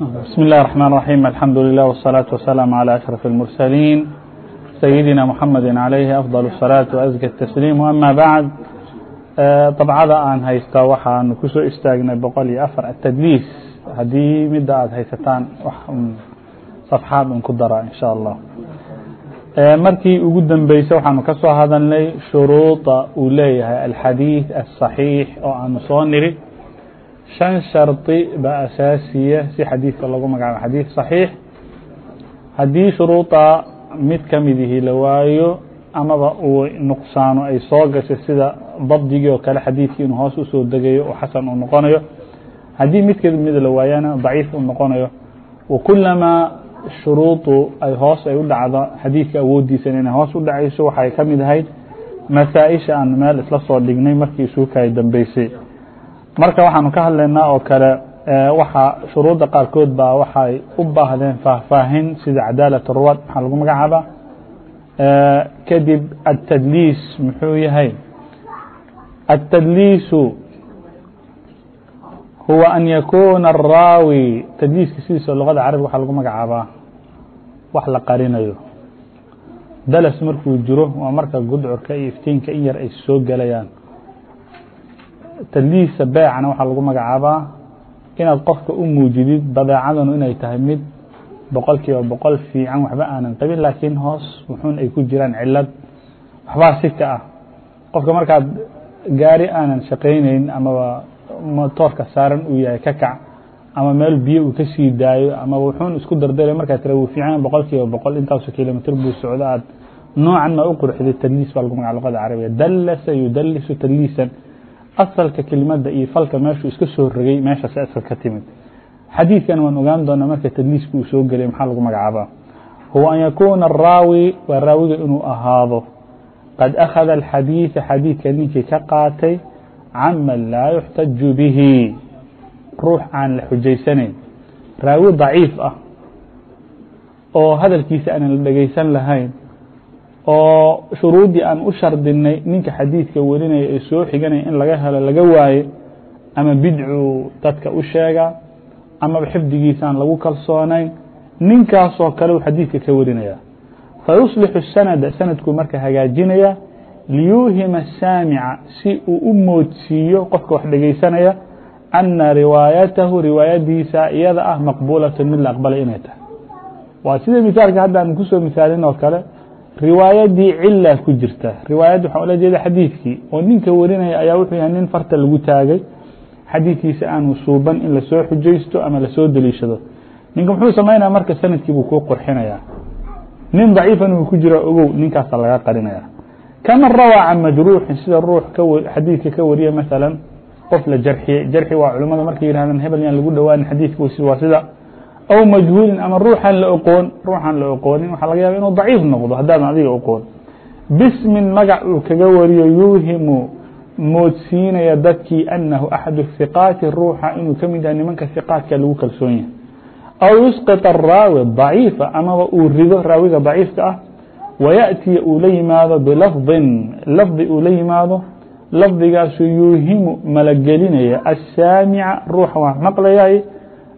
بسم الله الرحمن الرحيم الحمد لله والصلاة والسلام على أشرف المرسلين سيدنا محمد عليه أفضل الصلاة وأزكى التسليم أما بعد dabcada aan haysta waxaanu ku soo istaagnay boqol iyo afar atadliis haddii midda aada haysataan wax safxaad un ku daraa insha allah eh, markii ugu dambeysay waxaanu ka soo hadalnay shuruuda uu leeyahay alxadiid aلصaxiix oo aanu soo niri شhan sharطi ba asaasiya si xadiidka lagu magacaabo xadiiث صaحيiح haddii shuruuda mid kamidihii la waayo amaba uu nuqsaano ay soo gashay sida dabdigii oo kale xadiidkii inuu hoos usoo degayo oo xasan uu noqonayo haddii midkeed mid la waayana daciif uu noqonayo wakulamaa shuruudu ay hoos ay u dhacdo xadiidka awoodiisan inay hoos u dhacayso waxay ka mid ahayd masaa-isha aan meel isla soo dhignay markii isuukay dambeysay marka waxaanu ka hadlaynaa oo kale waxa shuruudda qaarkood baa waxay u baahdeen faahfaahin sida cadaalat ruwaad maxaa lagu magacaaba kadib atadliis muxuu yahay? Atadliisu huwa an yakuuna araawi tadliiska sidiisa luqada carabiga waxaa lagu magacaabaa wax la qarinayo. Dalas markuu jiro waa marka gudcurka iyo iftiinka in yar ay soo gelayaan tdliisa beecana waxaa lagu magacaabaa inaad qofka u muujidid badeecadanu inay tahay mid boqol kiiba boqol fiican waxba aanan qabin laakiin hoos wuxuun ay ku jiraan cilad waxbaa si ka ah. Qofka markaad gaari aanan shaqayneyn amaba motoorka saaran uu yahay ka kac ama meel biyo uu ka sii daayo ama wuxuun isku dardara markaa tira wuu fiican boqol kiiba boqol intaaso kilomitr buu socdo aad noocan ma u qurxida tadliis baa lagu magaca luqada carabiga. Dallasa yudalisu tadliisan asalka kelimada iyo falka meeshuu iska soo rogay meeshaas asal ka timid xadiidkan waan ogaan doonaa marka tadliiska uu soo gelay maxaa lagu magacaabaa huwa an yakuuna araawi waa raawiga inuu ahaado qad akhada alxadiiثa xadiidka ninkii ka qaatay canman laa yuxtaju bihi ruux aan la xujaysanayn raawi daciif ah oo hadalkiisa aanan la dhegeysan lahayn oo shuruuddii aan u shardinay ninka xadiidka warinaya ee soo xiganaya in laga helo laga waayo ama bidcu dadka u sheega amaba xifdigiisaan lagu kalsoonayn ninkaasoo kale xadiidka ka warinaya. Fayuslixu sanada sanadkuu marka hagaajinaya liyuuhima saamica si uu u moodsiiyo qofka wax dhegeysanaya ana riwaayatahu riwaayadiisa iyada ah maqbuulatu mid la aqbalay inay tahay. Waa sida misaalka hadda aan ku soo misaalin oo kale riwaayadii cila ku jirta. Riwaayad waxaa ula jeeda xadiidkii. Oo ninka warinaya ayaa wuxuu yahay nin farta lagu taagay. Xadiidkiisa aanu suuban in la soo xujaysto ama la soo deliishado. Ninka muxuu samaynaya marka sannadkii buu kuu qurxinaya. Nin daciifan uu ku jiro ogow ninkaasa laga qarinaya. Kama rawaa can majruuxin sida ruux xadiidka ka wariya masalan qof la jarxiyey jarxi waa culimmada markay yihahdaan hebel yaan lagu dhowaanin xadiidka waa sida أو majhuulin ama ruuxan la oqoon ruuxan la oqoonin waxaa laga yaaba inuu daciif noqdo haddaadan adiga oqoon bismin magac uu kaga wariyo yuuhimu moodsiinaya dadkii anahu axadu hiqaati ruuxa inuu ka mid yahay nimanka hiqaatka lagu kalsoon yahay aw yusqط الraawi ضaciifa amaba uu rido raawiga ضaciifka ah wayaأtiya uu la yimaado bilafdin lafdi uu la yimaado lafdigaasu yuuhimu malagelinaya aلsaamica ruuxa waan maqlayahay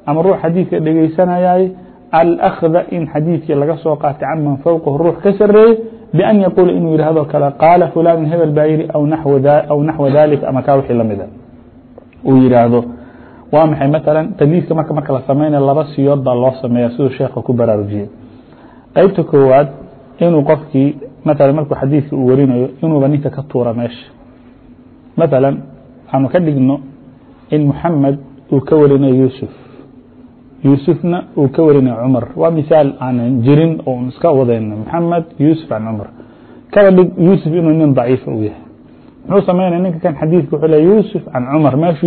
ama ruux xadiidka dhegeysanayay alأkhda in xadiidkii laga soo qaatay canman fowqahu ruux ka sareeyey بأn yaquula inuu yihahdo kale qaala fulan hebel baa yihi aw naxwa dalika ama kaa wixii lamida uu yihaahdo waa maxay mثalا tdliiska marka marka la sameynaya laba siyood baa loo sameeya siduu sheeka ku baraarujiyey qeybta koowaad inuu qofkii mثala markuu xadiidka uu warinayo inuuba ninka ka tuura meesha mثalا waxaanu ka dhigno in mحamed uu ka warinayo yuusuf yuusufna uu ka warinaya cumar. Waa misaal aanan jirin oo iska wadayno. Mxamed yuusuf can cumar. Kaba dhig yuusuf inuu nin daciifa uu yahay. Muxuu samaynaya ninka kan xadiidka wuxuu le yuusuf can cumar. Meeshu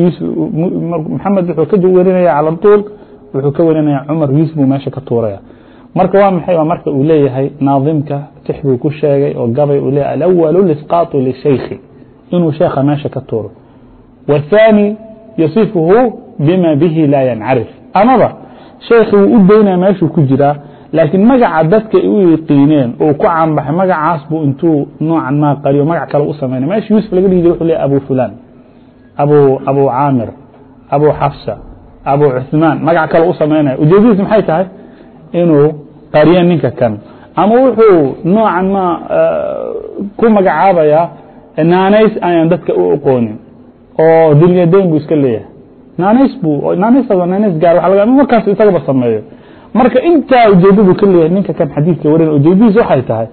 maxamed wuxuu ka warinaya cala wuxuu ka warinaya cumar. Yuusuf buu meesha ka tuuraya. Marka waa maxay? Waa marka uu leeyahay naadimka tix buu ku sheegay oo gabay uu leeyahay alawalu lisqaatu lishaykhi inuu sheekha meesha ka tuuro. Wathani yasifuhu bima bihi laa yancarif. Amaba sheekhi wuu u daynaya meeshuu ku jiraa laakiin magaca dadka u yaqiineen oo ku caanbaxay magacaas buu intuu noocan maa qariyo magac kale u sameynay meesha yuusuf laga dhigi jira wuxuu leeyahy abu fulan abu abu caamir abu xafsa abu cuثmaan magac kale u samaynaya ujeedadiis maxay tahay? Inuu qariyo ninka kan. Ama wuxuu noocan ma ku magacaabayaa naanays ayaan dadka u oqoonin oo dunyadayn buu iska leeyahay naanays bu naanays naanays gaar waa laga markaas isagaba sameeyo marka intaa ujeedadu ka leeyahay ninka kan xadiidka warin ujeedadiis waxay tahay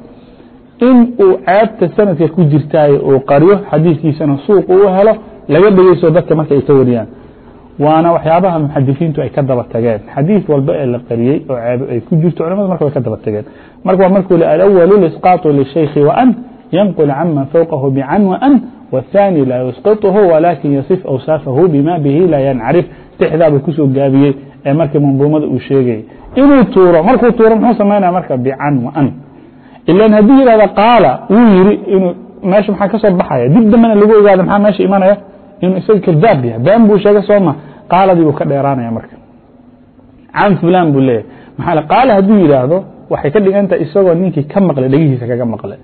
in uu ceebta sanadka ku jirtaay uu qariyo xadiidkiisana suuq u helo laga dhegeyso dadka marka ay ka wariyaan waana waxyaabaha muxadisiintu ay ka daba tageen xadiid walba ee la qariyey oo ceeb ay ku jirto culamadu marka way ka daba tageen marka waa markuu alأwl اlisqاaط lishaykhi وan yanqل canman fوqahu bcan وan والثاني laa yusqiطhu walakin yaصif awsaafahu bima bihi laa yancarif tixdaa buu kusoo gaabiyey ee markii manduumada uu sheegayay inuu tuuro markuu tuuro muxuu samaynaya marka bcan وan ilan haddii yihahda qaala wuu yiri inuu meesha maxaa ka soo baxaya dib dambena lagu ogaado maxaa meesha imanaya inuu isaga kadaab yahay been buu sheegay sooma qaaladii buu ka dheeraanaya marka can fulan buu leeyahy maxaa qaala hadduu yidhaahdo waxay ka dhigan tahay isagoo ninkii ka maqlay dhegihiisa kaga maqlay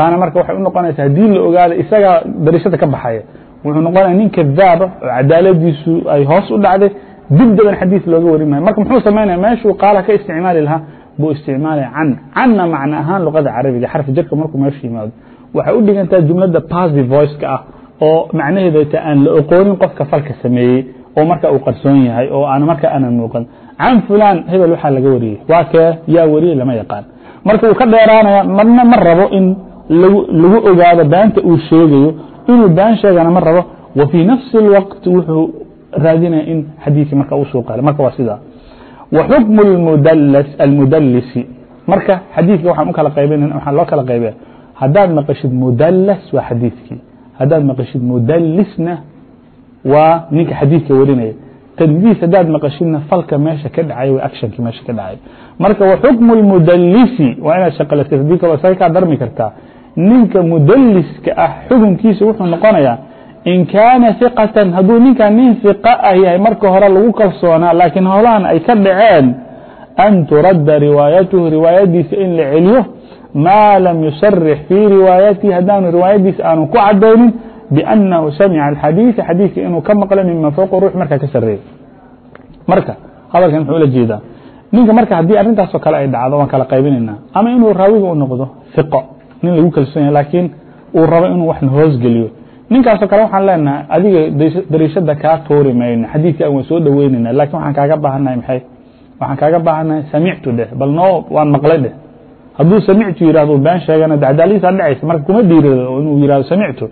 taana marka waxay u noqonaysa haddii la ogaado isagaa darishada ka baxaya wuxuu noqonaya nin kadaaba oo cadaaladiisu ay hoos u dhacday dib daban xadiis looga warin maayo marka muxuu samaynaya meeshuu qaala ka isticmaali lahaa buu isticmaalaya can. Canna macno ahaan luqada carabiga xarfi jarka markuu meesha yimaado. Waxay u dhigantaha jumlada passive voiceka ah oo macnaheeda ta aan la oqoonin qofka falka sameeyey oo marka uu qarsoon yahay oo aan marka aanan muuqan. Can fulan hebel waxaa laga wariyey. Waa kee? Yaa wariyey lama yaqaan. Marka uu ka dheeraanaya marna ma rabo in lagu ogaado beanta uu sheegayo inuu been sheegana ma rabo wa fii nafsi اlwaqt wuxuu raadinaya in xadiidkii marka u soo marka waa sidaa. Wa xukmu almudalisi marka xadiidka waxaan u kala qaybin waxaan loo kala qaybaya haddaad maqashid mudalas waa xadiidkii. Haddaad maqashid mudalisna waa ninka xadiidka warinaya. Tadliis haddaad maqashidna falka meesha ka dhacay waa actionka meesha ka dhacay. Marka wa xukmu lmudalisi waa inaad shaqalaysa haddii kalo isaga kaa darmi kartaa ninka mudliska ah xukunkiisa wuxuu noqonayaa in kaana ثiqaةa hadduu ninkan nin ثiqa ah yahay marka hore lagu kalsoonaa laakiin holahan ay ka dhaceen an turadda riwaayatuhu riwaayadiisa in la celiyo maa lam yusarix fii riwaayatihi haddaanu riwaayadiisa aanu ku cadaynin biأnnahu samica اxadiiثa xadiiثka inuu ka maqlay mima fowqa ruux markaa ka sareeyey marka hadalkan muxuu la jeedaa ninka marka haddii arrintaasoo kale ay dhacdo waan kala qaybinaynaa ama inuu raawiga u noqdo ثiqo nin lagu kalsoon yahay laakiin uu rabo inuu wax hoosgeliyo ninkaasoo kale waxaan leenahay adiga dariishada kaa tuuri mayno xadiidka waan soo dhoweynayna laakiin waxaan kaaga baahannahay maxay? Waxaan kaaga baahannahay samictu dheh bal noo waan maqlay dheh. Hadduu samictu yihahdo been sheegana dacdaalihiisa dhacaysa marka kuma dhiirado inuu yihahdo samictu.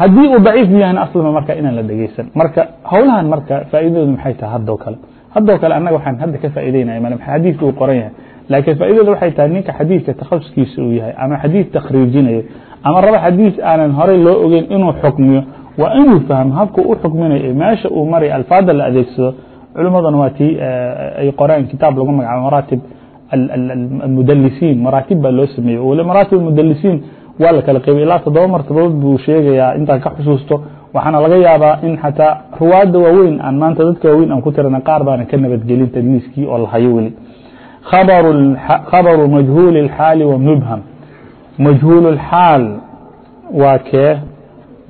Haddii uu daciif yahayna aslama marka inaan la dhegeysan marka howlahan marka faa'iidadoodu maxay tahay haddoo kale? Haddoo kale annaga waxaan hadda ka faa'ideynaya male xadiidka uu qoran yahay laakiin faa'iidada waxay tahay ninka xadiidka takhasuskiisa uu yahay ama xadiid takhriijinayo ama raba xadiis aanan horey loo ogeyn inuu xukmiyo waa inuu fahmo habka u xukminayo meesha uu maray alfaada la adeegsado culimmaduna waa tii ay qoreen kitaab lagu magacaabo maraatib almudalisiin maraatib baa loo sameeyey wali maraatib almudalisiin waa la kala qaybay ilaa toddoba martabadood buu sheegayaa intaan ka xusuusto waxaana laga yaabaa in xataa ruwaadda waaweyn aan maanta dadka waaweyn aan ku tirana qaar baana ka nabadgelin tadliiskii oo la hayo weli khabaru majhuul اxaali wa mubham majhuul اlxaal waa kee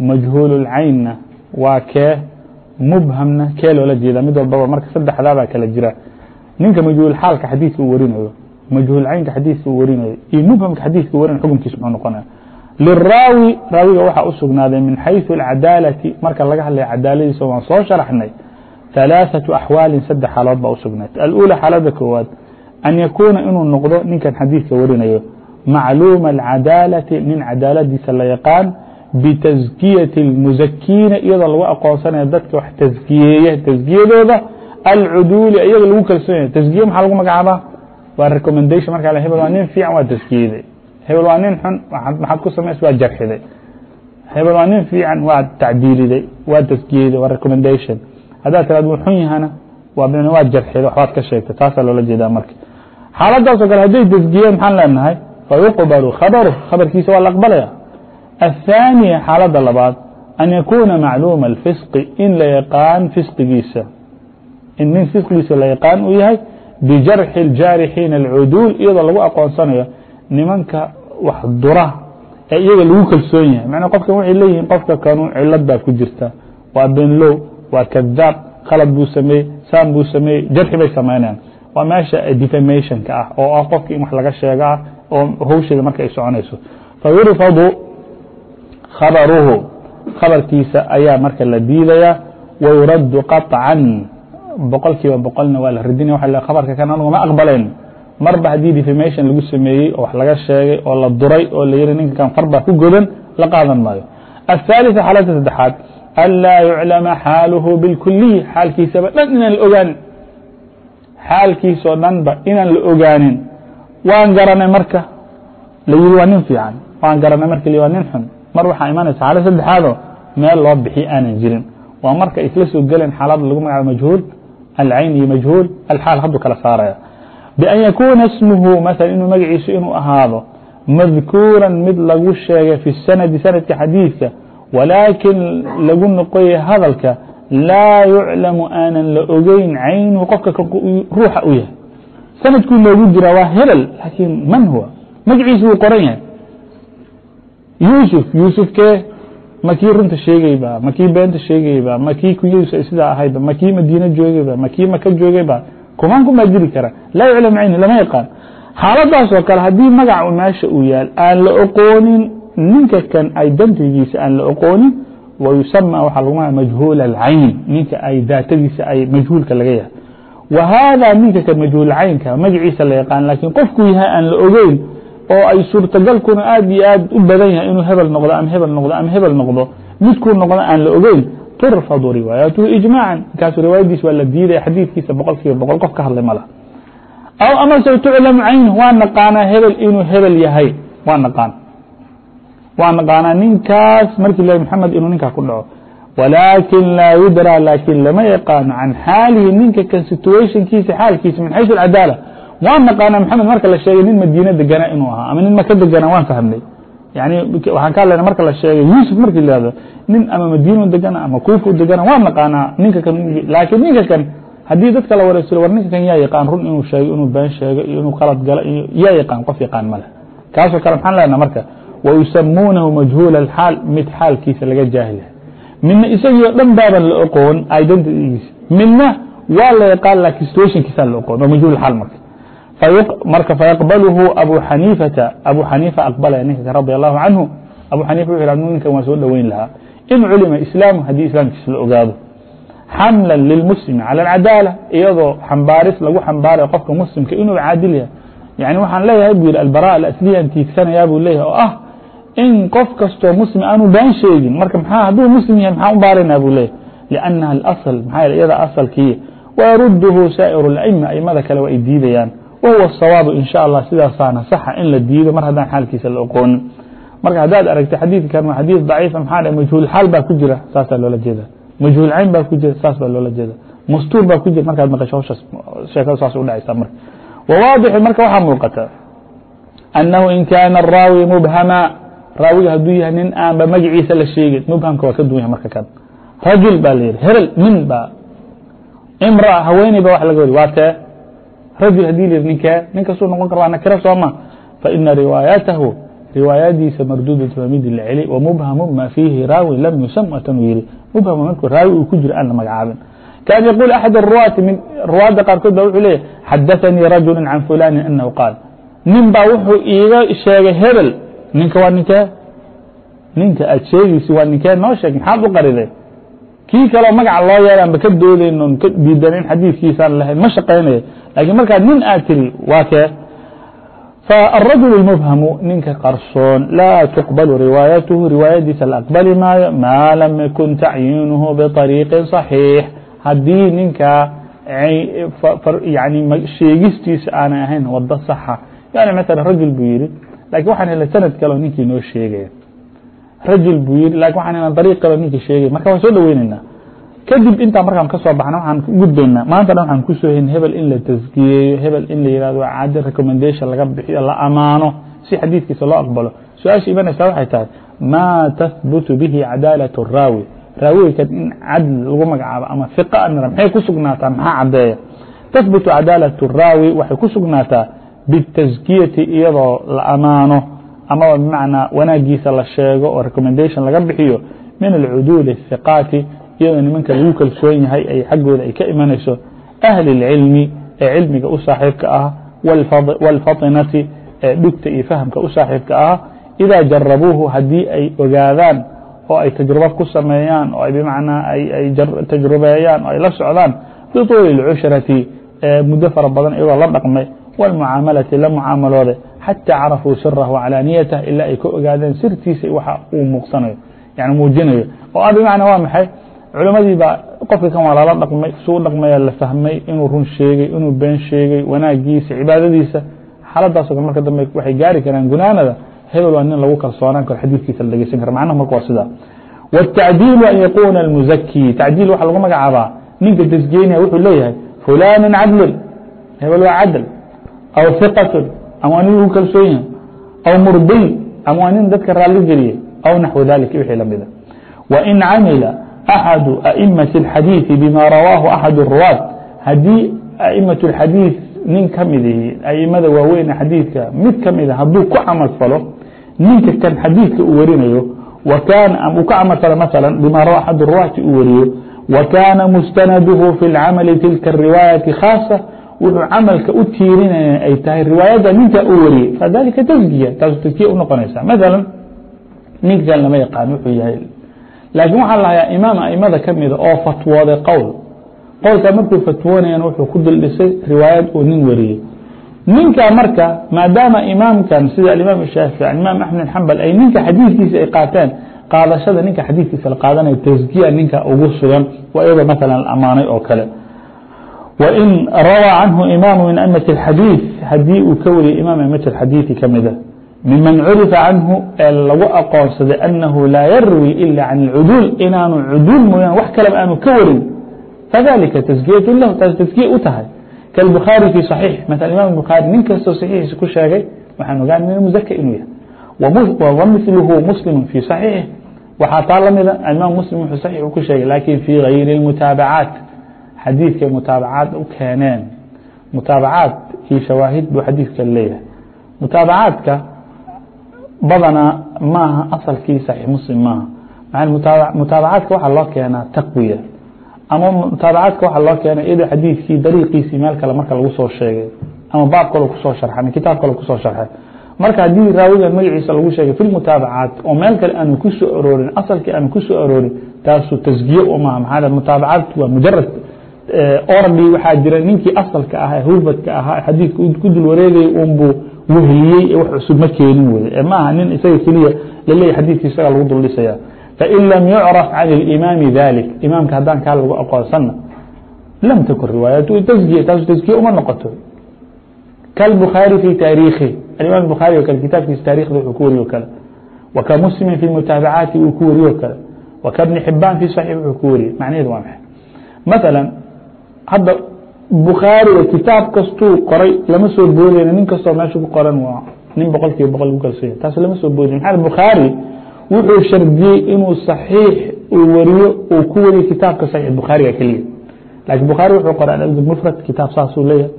majhuul اlcaynna waa kee mubhamna kee loola jeeda mid walbaba marka saddexdaabaa kala jira ninka majhuulxaalka xadiiska uu warinayo majhuulcaynka xadiiska uu warinayo iyo mubhamka xadiiska u warinay xukunkiisa muxuu noqonaya liraawi raawiga waxaa u sugnaaday min xayثu اlcadaalati marka laga hadlaya cadaaladiisa waan soo sharaxnay ثalaaثaةu axwaalin saddex xaalood baa u sugnaatay xaalada koowaad an yakuuna inuu noqdo ninkan xadiidka warinayo macluuma اlcadaalati nin cadaaladiisa la yaqaan bitaزkiyaةi اlmuzakiina iyadoo lagu aqoonsanayo dadka wax taskiyeeya taskiyadooda alcuduuli iyaga lagu kalsoonyahay taskiye maxaa lagu magacaabaa waa recommendation marka hebel waa nin fiican waa taskiyeday hebel waa nin xun maxaad ku samays waa jarxiday hebel waa nin fiican waa tacdiiliday waa taskiyeyday waa recommendation haddaad tiraad wuu xun yahana waa jarxiday waxbaad ka sheegtay taasaa loola jeedaa marka xaaladaaso kale hadday tasgiyeen maxaan leenahay? Fayuqbalu khabaru khabarkiisa waa la aqbalaya. Aلثaaniya xaaladda labaad an yakuuna macluuma اlfisqi in la yaqaan fisqigiisa. In nin fisqigiisa la yaqaan uu yahay bijarxi اljaarixiina اlcuduul iyadoo lagu aqoonsanayo nimanka wax dura ee iyaga lagu kalsoon yahay. Macnaa qofkan waxay leeyihiin qofka kanu cilad baa ku jirta. Waa beenlow waa kadaab khalad buu sameeyey saan buu sameeyey jarxi bay samaynayaan waa meesha defamationka ah oo ah qofki in wax laga sheega ah oo hawsheeda marka ay soconayso fayurfadu khabaruhu khabarkiisa ayaa marka la diidaya wayuradu qaطcan boqol kiiba boqolna waa la radinaya wa khabarka kan anugu ma aqbalayn marba haddii defamation lagu sameeyey oo wax laga sheegay oo la duray oo la yihi ninka kan far baa ku godan la qaadan maayo الثالثة xaalada saddexaad anlaa yuclama xaaluhu bilkuliy xaalkiisaba dhan inaan la ogaanin xaalkiisoo dhanba inaan la ogaanin waan garanay marka la yihi waa nin fiican waan garanay marka la waa nin xun mar waxaa imanaysa xaalad saddexaadoo meel loo bixiy aanan jirin waa marka isla soo geleen xaalada lagu magacaabo majhuul alcayn iyo majhuul alxaal hadduu kala saaraya بأn yakuna ismhu mثلا inuu magaciisu inuu ahaado madkuura mid lagu sheegay fi الsanadi sanadka xadiidka walaakin lagu noqoya hadalka laa yuclamu aanan la ogeyn caynuhu qofka ruuxa u yahay. Sanadkuu loogu jira waa hebel laakiin man huwa? Magaciisu wuu qoran yahay. Yuusuf yuusufkee ma kii runta sheegayba ma kii beenta sheegayba ma kii kunyadiisu ay sidaa ahayba ma kii madiine joogayba ma kii maka joogayba kumaan kumaa jiri kara. Laa yuclam caynu lama yaqaan. Xaaladaas oo kale haddii magac meesha uu yaal aan la oqoonin ninka kan identigiisa aan la oqoonin waxaa lagu maga majhuul alcayn ninka ay daatadiisa ay majhuulka laga yahay haadaa ninka kan majhuul caynka magaciisa la yaqaan laakiin qofkuu yahay aan la ogeyn oo ay suurtagalkuna aad iyo aad u badan yahay inuu hebel noqdo ama hebel noqdo ama hebel noqdo midkuu noqdo aan la ogeyn turfadu riwaayatuhu ijmaacan markaasu riwaayadiis waa la diidaya xadiidkiisa boqol kiiba boqol qof ka hadlay ma laha aw amase tuclamu caynuh waa naqaanaa hebel inuu hebel yahay waa naqaan waa naqaanaa ninkaas markii la maxamed inuu ninkaa ku dhaco. Walaakin laa yudra laakiin lama yaqaano can xaalihi ninka kan situationkiisa xaalkiisa min xaysu alcadaala waa naqaanaa maxamed marka la sheegay nin madiine deganaa inuu ahaa ama nin maka deganaa waan fahmnay yani waxaan ka hadlayna marka la sheegay yuusuf markii la nin ama madiinu degana ama kuufu degana waa naqaanaa ninka kan laakiin ninka kan haddii dadka la wareysiro war ninka kan yaa yaqaan run inuu sheego inuu been sheego iyo inuu qalad galo iyo yaa yaqaan qof yaqaan male kaasoo kale maxaan leenaha marka wayusamuunahu majhuula alxaal mid xaalkiisa laga jaahil midna isagii o dhan baaban la oqoon identigiisa midna waa la yaqaan laakiin situationkiisaa la oqoon waa majhuul xaal marka marka fayaqbalhu abu xaniifata abu xaniifa aqbalaya ninka radi allahu canhu abu xaniifa wuxu yh ninkan waa soo dhoweyn lahaa in culima islaamu haddii islaamkiisa la ogaado xamla lilmuslimi calى اcadaala iyadoo xambaaris lagu xambaarayo qofka muslimka inuu caadil yahay yani waxaan leeyahay bu yihi albara alasliyan tiigsanayaa buu leeyahay oo ah in qof kastoo muslim aanu baan sheegin marka mxaa hadduu muslim yahay maxaa u baaraynaa buu leeyahay liannaha اlasl maxaa iyada asalkii wayaruduhu saa'iru اla'ima aimada kale waa ay diidayaan wahuwa الsawaabu in sha allah sidaasaana saxa in la diido mar haddaan xaalkiisa la oqoonin marka haddaad aragta xadiidkan waa xadiid daciifa maxaa dha majhuul xaal baa ku jira saasaa loola jeeda majhuul cayn baa ku jira saas baa loola jeeda mastuur baa ku jira markaad maqasho hawshaas sheekada saas u dhacaysa marka wawaadixi marka waxaa muuqata annahu in kaana araawi mubhama raawiga hadduu yahay nin aanba magaciisa la sheegin mubhamka waa ka duwan yahay marka kan. Rajul baa la yidhi hebel nin baa. Imraa haweeney ba wax laga wadi. Waa tee rajul haddii la yidhi ninkee nin kastuu noqon kara waa nakiro sooma faina riwaayatahu riwaayadiisa marduudat waa mid la celi wmubhamu ma fiihi raawi lam yusam watanuu yihi mubham markuu raawi uu ku jiro aan la magacaabin. Kan yaquul axad ruwaati min ruwaadda qaarkood ba wuxuu leeyahy xadaثanii rajulu can fulani anahu qaal. Nin baa wuxuu iiga sheegay hebel ninka waa ninkee ninka ajediisi waa ninkee noo sheeg maxaad u qariday. Kii kaleo magaca loo yeela anba ka doodayn on ka diidanayn xadiidkiisaan lahayn ma shaqaynaya. Lakiin markaa nin aad tiri waa kee? فالرجل المبهم ninka qarsoon لا تقبل riواaيaته riواayadiisa la أqبali maayo mا lm ykن تacyiنh بطريiق صaحيiح haddii ninka sheegistiisa aanay ahayn wado saxa. يعني mثلا rajل buu yihi laakiin waxaan helay sanad kaleo ninkii noo sheegaya rajul buu yiri laakiin waxaan helna dariiq kaleo ninkii sheegaya marka waan soo dhaweyneynaa. Kadib intaa markaan ka soo waxaan u gudbaynaa waxaan ku soo hen hebel in la taskiyeeyo hebel in la yihahdo caadi recommendation laga bixiyo la amaano si xadiidkiisa loo aqbalo. Su'aasha imanaysaa waxay tahay maa tahbutu bihi cadaalat raawi. Raawigekan in cadl lagu magacaabo ama fiqa maxay ku sugnaataa? Maxaa cadeeya tahbutu cadaalat raawi waxay ku sugnaataa bitaskiyati iyadoo la amaano amaba bimacnaa wanaagiisa la sheego oo recommendation laga bixiyo min alcuduuli الhiqaati iyadoo nimanka lagu kalsoon yahay ay xaggooda ay ka imanayso ahli اlcilmi ee cilmiga u saaxiibka ah wاlfatinati ee dhugta iyo fahamka u saaxiibka ah idaa jarabuuhu haddii ay ogaadaan oo ay tajruba ku sameeyaan oo ay bmacnaa ay tajrubeeyaan oo ay la socdaan bطuuli اlcushrati muddo fara badan iyagoo la dhaqmay والمcاaمaلaةi la mcاamaloode xatى carafuu sirah وclاaniyatah ilaa ay ka ogaadeen sirtiisa waxa uu muuqsanayo n muujinayo oo abmana waa maxay culammadii baa qofka kan waa lala dhaqmay suu dhaqmaya la fahmay inuu run sheegay inuu been sheegay wanaagiisa cibaadadiisa xaaladaaso kale marka dambe waxay gaari karaan gunaanada hebel waa nin lagu kalsoonaan karo xadiikiisa la dhegeysan karo macnaha marka waa sidaa والتacdiiل an yakuna الmuzaki tacdiil waxa lagu magacaabaa ninka desgeynaya wuxuu leeyahay fulanin cadlun hebel waa cadl aw iqatun ama anigu u kalsoon yahay aw murdiy ama waa nin dadka raali geliya aw naxwu dalik wixii lamida wain camila axadu aimati اxadiiثi bima rawaahu axad الruwaad haddii aimaة اxadiiث nin ka midihi aimada waaweyn xadiidka mid ka mida hadduu ku camal ninka kan xadiidka uu warinayo wkan u ka camal falo bima rawa axad الruwaati uu wariyo wa kaana mustanadhu fi اlcamali tilka الriwaayaةi khaaصة wuxuu camalka u tiirinaya ay tahay riwaayadda ninka uu wariyey fadalika tasgiya taasu taskiya unoqonaysa maala ninka kan lama yaqaan wuxuu yahay laakiin waxaa lahayaa imaam aimada ka oo fatwooday qowl. Qowlkaa markuu fatwoonayan wuxuu ku duldhisay riwaayad uu nin wariyey ninka marka maadaama imaamkan sida alimaam shaafici imaam axmed xambal ay ninka xadiidkiisa ay qaateen qaadashada ninka xadiidkiisa la qaadanayo tasgiya ninka ugu sugan waa iyadoo maala la amaanay oo kale وإن rwى عنه إmام من أمة الحadيiث hadيi uu ka wariyay imام أمة الحadيiثi kamida مiمن cرفa عanهu ee lagu أqoonsaday أنahu laa yrwي إلا عaن العdول inaanu cdول mooyaan wax kaleba aanu ka warin فذaلika تزkiyة لh taas تزkiya u tahay kالbخاaري في صحيiح mث imam الbخاaري nin kastoo صحيixiisa ku sheegay waxaan ogaan min mزk inuu yahay وmثlhu mسلم في صحيiح waxaa taa lamida imam mسلم wxuu صحيiح ku sheegay laakiin في غayri المتaaبعاaت xadiidkay mutaabacaad u keeneen. Mutaabacaad iyo shawaahid buu xadiidka leeyahay. Mutaabacaadka badanaa maaha asalkii saxiix muslim maaha. Mutaabacaadka waxaa loo keenaa taqwiya. Ama mutaabacaadka waxaa loo keenay iyadoo xadiidkii dariiqiisii meel kale marka lagu soo sheegay. Ama baab kalo ku soo sharxay ama kitaab kale ku soo sharxay. Marka haddii raawigan magaciisa lagu sheegay fi mutaabacaat oo meel kale aanu ku aroorin asalkii aanu ku aroorin taasu tasgiye umaha maxaa mutaabacaat waa mujarad ordi waxaa jira ninkii asalka ahaa hufadka ahaa xadiidka ku dul wareegayay unbuu wehliyey wax cusub ma keenin wey maaha nin isaga keliya laleeyahy xadiidki isaga lagu dul fain lam yucraf can اlimaami dalik imaamka haddaan kaa lagu aqoonsana lam takun riwaayat tasgiya taasu tasgiye uma noqoto. Kalbukhaari fi taariikhi alimam bukhaari o kale kitaabkiisa taarikhda wuxuu ku wariyo kale. Wa ka muslimin fi mutaabacaati uu ku wariyo kale. Wa ka bni xibaan fi saxiix wuxuu ku wariyey macnaheedu waa maxay? Maala hadda bukhaariga kitaab kastuu qoray lama soo boodeyna nin kastoo meesha ku qoran waa nin boqol kiiba boqol ku kalsonya taas lama soo boodey maxaa bukhaari wuxuu shardiyey inuu saxiix uu wariyo uu ku wariyo kitaabka saxiix bukhaariga keliya laakiin bukhaari wuxuu qoray aladab mufrad kitaab saasuu leeyahay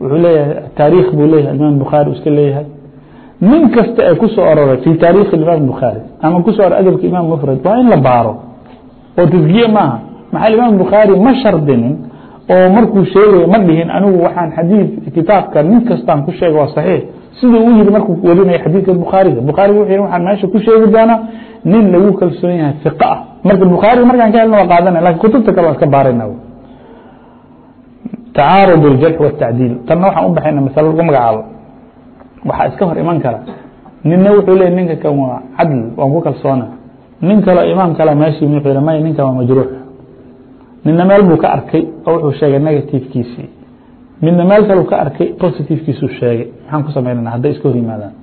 wuxuu leeyahay taariikh buu leeyahay imaam bukhaari iska leeyahay. Nin kasta ee ku soo aroray fi taarikhi imaam bukhaari ama ku soo aroray adabka imaam mufrad waa in la baaro oo tasgiye maaha. Maxaa imaam bukhaari ma shardinin oo markuu sheegayo ma dhihin anigu waxaan xadiid kitaabka mid kastaan ku sheega waa saxiix. Siduu u yihi markuu warinaya xadiidka bukhaariga bukhaariga wuxuu yihi waxaan meesha ku sheegi doonaa nin lagu kalsoon yahay fiqa ah. Marka bukhaariga markaan ka helna waa qaadanaya laakiin kutubta kale waa iska baarayna tacaarud اljarx wاtacdiil tanna waxaan u baxayna masalo lagu magacaabo waxaa iska hor iman kara. Ninna wuxuu leeya ninka kan waa cadl waan ku kalsoona nin kaleo imaam kale meeshii m may ninkan waa majruux midna meel buu ka arkay oo wuxuu sheegay negativekiisii midna meel kale ka arkay positivekiisuu sheegay maxaan ku samaynana hadday iska hor yimaadaan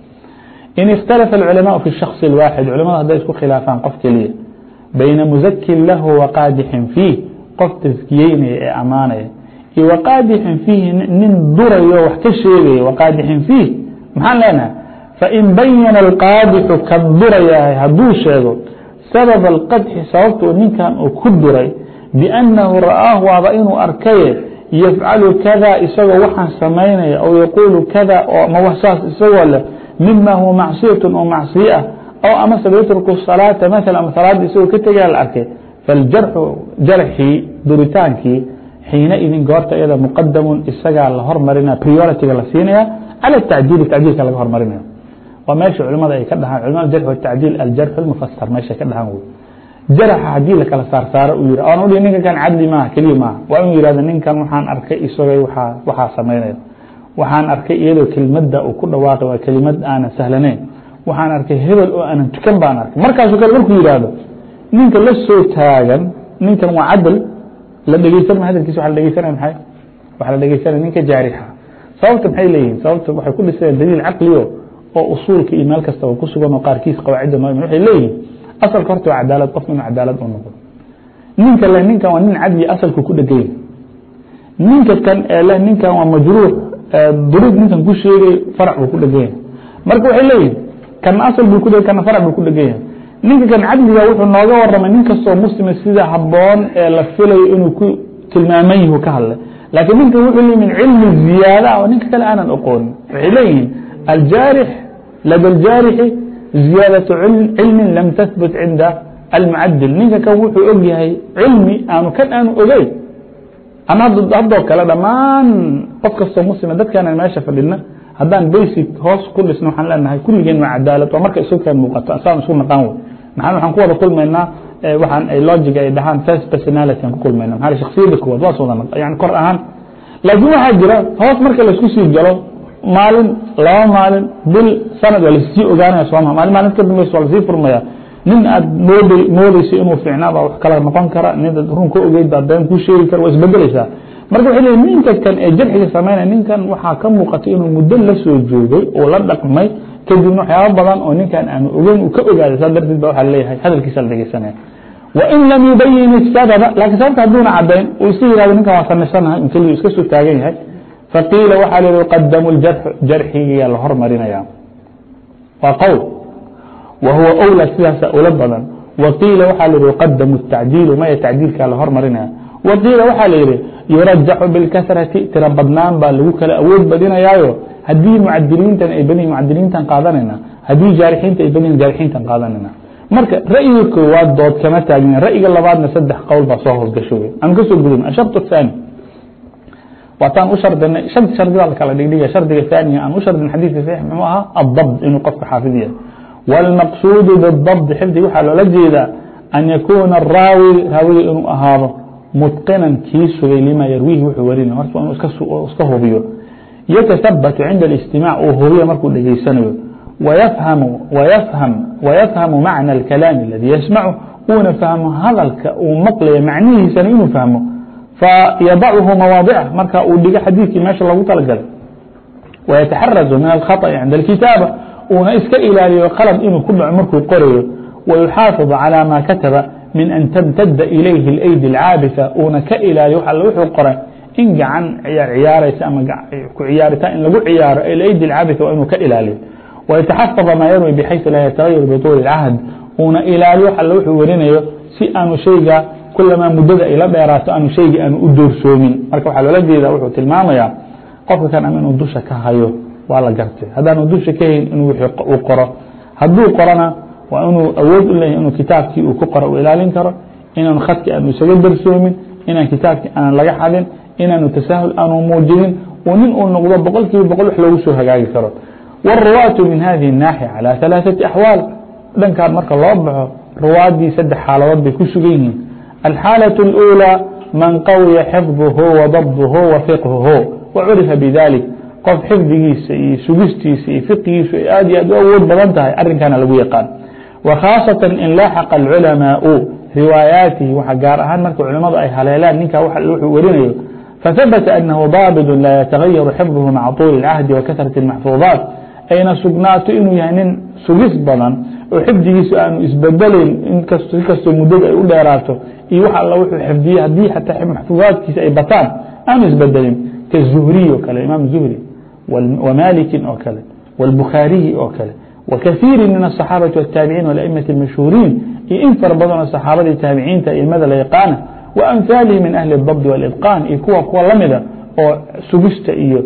in ikhtalafa اlculamaءu fi الshakص الwaaxid culamadu hadday isku khilaafaan qof keliya bayna muzakin lahu wa qaadixin fiih qof taskiyeynaya ee amaanaya iyo wa qaadixin fiihi nin durayo wax ka sheegaya wa qaadixin fiih maxaan leenahay fain bayana alqaadixu ka durayahay hadduu sheego sabab alqadxi sababtuu ninkan uu ku duray biannahu ra'aahu waaba inuu arkaye yafcalu kada isagoo waxaan samaynaya aw yaquulu kada saas isagoo leh mima huwa macsiyatu oo macsiye ah aw amase yatruku salaata maala ama salaada isagoo ka tegaya la arkay faljarxu jarxii duritaankii xiina goorta iyada muqadamun isagaa la hormarinaya prioritiga la siinaya cala tacdiili tacdiilka laga hormarinaya waa meesha culimada ay ka dhahaan culimada jarx watacdiil aljarxu lmufasar meeshay ka dhahaan wey jaraxa haddii lakala saarsaaro uu yihi aan udhi ninkan kan cadli maaha keliya maaha. Waa inuu yihahdo ninkan waxaan arkay isagay waa waxaa samaynaya waxaan arkay iyadoo kelimada uu ku dhawaaqay waa kelimad aanan sahlanayn. Waxaan arkay hebel oo aanan tukan baan arkay. Markaasoo kale markuu yihahdo ninka la soo taagan ninkan waa cadl la dhegeysan ma hadalkiisa waa la dhegeysanaya maay waxaa la dhegeysanaya ninka jaarixa. Sababta maxay leeyihiin sababta waxay ku dhisayaan daliil caqliyo oo usuulka iyo meel kastaba ku sugan oo qaarkiis qawaacidda noo waxay leeyihiin asalka horta waa cadaalad qofka inuu cadaalad u noqdo. Ninka le ninkan waa nin cadli asalku ku dheganya ninka kan ee le ninkan waa majruux duruub ninkan ku sheegay farac buu ku dheganya marka waxay leeyihiin kana asal buu ku kana farac buu ku dheganya ninka kan cadliga wuxuu nooga waramay nin muslima sida haboon ee la filayo inuu ku tilmaaman yahu ka hadlay. Laakiin ninkan wuxuu le min cilmi ziyaada oo ninka kale aanan aqoonin waxay leeyihiin aljaarix lada aljaarixi ziyaadaة cilmi lam tahbut cinda almucadil ninka kan wuxuu og yahay cilmi aanu kan aanu ogeyn ama haddoo kale dhammaan qof kastoo muslima dadkaanan meesha fadhina haddaan basic hoos ku dhisno waxaan leenahay kulligeen waa cadaalad waa marka isu keen muuqato saan isku naqaan wey maxaa waxaan ku wada kulmaynaa waxaan ay logic ay dhahaan first personality aan ku kulmayna maxaa shaksiyadda kuwaad waa soo wada yani kor ahaan laakiin waxaa jira hoos marka la isku sii galo maalin laba maalin bil sanad waa la sii ogaanaya sooma. Maalin maalin ka dambaysa waa la sii furmaya. Nin aad mood moodeysa inuu fiicnaa wax kala noqon kara. Nin run ka ogeyd baa been ku sheegi kara waa isbedeleysaa marka waxay leeyihiin ninka kan ee jarxiga sameynaya ninkan waxaa ka muuqatay inuu muddo la joogay oo la dhaqmay. Kadibna waxyaaba badan oo ninkan aanu ogeyn uu ka ogaaday saa darteed ba waxaa leeyahay hadalkiisa la dhegeysanaya. Wain lam yubayin الsababa laakiin sababta hadduuna cadayn uu iska yihahdo ninkan waa samaysanahay in keliyu iska soo taagan yahay faqiila waxaa l yuqadamu jarxigiyaa la hormarinaya waa qowl. Wa huwa owla sidaasa ula badan. Waqiila waxaa l yuqadamu اtacjiilu maya tacjiilkaa la hormarinaya waqiila waxaa la yihi yurajaxu bilkasrati. Tira badnaan baa lagu kala awood badinayaayo. Haddii mucadiliintan ay banihin mucadiliintan qaadanayna haddii jaarixiinta ay banihin jaarixiintan qaadanayna. Marka ra'yiga koowaad dood kama taagna ra'yiga labaadna saddex qowl baa soo hoosgasho wey aan ka soo gudubn asharط الثaanي waataan u shardinay shardigaa kala dhigdhiga shardiga ثaaniga aan u shardin xadiidka sax mxuu ahaa aلdabd inuu qofka xaafid yahay wاlmaqsuud bالdabd xifdig waxaa loola jeedaa an yakuuna الraawi raawiga inuu ahaado mutqinan kii sugay lima yarwiihi wuxuu warinay horta inuu iska hubiyo. Yatahabatu cinda الاجtimاع uu hubiyo markuu dhegeysanayo wayafhamu macna اlkalaami اladii yasmacu uuna fahmo hadalka uu maqlayo macnihiisana inuu fahmo. فيضعه مواضعه. marka uu dhigo xadيiثkii meesha logu talgalay ويتحرز miن الخطأ عiنda الكتاaبة una iska ilaaliyo qalب inuu ku dhaco markuu qorayo ويحاaفظ عalى ma kaتaبa min an تمتda إilayhi الأيdي الcاabiثة una ka ilaaliyo w wuxuu qoray in gacan ciyaaraysa ama ku ciyaarita in lagu ciyaaro الأيdي الcاabiثة waa inuu ka ilaaliyo ويتxفظ ma yrwي بحayث laa yتغyر بطول الcهد una ilaaliyo w wuxuu werinayo si aanu shayga kulamaa muddada ay la dheeraato aanu shayga aanu u doorsoomin marka waxaa loola jeeda wuxuu tilmaamaya qofka kan ama inuu dusha ka hayo waa la gartay haddaanu dusha ka hayn inuu uu qoro hadduu qorona waa inuu awood u leeyahy inuu kitaabkii uu ku qoro u ilaalin karo inaanu khadki aanu isaga darsoomin inaan kitaabkii aanan laga xadin inaanu tasaahul aanu muujinin uu nin uu noqdo boqol kiiba boqol wax loogu soo hagaagi karo والرواة من هذه الناحية على ثلاثة أحواaل dhankaan marka loo baxo ruwaadii saddex xaaladood bay ku sugan yihiin الحاaلة الأولى maن qawيa xفظh وdبh وفقهh وcuriفa بذaلiك qof xifdigiisa iyo sugistiisa iyo فiqigiisu ay aad iyo aad u awood badan tahay arinkana lagu yaqaan وkhاaصaةa in laaxaqa الcuلamاaء riwaayaatihi waxa gaar ahaan marka culimmadu ay haleelaan ninka wuxuu werinayo fahabata anahu daabidu laa yatagayaru xifduhu maca tuuli اlcahdi wa kasrati اlmaxfuudaat ayna sugnaato inuu yahay nin sugis badan oo xifdigiisu aanu isbedelayn inkastoo muddada ay u dheeraato iyo wax all wuxuu xifdiyey haddii xataa maxfuudaadkiisa ay bataan aanu isbedelin kaلzuhriy oo kale imaam zuhri وmaliki oo kale والbukhaariyi oo kale وkaثيiri min الصaxaabaةi والتaaبiciin والأئmaة الmashhuuriin iyo in fara badanoo saxaabadii taabiciinta ilmada la yaqaana وأمثاaلihi min أhli الضبط والإطقاn iyo kuwa kuwa lamida oo sugista iyo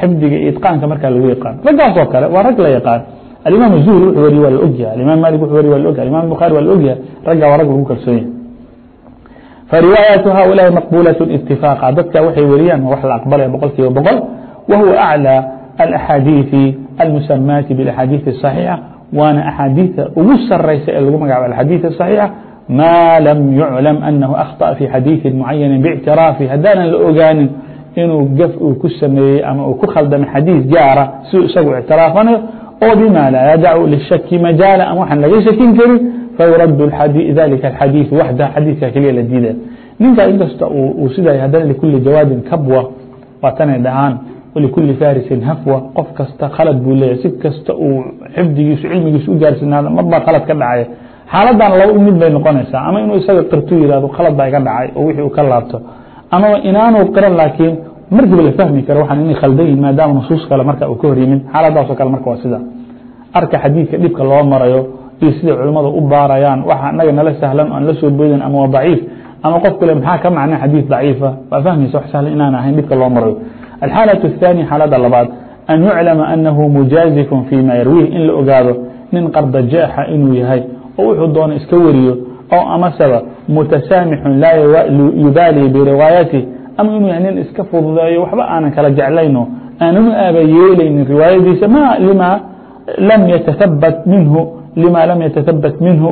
xifdiga iyo iطqaanka markaa lagu yaqaan raggaasoo kale waa rag la yaqaan الإمام الزهري wuu wriy waa ogyahay الإmam mالك wuu wriy wa ogahy الإmam بخاري waa ogyahay ragga waa rag lagu kalsoon yahay فرواaيaة hؤuلاaءi مقبuلaة اتiفاقa dadka waxay weriyaan wa la أqbalaya بqل kiiba بqل وهuوa أعلى الأحاadيiثi المسماaتi بالأحاadيiث الصحيiحة waana أحاadيiثa ugu saraysa ee lagu magacabo الحadيiث الصحيiح mا lm يعلم أنه أخطأ في حadيiثi معaيaن باعtirاaفi hadaanan la ogaanin inuu gf uu ku sameeyey ama uu ku khaldamay xadيiث gaara si isagu اعtirاafanayo oo بmا lاa ydع للshk majaaل a waan laga shakin karin fayurad ذalika الxadيiث waxda xadiiثka kelya la diida ninka inkasta uu sidaa hadana لkuli jawaabin kabwa waa tanay dhahaan وlkuli farisin hafwa qof kasta khalad buu leeya si kasta uu xifdigiisu cilmigiisu u gaarsinaado marbaa khalad ka dhacay xaaladan laba mid bay noqonaysaa ama inuu isaga qirtu yihahdo khalad baa iga dhacay oo wixii u ka laabto ama inaanu qiran laakiin markiiba la fahmi karo waxaan inay khaldan yihin maadaama nusuus kale marka uu ka hor yimin xaaladaasoo kale marka waa sida arka xadiidka dhibka loo marayo iyo siday culimmada u baarayaan waxa anaga nala sahlan aan la soo boodin ama waa daciif ama qof kale maxaa ka macna xadiid daciifa waa fahmaysa wax sahlan inaan ahayn dhibka loo marayo alxaalaة الثانية xaalada labaad an yuclama anahu mujaazifun fima yarwiih in la ogaado nin qarda jeexa inuu yahay oo wuxuu doono iska wariyo oo amaseba mutasaamixun laa yubaali biriwaayatih ama inuu iska fududeeyo waxba aanan kala jeclayno aanan u aaba yeelaynin riwaayadiisa ma lam yatahabat minhu lima lam yatahabat minhu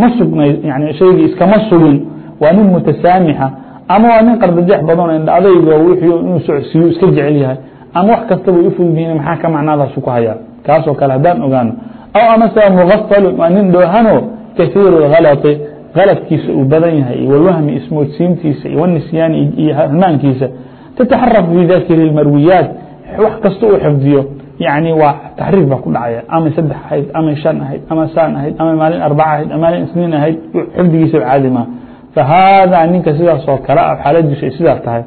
ma sugnay yani shaygii iskama sugin. Waa nin mutasaamixa ama waa nin qardajeex badanoo indha adaygo wixii inuu socodsiiyo iska jecel yahay. Ama wax kastaba u fududyihin maxaa ka macnaadaasu ku hayaa? Kaasoo kale haddaan ogaano. Aw amase mugafalun waa nin dhoohano kahiiru اhalati haladkiisa uu badan yahay walwahmi ismoodsiintiisa iyo wanisyaani iyo halmaankiisa tataxaraf fi dakiri اmarwiyaat wax kasta uu xifdiyo yani waa taxriif baa ku dhacaya. Ama saddex ahayd ama shan ahayd ama saan ahayd ama maalin arbaca ahayd maalin isniin ahayd xifdigiisa caadi fahaadaa ninka sidaas oo kale ah xaaladiisu ay sidaas tahay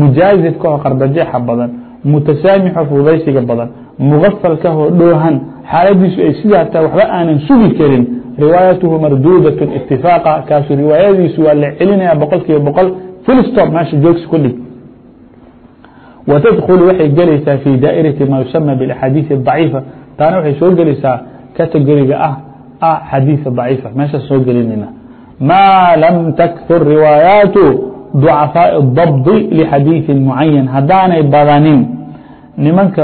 mujaazifkahoo qardajeexa badan mutasaamixo fudaysiga badan mugafalkahoo dhoohan xaaladiisu ay sidaas tahay waxba aanan sugi karin riwaayatuhu marduudaة اtifaaqa kaasu riwaayadiisu waa la celinaya boqol kiiba boqol filstop meesha joogsi ku dhig وتدkل waxay gelaysaa في daaئرaةi ma يusمى bاأxاadiiث الضaعيiفة taana waxay soo gelaysaa kategoriga ah xadiiث ضaعيifa meeshaas soo gelinayna ma lam تkثر riwاayaaت ضuعafاaء الضبط لxadيiثi معaين haddaanay badanin nimanka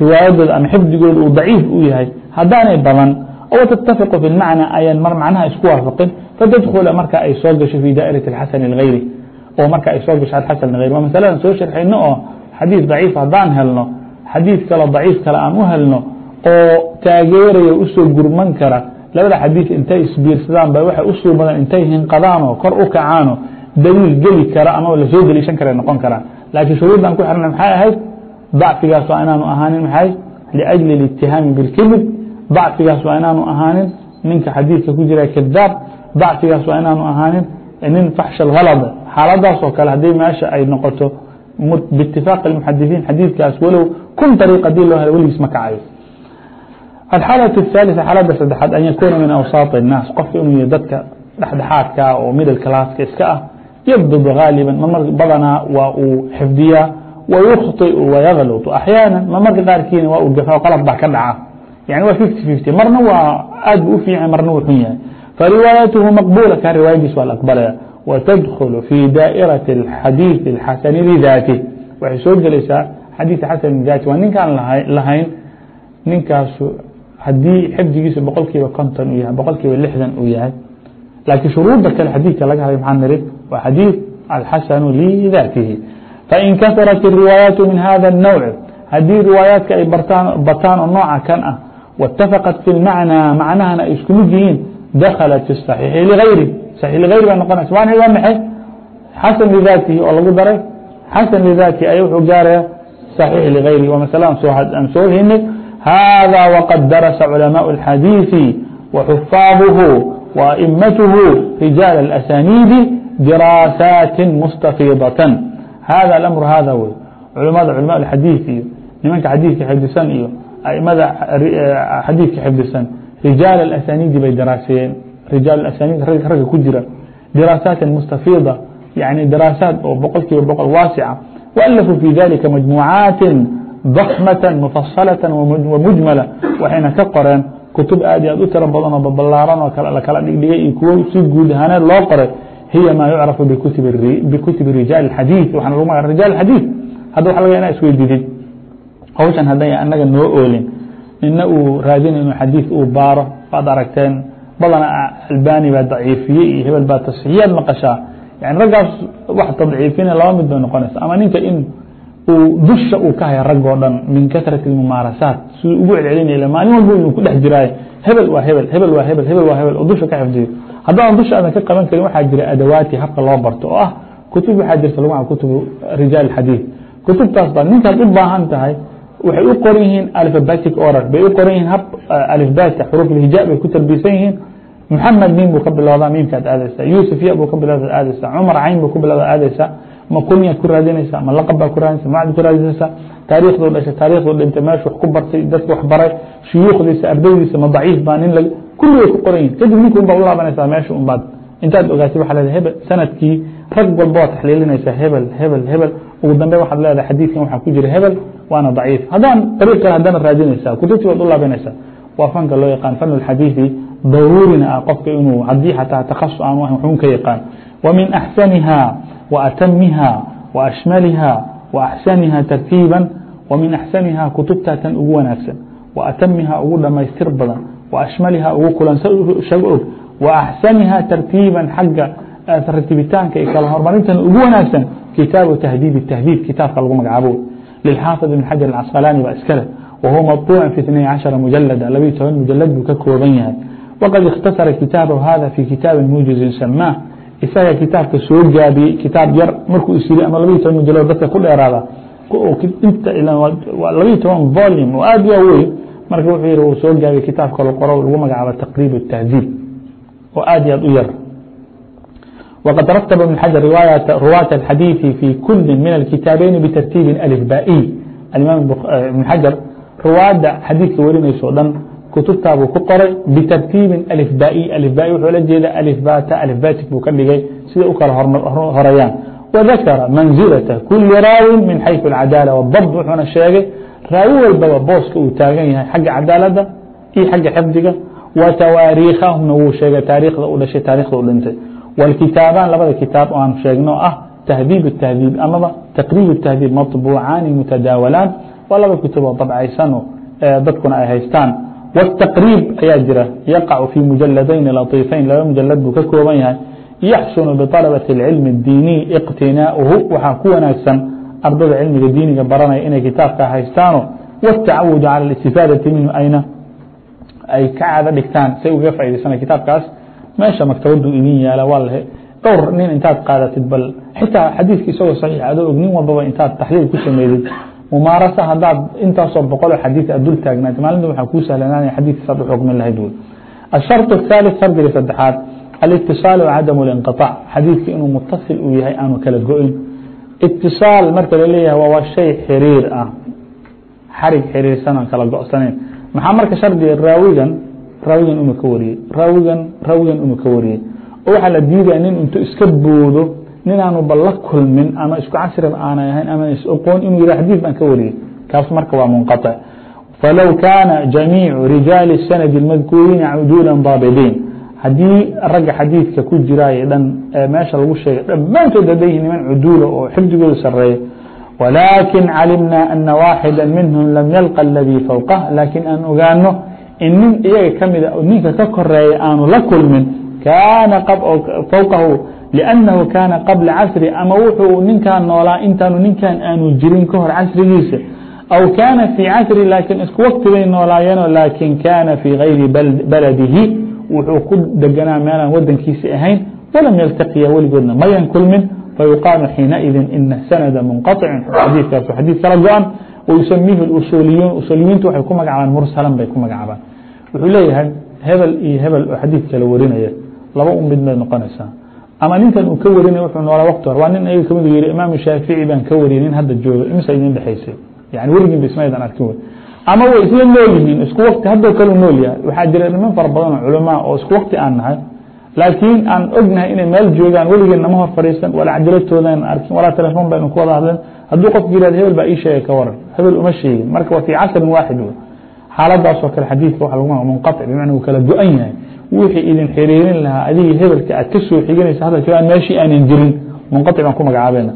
riwaayadooda ama xifdigooda uu ضaciif u yahay haddaanay badan oo تتafiq في المعنى ayan mar macnaha isku waafaqin fatdkula marka ay soo gasho في daaئرaة الxasن الغayri oo marka ay soo gasho alxasan غayr waa masaladan soo sharxayno oo xadiid daciif haddaan helno xadiid kale daciif kale aan u helno oo taageeraya usoo gurman kara labada xadiid intay isbiirsadaan ba waxay u suubadan intay hinqadaanoo kor u kacaano daliil geli kara ama lasoo deliishan kara noqon karaan laakiin shuruuddan ku xirna maxay ahayd dacfigaas waa inaanu ahaanin maxay liأjli اlاtihaami biاlkibir bacfigaas waa inaanu ahaanin ninka xadiidka ku jira kadaab bacfigaas waa inaanu ahaanin nin faxshal halad xaaladaas oo kale haddii meesha ay noqoto bاtifaaq اmuxadiثiin xadiidkaas walow kun طariiq haddii loo helo weligiis ma kacayo alxaalaة الثaaliثa xaaladda saddexaad an yakuuna min awsaaط الnaas qofka inuu dadka dhexdhexaadka ah oo middle classka iska ah yadub gaaliba badanaa waa uu xifdiyaa wayukطiئu wayaglut axyaana marmarka qaarkiina waa uu gafaa qalad baa ka dhaca. يعني wa fifty fifty. marna waa aad bu ufiican marna wu xun yahay fariwaayaته maqbula kan riwaayadiis waa la aqbalaya wtdkل في daaئraة الxadيiث الxasn لذاaته waxay soo gelaysaa xadiiث xasn لذaati waa ninkaan lahayn ninkaasu haddii xifdigiisa boqol konton u yahay boqol lixdan uu yahay laakiin shuruuda kale xadiidka laga haday mxaa niri wa xadiiث alxasn لذaatihi fain kasrat الriwاayaaت min hada الnowع haddii riwaayaadka ay bataan oo nooca kan ah واtafqت في المعنى macnahana ay isku mid yihiin dakلت في الصحيiح لغayri صحيح لغayri baa noqonaysa waana waa maxay xaسن لذاatihi oo lagu daray xaسن لذاatihi ay wuxuu gaaraya صحيح لغayri waa masle aan soo hinay hذا وqad darسa cuلماء الحadيiث وxفاaظه وأئmaته رiجاaل الأسانيد dirاaساaت مستفيضة. hذا الأمر hذا wy cmada cلماء الحadيiث iyo nimanka xadiiثka xifdisan iyo amada eh, xadiidka xifdisan rijaal asaniidi bay daraaseeyeen rijaal asaniid ragga ku jira. Diraasaat mustafiida yani daraasaad oo boqol kiiba boqol waasica walafuu fi dalika majmuucaati dakmaة mufasalaة wamujmala waxayna ka qoreen kutub aad iyo aad u tiro badan oo babalaaran oo la kala dhigdhigay iyo kuwo si guud ahaaneed loo qoray. Hiya ma yucrafu bikutubi rijaal اxadiiث rijaal xadiiث hadda wa laga ina isweydiidin hawshan hadday annaga noo oolin nina uu raadina inuu xadiiث uu baaro waad aragteen badana albani baa daciifiyey iyo hebel baa tasxiiyaad maqashaa. Yani raggaas wax tadciifina laba mid bay noqonaysa ama ninka in uu dusha uu ka haya rag dhan min kasrati mumaarasaat siduu ugu celcelinaya maalin walba inuu ku dhex jiraayo hebel waa hebel hebel waa hebel hebel waa hebel oo dusha ka xifdiyo. Haddaadan dusha aadan ka qaban karin waxaa jira adawaati habka loo barto oo ah kutub waxaa jirta lagu kutubu rijaal xadiid. Kutubtaas baa ninkaad u baahan tahay waxay u qoran yihiin alphabetic order bay u qoran yihiin hab alifbata xuruf lhijaa bay ku tarbisan yihiin محمد miin buu ka bilowdaa miimkaad aadeysaa yuسف ya buu ka bilowda aadeysaa cmar cayn buu ka bilowda aadeysaa ma kunyaad ku raadinaysaa ma laqab baa ku raadinaysa macd ku raadinaysaa taariikhduu dhashay taariikhduu dhintay meeshu wax ku bartay dadka wax baray shuyuukhdiisa ardaydiisa ma daciif baa nin kulligay ku qoran yihin kadib ninka un baa u laabanaysaa meesha un baad intaad ogaatay waxa leedahay hebel sanadkii rag walba waa taxliilinaysaa hebel hebel hebel ugu dambe waxaad leedahay xadiidkan waxaa ku jira hebel waana daciif. Haddaan dariiq kale haddana raadinaysaa kutubtii baad u laabanaysaa waa fanka loo yaqaan fan اxadiiثi daruurina ah qofka inuu haddii xataa takasus aan ahayn waxun ka yaqaan. Wa min axsaniha wa atamiha wa ashmaliha wa axsaniha tartiiba wa min axsaniha kutubtaa tan ugu wanaagsan. Wa atamiha ugu dhamaystir badan wa ashmaliha ugu kulanshag og. Wa axsaniha tartiiban xagga tartibitaanka iyo kala horumarintan ugu wanaagsan kitaabu tahdiib tahdiib kitaabka lagu magacaabo للxاaفظ بن xجر الcسqلاني ba iskale وهو مطبوع في اثني عشر مجلد لبي toban mجلد buu ka kooban yahay وqad اkhtaصر kitاaبه hذا في kitاaب mوجز سmاه isaga kitaabka soo gaabiyey kitaab yar markuu isyiri ama labayo toban mujalood dadka ku dheeraada labayo toban volume oo aad waa weyn marka wuxuu yihi uu soo gaabiyey kitaab kalo qoro lagu magacaaba taqriib الtahdiib oo aad i aad u yar وقد رتب بن حجر رواة الحديث في كل من الكتاaبين بترتيiب ألفبائي بن حجر ruwaada xadiidka warinayso dhan kutubtaabuu ku qoray bitartiibin alifbai alifbai wuxuu la jeeda alifbata alifbatik buu ka dhigay sida u kala horayaan wadakara mansilata kuli raawin min xayثu اlcadaala wاdabd wuxuuna sheegay raawi walbaba booska uu taagan yahay xagga cadaalada iyo xagga xifdiga wa tawaariikhahuna wuu sheegay taariikhda u dhashay taarikhda u dhintay والkitaaبan labada kitaaب aan sheegno ah تhذيib التhذيib amaba تqrيb التhذيib maطbuعaani mتadaawalaan waa laba kituboo طabcaysan dadkuna ay haystaan والتqrيib ayaa jira yaقacu fي mujaladayni لaطiifayn laba mujalad buu ka kooban yahay yaxsun بطaلabaة الcilm الdiiniي اqtinaaؤhu waxaa ku wanaagsan ardada cilmiga diiniga baranaya inay kitaabka haystaano والتacawuد calى الاstiفaadaةi minhu ayna ay ka caado dhigtaan say uga faa'idaysan kitaabkaas meesha maktabadu idin yaalla waa lahe. Dhowr nin intaad qaadatid bal xitaa xadiidka isagoo saxiix adoo og nin walbaba intaad taxliil ku sameydid mumaarasa hadaad intaasoo boqoloo xadii aad dul taagnaat maalinta waxaa kuu sahlanaanaya xadiikiisaad u xukmin lahayd wey الsharط الثالث shardiga saddexaad الاtiصاaل وcadم الانقطاع xadiidka inuu mutaصil uu yahay aanu kala go-in. اtiصاal marka la leeyahay waa shay xiriir ah. Xarig xiriirsan kala go-sanayn. Maxaa marka shardiga raawigan raawigan uma ka wariyey raawigan raawigan uma ka wariyey. Oo waxaa la diidaya nin intu iska boodo ninaanu ba la kulmin ama isku casrib aanay ahayn ama isaqoon inuu yihah xadiid baan ka wariyey. Kaas marka waa munqaطic falow kaana jamiicu rijaali الsanadi اmadkuuriina cuduula daabidiin haddii ragga xadiidka ku jiraay dhan ee meesha lagu sheegay dhammaantood hadday yihiin niman cuduula oo xifdigooda sareeya walaakin calimna ana waaxida minhum lam yalqa aladii fowqah laakiin aan ogaano in nin iyaga kamida ninka ka koreeya aanu la kulmin kaana fawqahu لأnnahu kaana qabla casri ama wuxuu ninkan noolaa intaanu ninkan aanu jirin ka hor casrigiisa aw kaana fii casri laakiin isku waqtibay noolaayeenoo laakin kaana fii gayri baladihi wuxuu ku deganaa meelaan wadankiisi ahayn walam yaltaqiya weligoodna mayan kulmin fayuqaalu xiinaئidi ina sanada munqaطicin xadiikaas xadiid kala go-an wayusamiihi usuuliyuun usuuliyintu waxay ku magacaabaan mursalan bay ku magacaabaan wuxuu leeyahay hebel iyo hebel oo xadiid kala warinaya. Laba un mid bay noqonaysaa ama ninkan uu ka warinay wuxuu noolaa waqti hor waa nin ayaga ka mid yihi imaamu shaafici baan ka wariyay nin hadda jooga. Imisa idin dhexaysay. Yani weligiinba ismaydan arkin wey ama way isla nool yihiin isku wakti haddoo kale nool yahay. Waxaa jira niman fara badan oo culamaa oo isku wakti aan nahay. Laakiin aan ognahay inay meel joogaan weligeen nama hor fadhiisan walaa cajalatoodan arkin walaa telefoon baynu ku wada hadlen hadduu qofku yihahdo hebel baa ii sheegay ka waran. Hebel uma sheegin. Marka waa waaxid wey xaaladaasoo kale xadiidka waxa lagu magaca munqaطic bimacna uu kala go-an yahay wixii idin xiriirin lahaa adigii hebelka aad ka soo xiganaysa hadalka aan meeshii aanan jirin munqaطic baan ku magacaabayna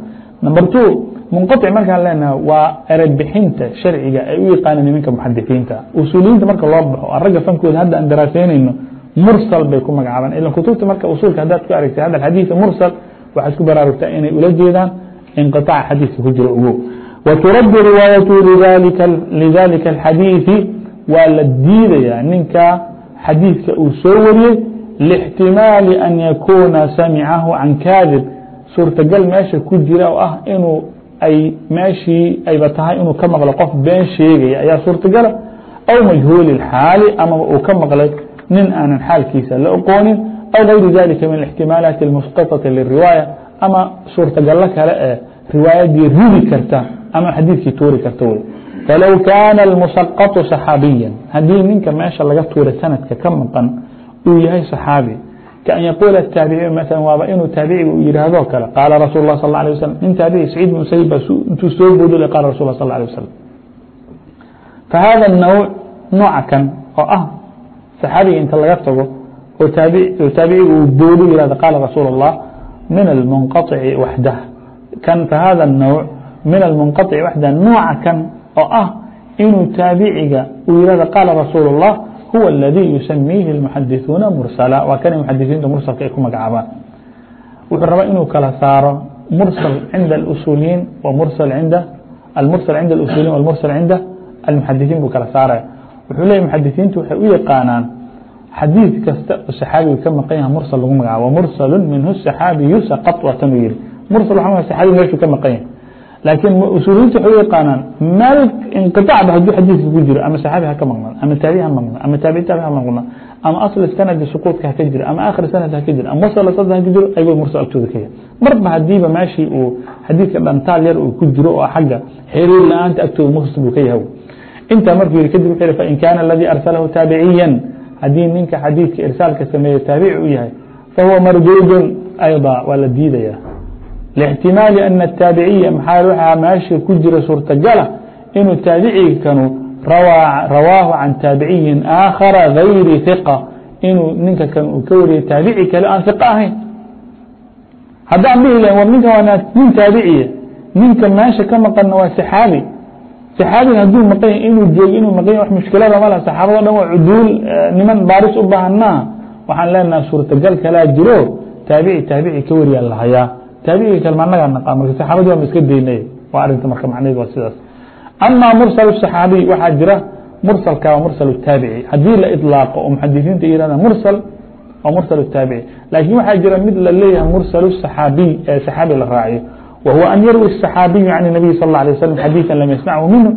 number two munqaطic markaan leenahay waa erebixinta sharciga ay u yaqaaneen nimanka muxadisiinta usuuliyiinta marka loo baxo ragga fankooda hadda aan daraaseynayno mursal bay ku magacaabaan ila kutubta marka usuulka haddaad ku aragtay hadda xadiidka mursal waxaad ku baraarugtaa inay ula jeedaan inqiطaac xadiidka ku jiro ogo وترد رواaية لذلika الحadيiثi waa la diidaya ninka xadiidka uu soo wariyey لاحtimaali أn yakuna samcahu can kaadib suurtagal meesha ku jira oo ah inuu ay meeshii ayba tahay inuu ka maqlo qof been sheegaya ayaa suurtagala aw majhuuli الxaali amaba uu ka maqlay nin aanan xaalkiisa la oqoonin aw غayri dalika min الاحtimaalaaت الmusqطaةi للriواayة ama suurtagalo kale ee riwaayadii ridi karta ama xadiidkii tuuri karta wey فلو كان المسقط صحاaبيا hadيi ninka meeشha laga tuuray sanadka ka maqan uu yahay صحاaبي كأن يقول التاaبعي mثلا waaba inuu taaبعiga u yihaahdo kale qاaل رsuل الله صلى اه عليه nin taaبعي سعيد بن سyب ba intuu soo boodila qاaل رsuل الله صلى اه عليه وسلم. فhذا النوع نوoca kan oo ah صحاaبiga inta laga tago oo taaبعiga uu boolu yihahdo qاaل رsuuل الله min المنقطع وaحدة kn فhذا النوع min المنقطع وaحدة نوoca kan oo ah inuu taabiciga uu yihahdo qaala rasuul الlah huwa اladii yusamiihi الmuxadiثuuna mursala. Waa kana muxadisiinta mursalka ay ku magacaabaan. Wuxuu rabaa inuu kala saaro mursal cinda اusuuliyiin mursal cinda almursal cinda اusuuliyin wmursal cinda almuxadisiin buu kala saaraya. Wuxuu leeyay muxadisiintu waxay u yaqaanaan xadiid kasta oo saxaabiga ka maqan yaha mursal lagu magacaabo. Mursal minhu saxaabiyu saqط waa tanuu yihi mursal waa saxaabiga meeshuu ka maqan yahay laakiin usuuliyiinta waxay u yaqaanaan meel inqiطacba hadduu xadiidka ku jiro ama saxaabi ha ka maqnaan ama taabici ha maqnaan ama taabici taabi ha maqnaan ama asli sanadi suquudka haka jiro ama akhri sanad haka jiro ama wasl sad haka jiro ayuu mursal agtooda ka yahay marba hadiiba meeshii uu xadiidka dhantaal yar uu ku jiro oo xagga xiriir la'aanta agtooda mursal buu ka yahay intaa markuu yihi kadib wuxuu yihi fain kaana aladii arsalahu taabiciya haddii ninka xadiidka irsaalka sameeye taabici u yahay fahuwa marduudun ayضa waa la diidaya لاحtimaali أن التاaبiciya maxaa waxaa meesha ku jira suurtagala inuu taabiciga kanu rawaahu can taabiciyin aakhara غayri ثiqة inuu ninka kan uu ka wariyay taabici kale aan ثiqo ahayn haddaan dhihi lahin war ninka waa nin taabiciya ninka meesha ka maqanna waa saxaabi saxaabiga hadduu maqan yahy inuu joogo inuu maqan yahy wax mushkilada mala saxaabado dhan waa cuduul niman baaris u baahanaa waxaan leenaha suurtagal kalaa jiro taabici taabici ka wariyaa lahayaa taabiciga kale managaa naqaa marka saxaabadii waa ma iska daynay waa arinta marka macnaheed waa sidaas ama mursal الصaxaabiy waxaa jira mursalka waa mursal الtaabici haddii la iطlaaqo oo muxadisiinta yihahda mursal waa mursal الtaabici laakiin waxaa jira mid la leeyahay mursal الصaxaabiy ee saxaabi la raaciyo wa huwa an yarwi الصaxaabiyu can الnabiy sal اله alيه waslm xadiiثa lam yasmachu minhu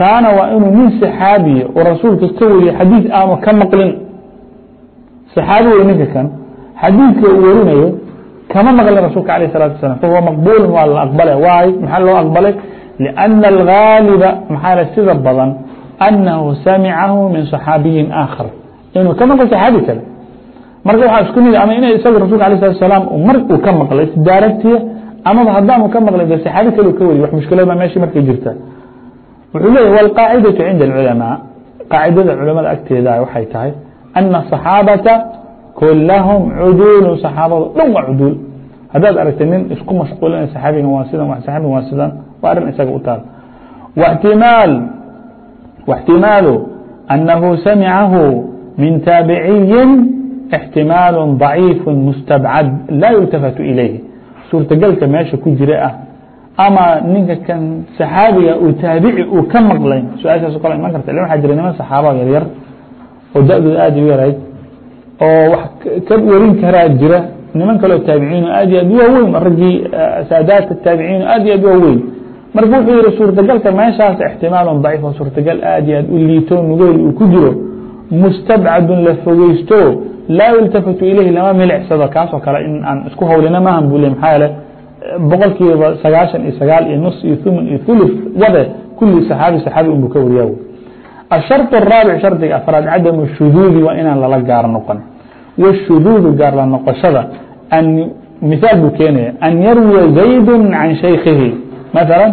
taana waa inuu nin saxaabiya oo rasuulka ka wariye xadiiث aanu ka maqlin saxaabi wey ninka kan xadiidka uu warinayo kama maqli rasulka alيه الصلaة وaسلام fahuwa maqbul waa la aqbalay waay maxaa loo aqbalay لأn الغاaliبa maxaa le sida badan أnahu samicahu min صaxaabiyin آakخar inuu ka maqlo صaxaabi kale marka waxaa isku mid ama inay isaga rasulka alيه الصلaة وسلام mar uu ka maqlo isdaaragtiya amaba haddaanu ka maqlay de صaxaabi kale ka wariy wax mushkilad ba meeshi markay jirta wuxuu leeyah wاlqaacidaةu cinda الculamاء qaacidada culamada agteeda waxay tahay أna الصaxaabata klhm cduul saxaabado dhan waa cduul hadaad aragta nin isku mashquulina saaabiga waa sidan saaabiga waa sidan waa arrin isaga u taal. واxtimaalu أnahu samcahu min taabiciyi اxtimaalu ضaciif mustabcad laa yultafat ilayhi. Suurtagalka meesha ku jira ah ama ninka kan saxaabiga uu taabici uu ka maqlay su'aashaas o iman karta. L waa jira niman saxaaba yaryar oo da-dooda aad u yarayd oo wax ka warin karaa jira niman kaleo taabiciin aad iyo aad waaweyn raggii saadaadka taabiciin aad iyo aad waaweyn marka wuxuu yihi suurtagalka meeshaas ixtimaalun daciif oo suurtagal aad iyo aad u liito nugeyl uu ku jiro mustabcadun la fogeysto laa yultafatu ilayhi lama milicsado kaasoo kale in aan isku hawlina maahan buu le maxaa yeele boqol kiiba sagaashan iyo sagaal iyo nus iyo thuman iyo thuluth wade kulli saxaabi saxaabi unbuu ka wariyaa الشharط الرaaبع shardiga afraad cadamu shuduudi waa inaan lala gaar noqon iyo shuduud gaarla noqoshada miثaal buu keenaya an yarwiya زayd can شhaykihi maثalا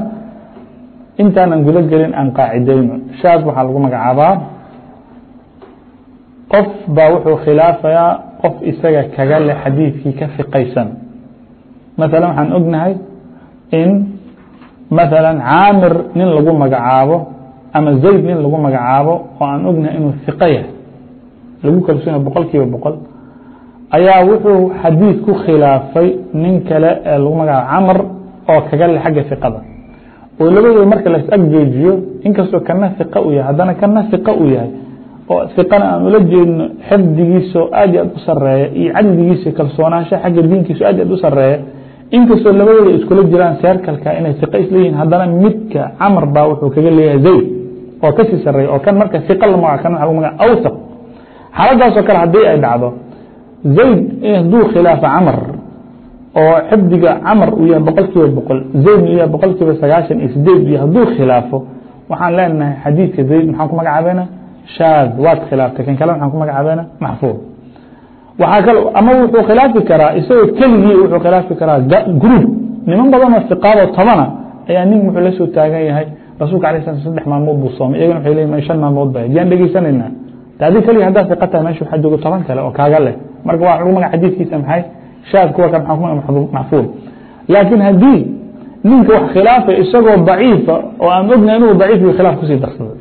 intaan aan guda gelin aan qaacidayno shaad waxaa lagu magacaabaa qof baa wuxuu khilaafayaa qof isaga kaga le xadiidkii ka fiqaysan. Maثala waxaan ognahay in maثalا caamir nin lagu magacaabo ama zayd nin lagu magacaabo oo aan ognahay inuu fiqo yahay lagu kalsoonaya boqol kiiba boqol ayaa wuxuu xadiid ku khilaafay nin kale ee lagu magacaabo camr oo kaga le xagga fiqada. Oo labadooda marka las ag joojiyo inkastoo kana fiqa u yahay haddana kana fiqa u yahay oo fiqana aan ula jeedno xifdigiisa oo aad i aad u iyo cadligiisa kalsoonaansha xagga diinkiisa aad aad u inkastoo labadooda iskula jiraan seerkalka inay fiqa isleeyihin haddana midka camr baa wuxuu kaga leeyahay zayd oo ka sii sareeya oo kan marka fiqa la magac kan waxa maga awsaq xaaladaasoo kale haddii ay dhacdo zayd hadduu khilaafa camr oo xifdiga camr uu yahay boqol kiiba boqol zayd uu yahay boqol kiiba sagaashan iyo sideed iyo hadduu khilaafo waxaan leenahay xadiidka zayd maxaan ku magacaabeena shaad waad khilaaftay kan kale maxaan ku magacaabeena maxfuud. Waxaa kal ama wuxuu khilaafi karaa isagoo keligii wuxuu khilaafi karaa gruub niman badanoo fiqaado tobana ayaa nin wuxuu la soo taagan yahay? Rasuulka alay slam saddex maalmood buu soomay iyagana waxay leeyihiin shan maalmood ba yaan dhegeysanaynaa de adi klg hadaa q tahay meeshu joogo toban kale oo kaaga leh. Marka waa culumaga xadiikiisa maxay? Shaad kuwa kan maxkuma macfuul laakiin haddii ninka wax khilaafa isagoo daciifa oo aan ogna inuu daciif yu khilaaf ku sii darsaday.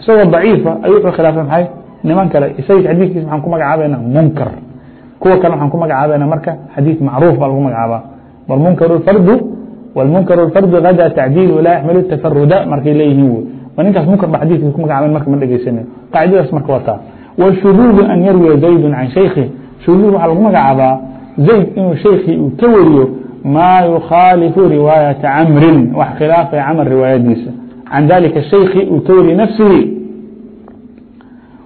Isagoo daciifa ayuu wuxuu khilaafay maxay? Niman kale. Isaga xadiikiisa maxaan ku magacaabeynaa munkar. Kuwa kale waxaan ku magacaabeynaa marka xadiis macruuf baa lagu magacaabaa. Wاlmunkar اfardu wاlmunkar اfardu hada tacdiil walaa yaxmilu tafaruda markay leeyihiin wey ninkaas munkar ba xadiidkiisa ku magacaben marka ma dhegeysanayo qaacidadaas marka wataa wshuduudu an yarwiya zaydu can shaykhi. Shuduud waxaa lagu magacaabaa zayd inuu shaykhii uu ka wariyo maa yukhaalifu riwaayata camrin. Wax khilaafaya camr riwaayadiisa. Can dalika shaykhi uu ka wariye nafsihi.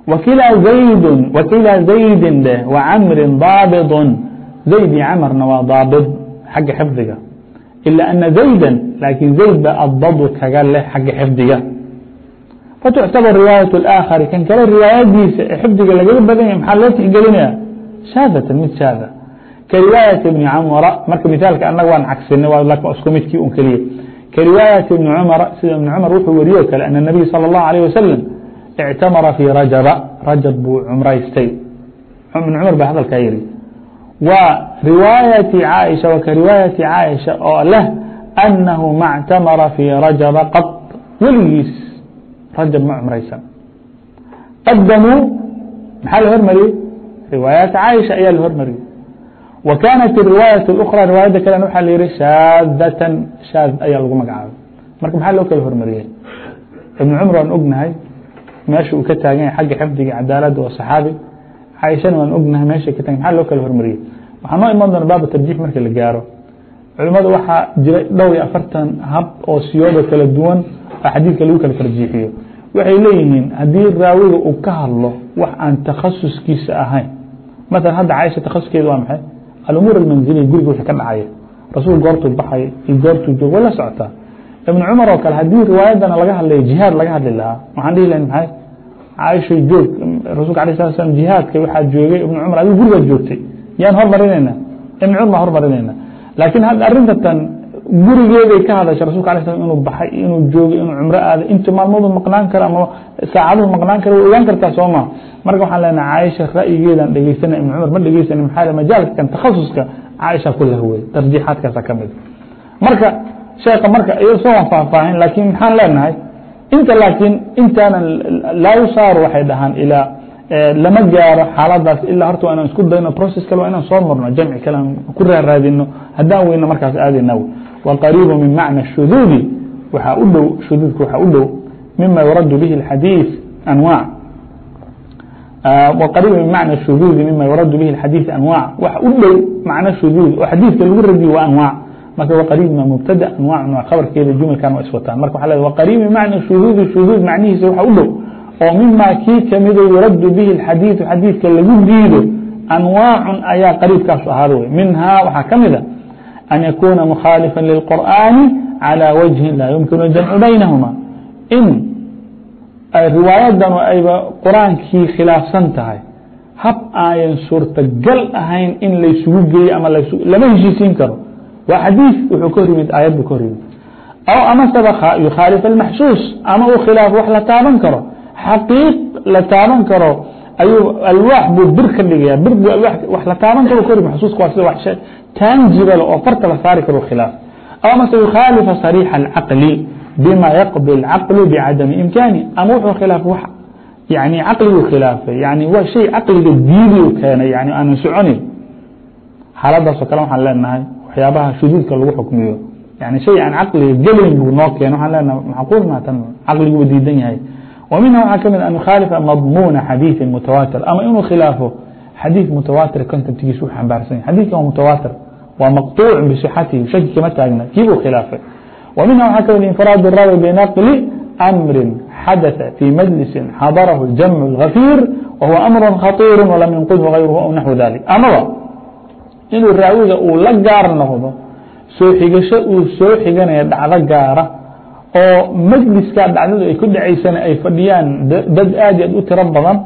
Wakilaa zaydun wakilaa zaydin dheh wa camrin daabidun. Zayd camarna waa daabid xagga xifdiga ila ana zaydan laakiin zayd ba adbadu kaga leh xagga xifdiga فتعتبر rواaية الآkخر kn kale riwaayadiisa ee xifdiga lagaga badanya mxaa loo tixgelinaya shاadة mid shاada krواaيaة بن cmر marka miaalka anaga waan cagsinay isku midkii un keliya krواaيaة بن cmر sida بن cmر wuxuu wariyo kale أن النaبي slى الlه عليه وsلم اctamara في rajaba rajab buu cumraystay بن cmr ba hadalkaa yiri wa riwaayaةi caaشha wa kriwaayaةi caaشha oo leh أnahu ma اctamara في rajaba qط weligiis rajab ma cumraysan qadamuu maxaa la hormariyey riwaayaat caaisha ayaa la hormariyey wa kaanat الriwaayaة اأkrى riwaayadda kalena waxaa la yihi shaadatan shaad ayaa lagu magacaabay marka maxaa loo kala hormariyey ibn cumr waan ognahay meesha uu ka taagan yahay xagga xifdiga cadaaladda waa saxaabi caaishana waan ognahay meesha ka tagan maxaa loo kala hormariyey waxaa noo iman doona baaba tarjiix marka la gaaro culimada waxaa jira dhowr iyo afartan hab oo siyoodo kala duwan oo xadiidka lagu kala tarjiixiyo waxay leeyihiin haddii raawiga uu ka hadlo wax aan takhasuskiisa ahayn. Maala hadda caaisha takhasuskeeda waa maxay? Alumuur almanziliya guriga wixii ka dhacaya. Rasuul goortuu baxay iyo goortuu joog way la socotaa ibn cumar oo kale haddii riwaayadana laga hadlayo jihaad laga hadli lahaa waxaan dhihi lahayn maxay? Caaisha joog rasuulka alay sala slam jihaadka waxaa joogay ibn cumar adigu gurigaad joogtay. Yaan hormarinayna ibn cumar baan hormarinayna laakiin hadda arrinta tan gurigeeday ka hadasha rasulka ala slam inuu baxay inuu joogay inuu cumro aaday inta maalmoodu maqnaan karo ama saacaduhu maqnaan karo way ogaan kartaa soo maa marka waxaan leenaha caaisha ra'yigeedaan dhegeysana ibn cumar ma dhegeysana maxaa majaalka kan takhasuska caaisha ku lahwey tarjiixaadkaasa ka mid. Marka sheeka marka iyo soo faahfaahin laakiin maxaan leenahay inta laakiin intaanan laa yusaaru waxay dhahaan ilaa Eh, lama gaaro xaaladaas ilaa horta waa inaan isku dayno process kale waa inaan soo marno jamci kale aan ku raaraadino haddaan weyno markaas aadayna wey. Waqariibu min macna shuduudi waxaa u dhow shuduudka waxaa u dhow mima yuradu bihi اxadiiث anwaac. Eh, Waqariibu min macna shuduudi mima yuradu bihi اxadiiث anwaac. Waxa u dhow macno shuduud oo xadiidka lagu radiyo waa anwaac. Marka waqariib ma mubtada anwaacna khabarkeeda jumalkan waa iswataan marka waa le waqariib min macna shuduudi shuduud macnihiisa waxa u dhow oo mimaa kii kamido yuraddu bihi اxadiiثu xadiidka lagu diido anwaacu ayaa qariibkaasu ahaada wey minhaa waxaa ka mida an yakuuna mukhaalifa lilqur'aani calى wajhin laa yumkinu jamcu baynahuma. In riwaayadanu ayba quraankii khilaafsan tahay hab ayan suurtagal ahayn in laysugu geeyo ama lama heshiisiin karo. Waa xadiiث wuxuu ka hor aayad buu ka hor aw amaseba yukhaalifa اlmaxsuus ama uu khilaafo wax la taaban karo xaqiiq la taaban karo ayuu alwaax buu bir ka dhigaya bir alwaax wax la taaban karo kori maxsuuska waa sida wax shay oo farta la saari karo khilaaf. Aw mase yukhaalifa sariixa alcaqli bima yaqdi alcaqlu bicadami imkaani. Ama wuxuu khilaaf wax yani caqliguu khilaafay yani waa shay caqliga diidiu keenay yani aanan soconin. Xaaladaasoo kale waxaan leenahay waxyaabaha shuduudka lagu xukmiyo. Yani shay aan caqliga gelayn buu noo keeno waxaan leenahay macquul maa tan caqliguba diidan yahay ومنها وa أن يخالف مضمون حديث متواتر أmا inuu khلاaفo xadيiث متwاتر kntmtigiis xmbاarsan ya حadيثka wa متwاتر waa بصحته شhki kama taagna kibuu khلاaفay ومنها وa kمid الراوي بنقل أمر حدث في مجلس حضره جمع الغفير وهو أمر خطير ولم ينقذه غيره أو نحو ذلك amaba inuu raawiga uu la gaar نoqdo soo xigasho uu soo oo majliskaa dhacdadu ay ku dhacaysana ay fadhiyaan dad aad i aad u tiro badan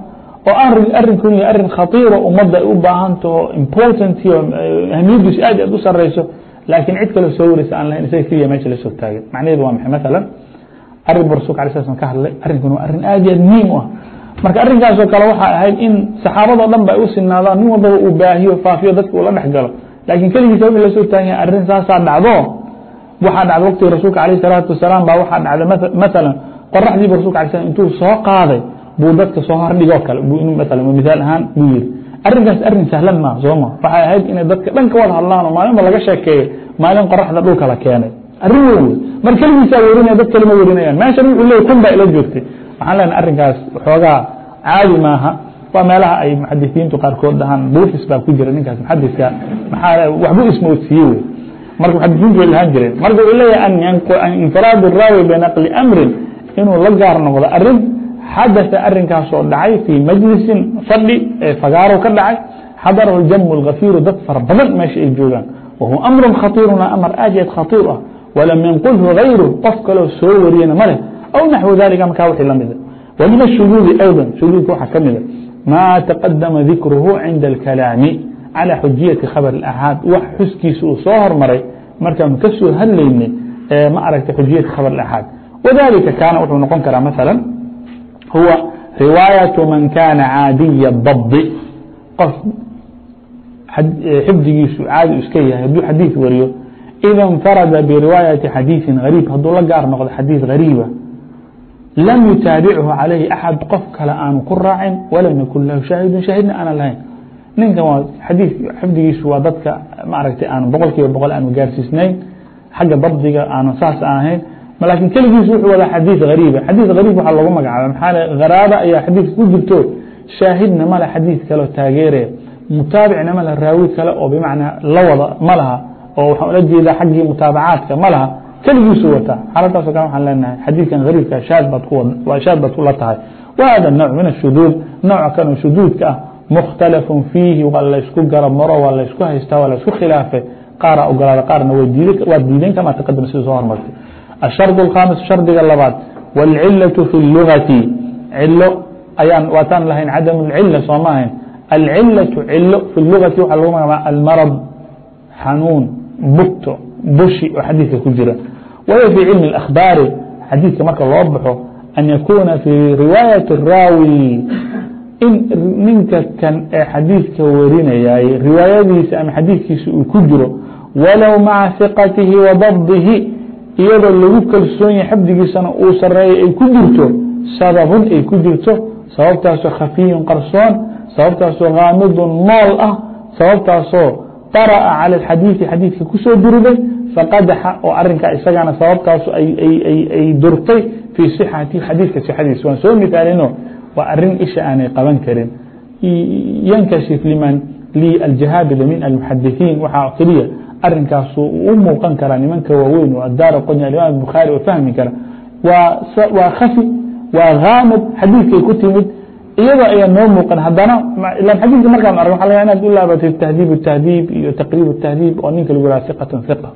oo arinkun y arrin khatiiro ummadda ay u baahantaho important ahmiyadiisu aad aad u sareyso laakiin cid kaloo soo wareysa aan lahayn isaga keliya meesha la soo taagan macnaheedu waa maxay? Masalan arrin bu alay slam ka hadlay arrinkun waa arrin aad iyo aad muhiim u ah. Marka arrinkaasoo kale waxaa ahayd in saxaabadoo dhan ba ay u sinaadaan nin walbaba uu baahiyo faafiyo dadka uu la dhex laakiin keligiisa wixii la soo taagan yahay arrin saasaa dhacdo waxaa dhacda waqtiga rasuulka alayh salaatu wasalaam baa waxaa dhacda masalan qoraxdiibu rasulka alay slam intuu soo qaaday buu dadka soo hordhigoo kale maala miaal ahaan buu yiri arrinkaas arrin sahlan maa sooma waxay ahayd inay dadka dhan ka wada hadlaan oo maalinba laga sheekeeyo maalin qoraxda dhulka la keenay. Arrin weyn wey mar keligiisaa werinaya dad kalema werinayaan meeshan wuxuu leey kun baa ila joogtay. Waxaan leenahay arrinkaas waxoogaa caadi maaha. Waa meelaha ay muxadisiintu qaarkood dhahaan buufis baa ku jira ninkaas muxadiska maxaa waxbuu ismoodsiiye wey marka waxaad jinsiga lahaan jireen. Marka wuxuu leeyahay infiraad الraawi binaqli amrin inuu la gaar noqdo arrin xadasa arinkaasoo dhacay fii majlisin fadhi ee fagaarow ka dhacay xadarahu jamu اlkafiiru dad fara badan meesha ay joogaan. Wahuwa amru khatiiruna amar aad yaad khatiir ah. Walam yanqulhu غayru qof kaloo soo wariyana ma aw naxwu dalika markaa wixii la mida ah. wa min الshuduudi shuduudka waxaa ka mida ah. maa taqadama dikruhu cinda اlkalaami calى xujiyati khabr اaحaad wax xuskiisa uu soo hormaray markaanu ka soo hadlaynay ma aragta xujiyati khabr اaحaad wdalika kaana wuxuu noqon karaa maala huwa riwaayaة man kana caadiya dabdi qof xifdigiisu caadi u iska yahay hadduu xadiiث wariyo إda اnfarada biriwaayaةi xadiiثi غariib hadduu la gaar noqdo xadiiث غariiba lam yutaabichu calayhi axad qof kale aanu ku raacin walam yakun lahu shaahidu shaahidna aana lahayn ninkan waa xadii xifdigiisu waa dadka maaragtay aanu boqol kiiba boqol aanu gaarsiisnayn xagga dabdiga aanu saas aan ahayn laakiin keligiis wuxuu wadaa xadiiث غariiba xadiiث غariib waxaa loogu magacaaba maxaa haraaba ayaa xadiiث ku jirto shaahidna male xadiiث kaleo taageeraya mutaabicna male raawi kale oo bimacnaa la wada ma laha oo waxaan ula jeedaa xaggii mutaabacaadka ma laha keligiisu wataa xaaladaaso kale waxaan leenahay xadiidkan غariibka shaad baad shaad baad kula tahay wa hada الnوع min الshuduud nooca kan oo shuduudka ah مkhtلف فيihi waa laysku garab maro waa laysku haysta waa laysku khilaafe. Qaaraa ogolaada qaarna waa diideen kama tqadam sida soo hormartay. الsharط الkhاamiس shardiga labaad. والcilaة في الlugati cilo ayaan waataan lahayn cadam اcila sooma ahayn. Alcilaة cilo fi اlugati waxaa lagu magacabaa almarad xanuun bugto bushi oo xadiidka ku jira. Waya fي cilmi الأkhbaari xadiidka marka loo baxo an yakuuna fii riwaayaة الraawi in ninka kan ee xadiidka warinayay riwaayadiisa ama xadiidkiisa uu ku jiro walow maca ثiqatihi wa dabdihi iyadoo lagu kalsoon yahay xabdigiisana uu sareeyay ay ku jirto sababun ay ku jirto sababtaasoo khafiyun qarsoon sababtaasoo haamidun nool ah sababtaasoo طara'a calى xadiiثi xadiidka kusoo duriday faqadaxa oo arinkaa isagana sababtaasu ay durtay fii صixati xadiidka sixadiisa waan soo mithaalino waa arrin isha aanay qaban karin. Yankashif liman li aljahaabida min almuxadithiin waxaa keliya arinkaasu u muuqan karaa nimanka waaweyn oo adaara qonya imaam bukhaari oo fahmi kara. Waa khafi waa haamid xadiidkay ku timid iyadoo ayaa noo muuqan. Haddana ilan xadiidka markaan arg waa inaad u laabatay tahdiib iyo taqriib tahdiib oo ninka lagu yhaha iqatan iqa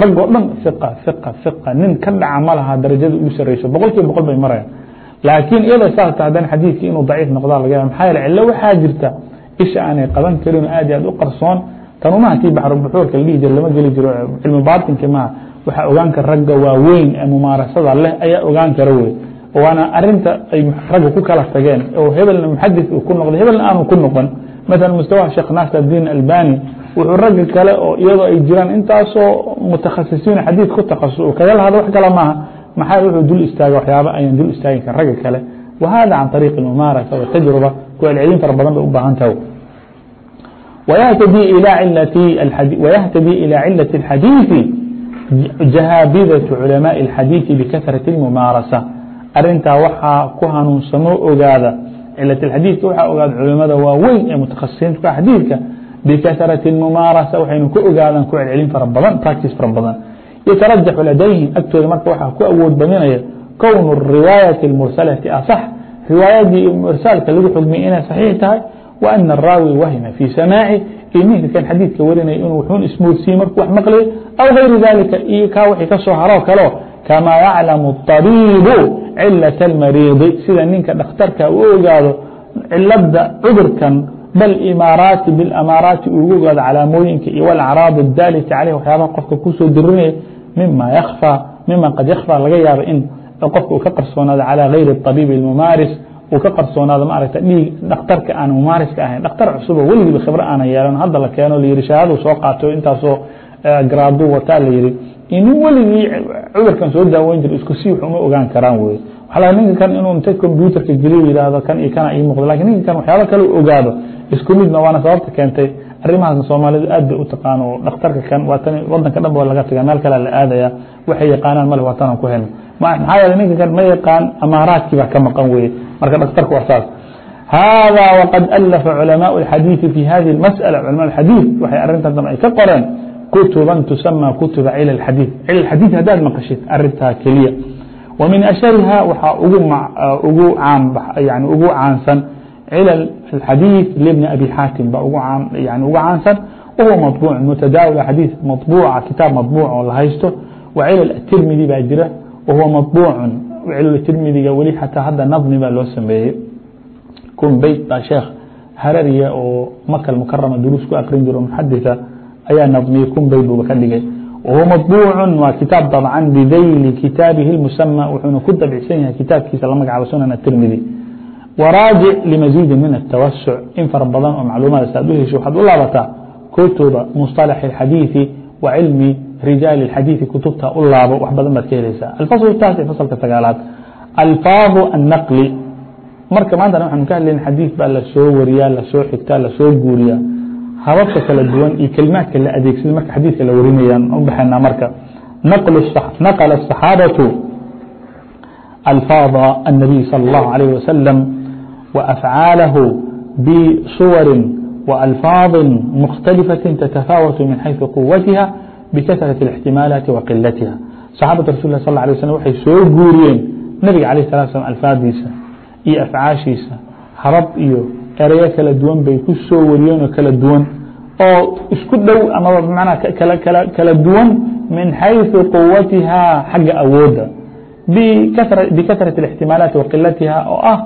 raggoo dhan iqa iqa iqa nin ka dhaca ma laha darajada ugu sareyso boqol boqol bay marayaan laakiin iyadoo saas ta haddana xadiidki inuu daciif noqda laga yaaba maxaa yeele cillo waxaa jirta isha aanay qaban karin aad iyo aad u qarsoon. Tanumaha tii baxrubuxuurka la dhihi jiro lama geli jiro cilmi baatinka maha waxaa ogaan ragga waaweyn ee mumaarasada leh ayaa ogaan kara wey. Waana arinta ay ragga ku kala tageen oo hebelna muxadis uu ku noqday hebelna aanu ku noqon. Maala mustawa sheekh naasir albani wuxuu ragga kale oo iyadoo ay jiraan intaasoo mutakhasisiin xadiid ku takhasus kaga lahado wax kale maaha maxaa wuxuu dul istaaga waxyaaba ayaan dul istaagin kan ragga kale wa hada can طariiq اmumaarasa watajruba ku celcelin fara badan bay u baahan tahay ويهتدي إلى علة ويهتدي إلى علة الحديث جهابذة علماء الحديث بكثرة الممارسة arintaa waxaa ku hanuunsamo ogaada cilaة الxadيث waxaa ogaada culimada waaweyn ee mتakhasisiinta xadiidka bkasraة الmumaarasa waxaynu ku ogaadaan ku celcelin fara badan practice fara badan يترجح لدayهم أgtooda mrka wa ku awood badinaya كwn الرiواaيaة المرسلة أصح. riواayadii مرساaلka lagu xugmiyay inay صحيiح tahay وأن الراawي wahma في سماaعه iyo ninkkan xadيiثka warinay inuu xun ismoodsiye marku wax maqlay أو غayru ذaلika iyo ka wxii ka soo haroo kaleo كamا يعلم الطaبيب cilaة المريض. sida ninka dhakhtarka u ogaado cilada cudurkan bal imaaraati biamaaraati ugu ogaado calaamooyinka iyo wاlacraad الdaalita caleyh waxyaabaha qofka kusoo dirinaya mima ykfى mima qad yakfى laga yaabo in qofka uu ka qarsoonaado calى غayri الطabiib الmumaaris uu ka qarsoonaado maaragta dhiig dhakhtarka aan mumaariska ahayn dhakhtar cusubo weligiiba khibro aanan yeelan hadda la keeno layihi shahaaduu soo qaato intaasoo garaaduu wataa la yihi inin weligii cudurkan soo daaweyn jira isku si wax uma ogaan karaan wey waxaa laga ninka kan inuu inta combyuutarka geliyo yidhaahdo kan iyo kana ii muuqdo lakin ninka kan waxyaaba kale u ogaado isku midna waana sababta keentay arimahaasna soomaalidu aad bay u taqaan oo dhakhtarka kan waa tan wadanka dhan ba laga taga meel kale la aadaya. Waxay yaqaanaan male waa tanaan ku helno maxaa yeele ninka kan ma yaqaan amaaraadkii baa ka maqan weye marka dhakhtarka wax saas. Hada waqad alafa culamaء اxadiiثi fi hadihi اmasأala culama اxadiiث waxay arintan dan ay ka qoreen kutuban tusama kutuba cil اxadiiث cil اxadiiث haddaad maqashid arintaa keliya. Wa min ashariha waxaa ugu ugu caansan علل في الحديث لبن أبي حاتم. ba يعني uga cاanسan وهو مطبوع. متdاول حdيث مطبوع kتاaب مطبوع oo la haysto وعلل التirmidي baa jira وهو مطبوع. علل التirmidga weli حtىa hadda نظمi baa loo sameeyey كن beyt ba شheekh hararya oo mkل مكرمة دروس ku akrin jiro محadiثa ayaa نظمiyey كن beyt buba ka dhigay وهو مطبوع waa kتاaب طبعا بذyل kتاaبhi المسمى. وxuuna ku dabcsan yahay kitaabkiisa la magacaabo suنن التirmidي wraajic lmaزiidi min الtawasع in fara badan oo macluumaad aad u hesho waxaad u laabataa kutba muصطalax الxadiiثi wa cilmi rijaal اxadiiثi kutubta u laabo wax badan baad ka helaysaa. Alfasl taas ee faslka sagaalaad. Alfaaظu الnaqli marka maantana waxaanu ka hadlayn xadiiث baa la soo wariyaa la soo xigtaa la soo guuriyaa. Hababka kala duwan iyo kelimaadka la adeegsada marka xadiiثka la warinayaan u baxaynaa marka. Naqla الصaxaabaةu alfaaظa الnabiي salى الlahu عalيه wasaلم وأفعاله بصور وألفاظ مختلفة تتفاوت من حيث قوتها بكثرة الاحتماaلaaت وقلتها. صxاaبaة رasul صلى اه عليه وسم waxay soo guuriyeen نaبga عليه الصلa sلم alفاadiisa iyo أفعاaشhiisa harab iyo erayo kala duwan bay ku soo wariyeen oo kala duwan oo isku dhow amaba kala duwan min حayثu quwatiha xagga awooda بkaثraة الاحtimaaلaaت وaqilatiha oo ah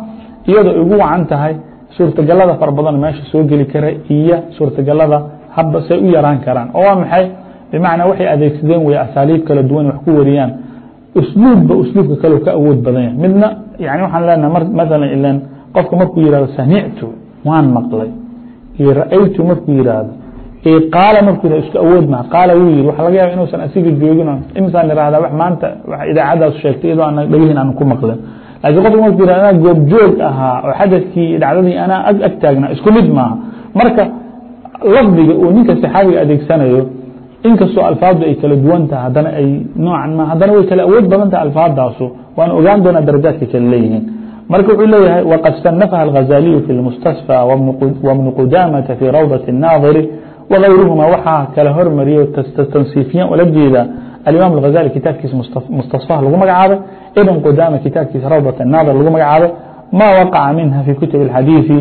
iyadoo ugu wacan tahay suurtagalada fara meesha soo geli kara iyo suurtagalada habba say u yaraan karaan. Oo waa maxay? Bimacnaa waxay adeegsadeen wey asaaliib kala duwan wax ku wariyaan. Usluubba usluubka kale ka awood badan yahay. Midna yani waxaan leenaha maala ilan qofka markuu yihahdo samictu waan maqlay. Iyo ra'aytu markuu yihahdo iyo qaala markuu yihahdo isku awood maha. Qaala wuu yihi waxa laga yaaba inuusan asiga joogin imisaan ihahdaa wax maanta idaacadaas sheegtay iyadoo aan dhagihin aan ku maqlin laki qofk m anaa goobjoog ahaa oo xadadkii dhacdadii anaa ag ag taagnaa isku mid maaha. Marka lafdiga uu ninka saxaabiga adeegsanayo inkastoo alfaadu ay kala duwan taha haddana ay noocan ma haddana way kala awood badan taha alfaadaasu waana ogaan doonaa darajaadka kala leeyihiin. Marka wuxuu leeyahay waqad sanafaha alghazaliyu fi اlmustasfى wabnu qudamata fi rawdaةi الnaadiri wغayruhuma waxaa kala hormariya tansiifiyan ula jeeda alimaam اghazali kitaabkiisa mustasfaha lagu magacaabay. بن qdاm kitaabkiisa rawdة الnاdr lagu magacaabo ma waqca minha fي kutub الxadiiثi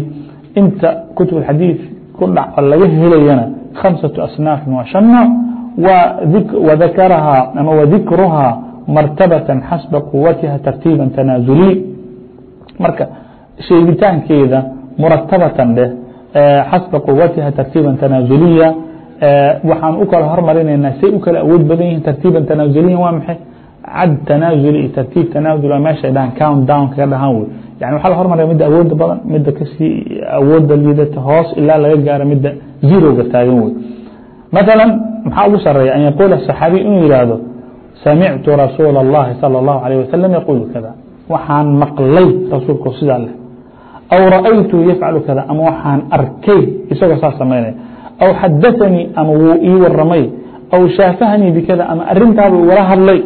inta kutub اxadiiث ku dhac laga helayana خaمسaة asناafi waa شhan nooc dakaraha ama وdikruhaa martabaة xasba quwatiha tartiiba tanaaزuliي marka sheegitaankeeda muratabatan dheh xasba eh, quwatiha tartiiba tanaaزuliya eh, waxaan u kala hormarinayna say u kala awood badan yihiin tartiiba tanaaزuliya waa maxay? cad tanaaزul iyo tartiib tanaazula meesha dhaan count down kaga dhahaan wey yani waxaa la hormaraya midda awooda badan midda ka sii awooda liidata hoos ilaa laga gaaro midda zeroga taagan wey maثalا maxaa ugu sareeya an yaquula صaxaabiy inuu yihahdo samictu rasuula الlahi salى الlahu عalيه wasalam yaquulu kada waxaan maqlay rasuulko sidaa leh aw ra'aytu yafcalu kada ama waxaan arkay isagoo saas samaynaya aw xadaثanii ama wuu ii waramay aw shaafahanii bikada ama arintaabuu igala hadlay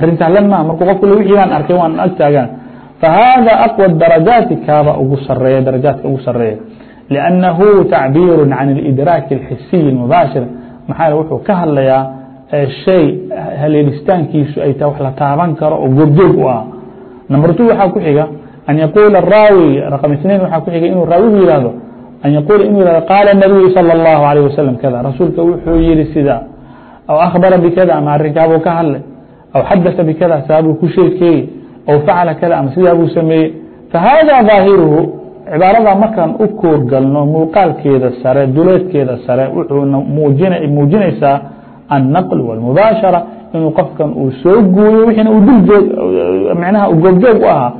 arrin sahlan ma marku qofk wixii aan arkay waan ag taagaan. Fahada aqوى darajaaتi kaaba ugu sareeya darajaadka ugu sareeya لأnnahu tacbiir can اlإdraak الxisiy الmubaashir maxaa wuxuu ka hadlayaa eh, shay haleelistaankiisu ay tahay wax la taaban karo oo goobjoog u ah. Number two waxaa ku xiga an yaquula raawi raqم اثنain waxaa ku xiga inuu raawigu yihahdo an yaquula inuu yihahdo qaala الnabiyu salى الlahu عalيه waslم kada. Rasuulka wuxuu yihi sida aw akhbara bikada ama arrinkaabuu ka hadlay. أو xadaث بkذا saabuu ku sheekeeyey أو فacل kذا ama sidaa buu sameeyey فhذا ظاahiرهu cibaarada markaan u koorgalno muuqaalkeeda sare duleedkeeda sare wuxuuna muujinaysaa النqل والمubaaشhaرة inuu qofkan uu soo guuyo wiina mnaha goobjoog u ahaa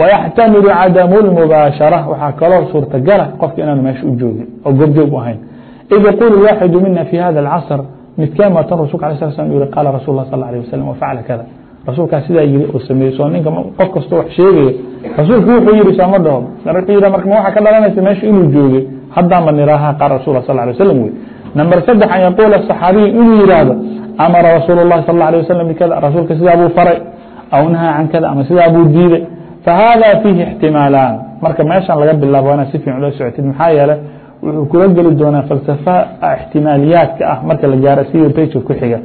ويxtamilu cadam الmubaaشhaرة waxaa kaloo suurtagala qofka inaanu meesha u joogin oo goobjoog u ahayn إذ yquل الواxidu mina في hada الcaصر midkeen waa tan rasulka aليه sل sلم qala rasul اله صلى اه عليه وسلم وفacla kذا rasuulkaa sidaa yiri oo sameeyey soo ninka qof kastoo wax sheegaya rasuulku wuxuu yihi sooma dhaho wuxuu yidhi marka waxa ka dhalanaysa meesha inuu joogay haddaanba niraaha qaal rasul sal ه alيه waslm wey number saddex an yaquula صaxaabiyu inuu yidhaahdo amara rasuul الlahi sal ه alيه waslm bikada rasuulka sidaa buu faray aw nahaa can kada ama sidaa buu diiday fahada fiihi اxtimaalaan marka meeshan laga bilaabo waa inaad si fiican ula socotid maxaa yeelay wuxuu kula geli doonaa falsafa اxtimaaliyaadka ah marka la gaaro sida bejka ku xiga.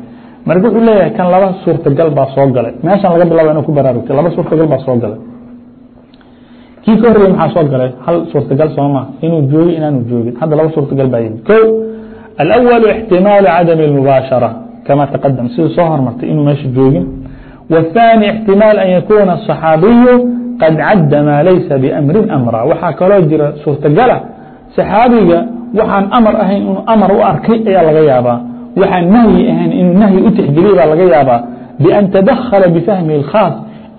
Marka wuxuu leeyahay kan laba suurtagal baa soo galay. Meeshan laga bilaba inuu ku baraarugta laba suurtagal baa soo galay. Kii ka horreyey maxaa soo galay? Hal suurtagal sooma inuu joogi inaanu joogin. Hadda laba suurtagal baa yimid. Ko alأwl اxtimaalu cadami اmubaashara kama taqadam siduu soo hormartay inuu meesha joogin. والثاني اxtimaal an yakuuna الصaxaabiyu qad cadda maa laysa bأmrin amra. Waxaa kaloo jira suurtagala ah saxaabiga waxaan amar ahayn inuu amar u arkay ayaa laga yaabaa waxaan nahyi ahayn inuu nahyi u tixgeliye baa laga yaabaa bian tadakhala bifahmihi اlkhاas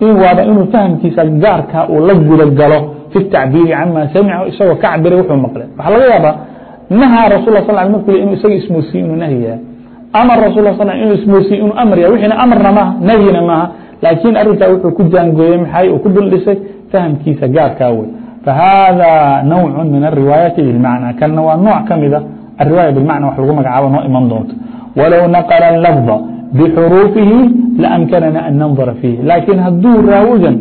in waaba inuu fahmkiisa gaarka uu la guda galo fi الtacbiiri cama samica isagoo ka cabiray wuxuu maqlay waxaa laga yaabaa nahaa rasul sl markuu inu isaga ismoosiye inuu nahyi yahay amar rasul sl inuu ismoosiye inuu amr yahay wixiina amarna maaha nahyina maaha laakiin arrinkaa wuxuu ku jaangooyey maxay uu ku dul dhisay fahmkiisa gaarkaa wey فhdا نوع miن الرiواaيaةi بالmعنى kana waa nooع kamida الriواaية بمعنى wa lagu magacaabo noo iman doonto walow نقل اللفظ بxروفihi لأمkنna an ننظر فيh laakiin haduu raawigan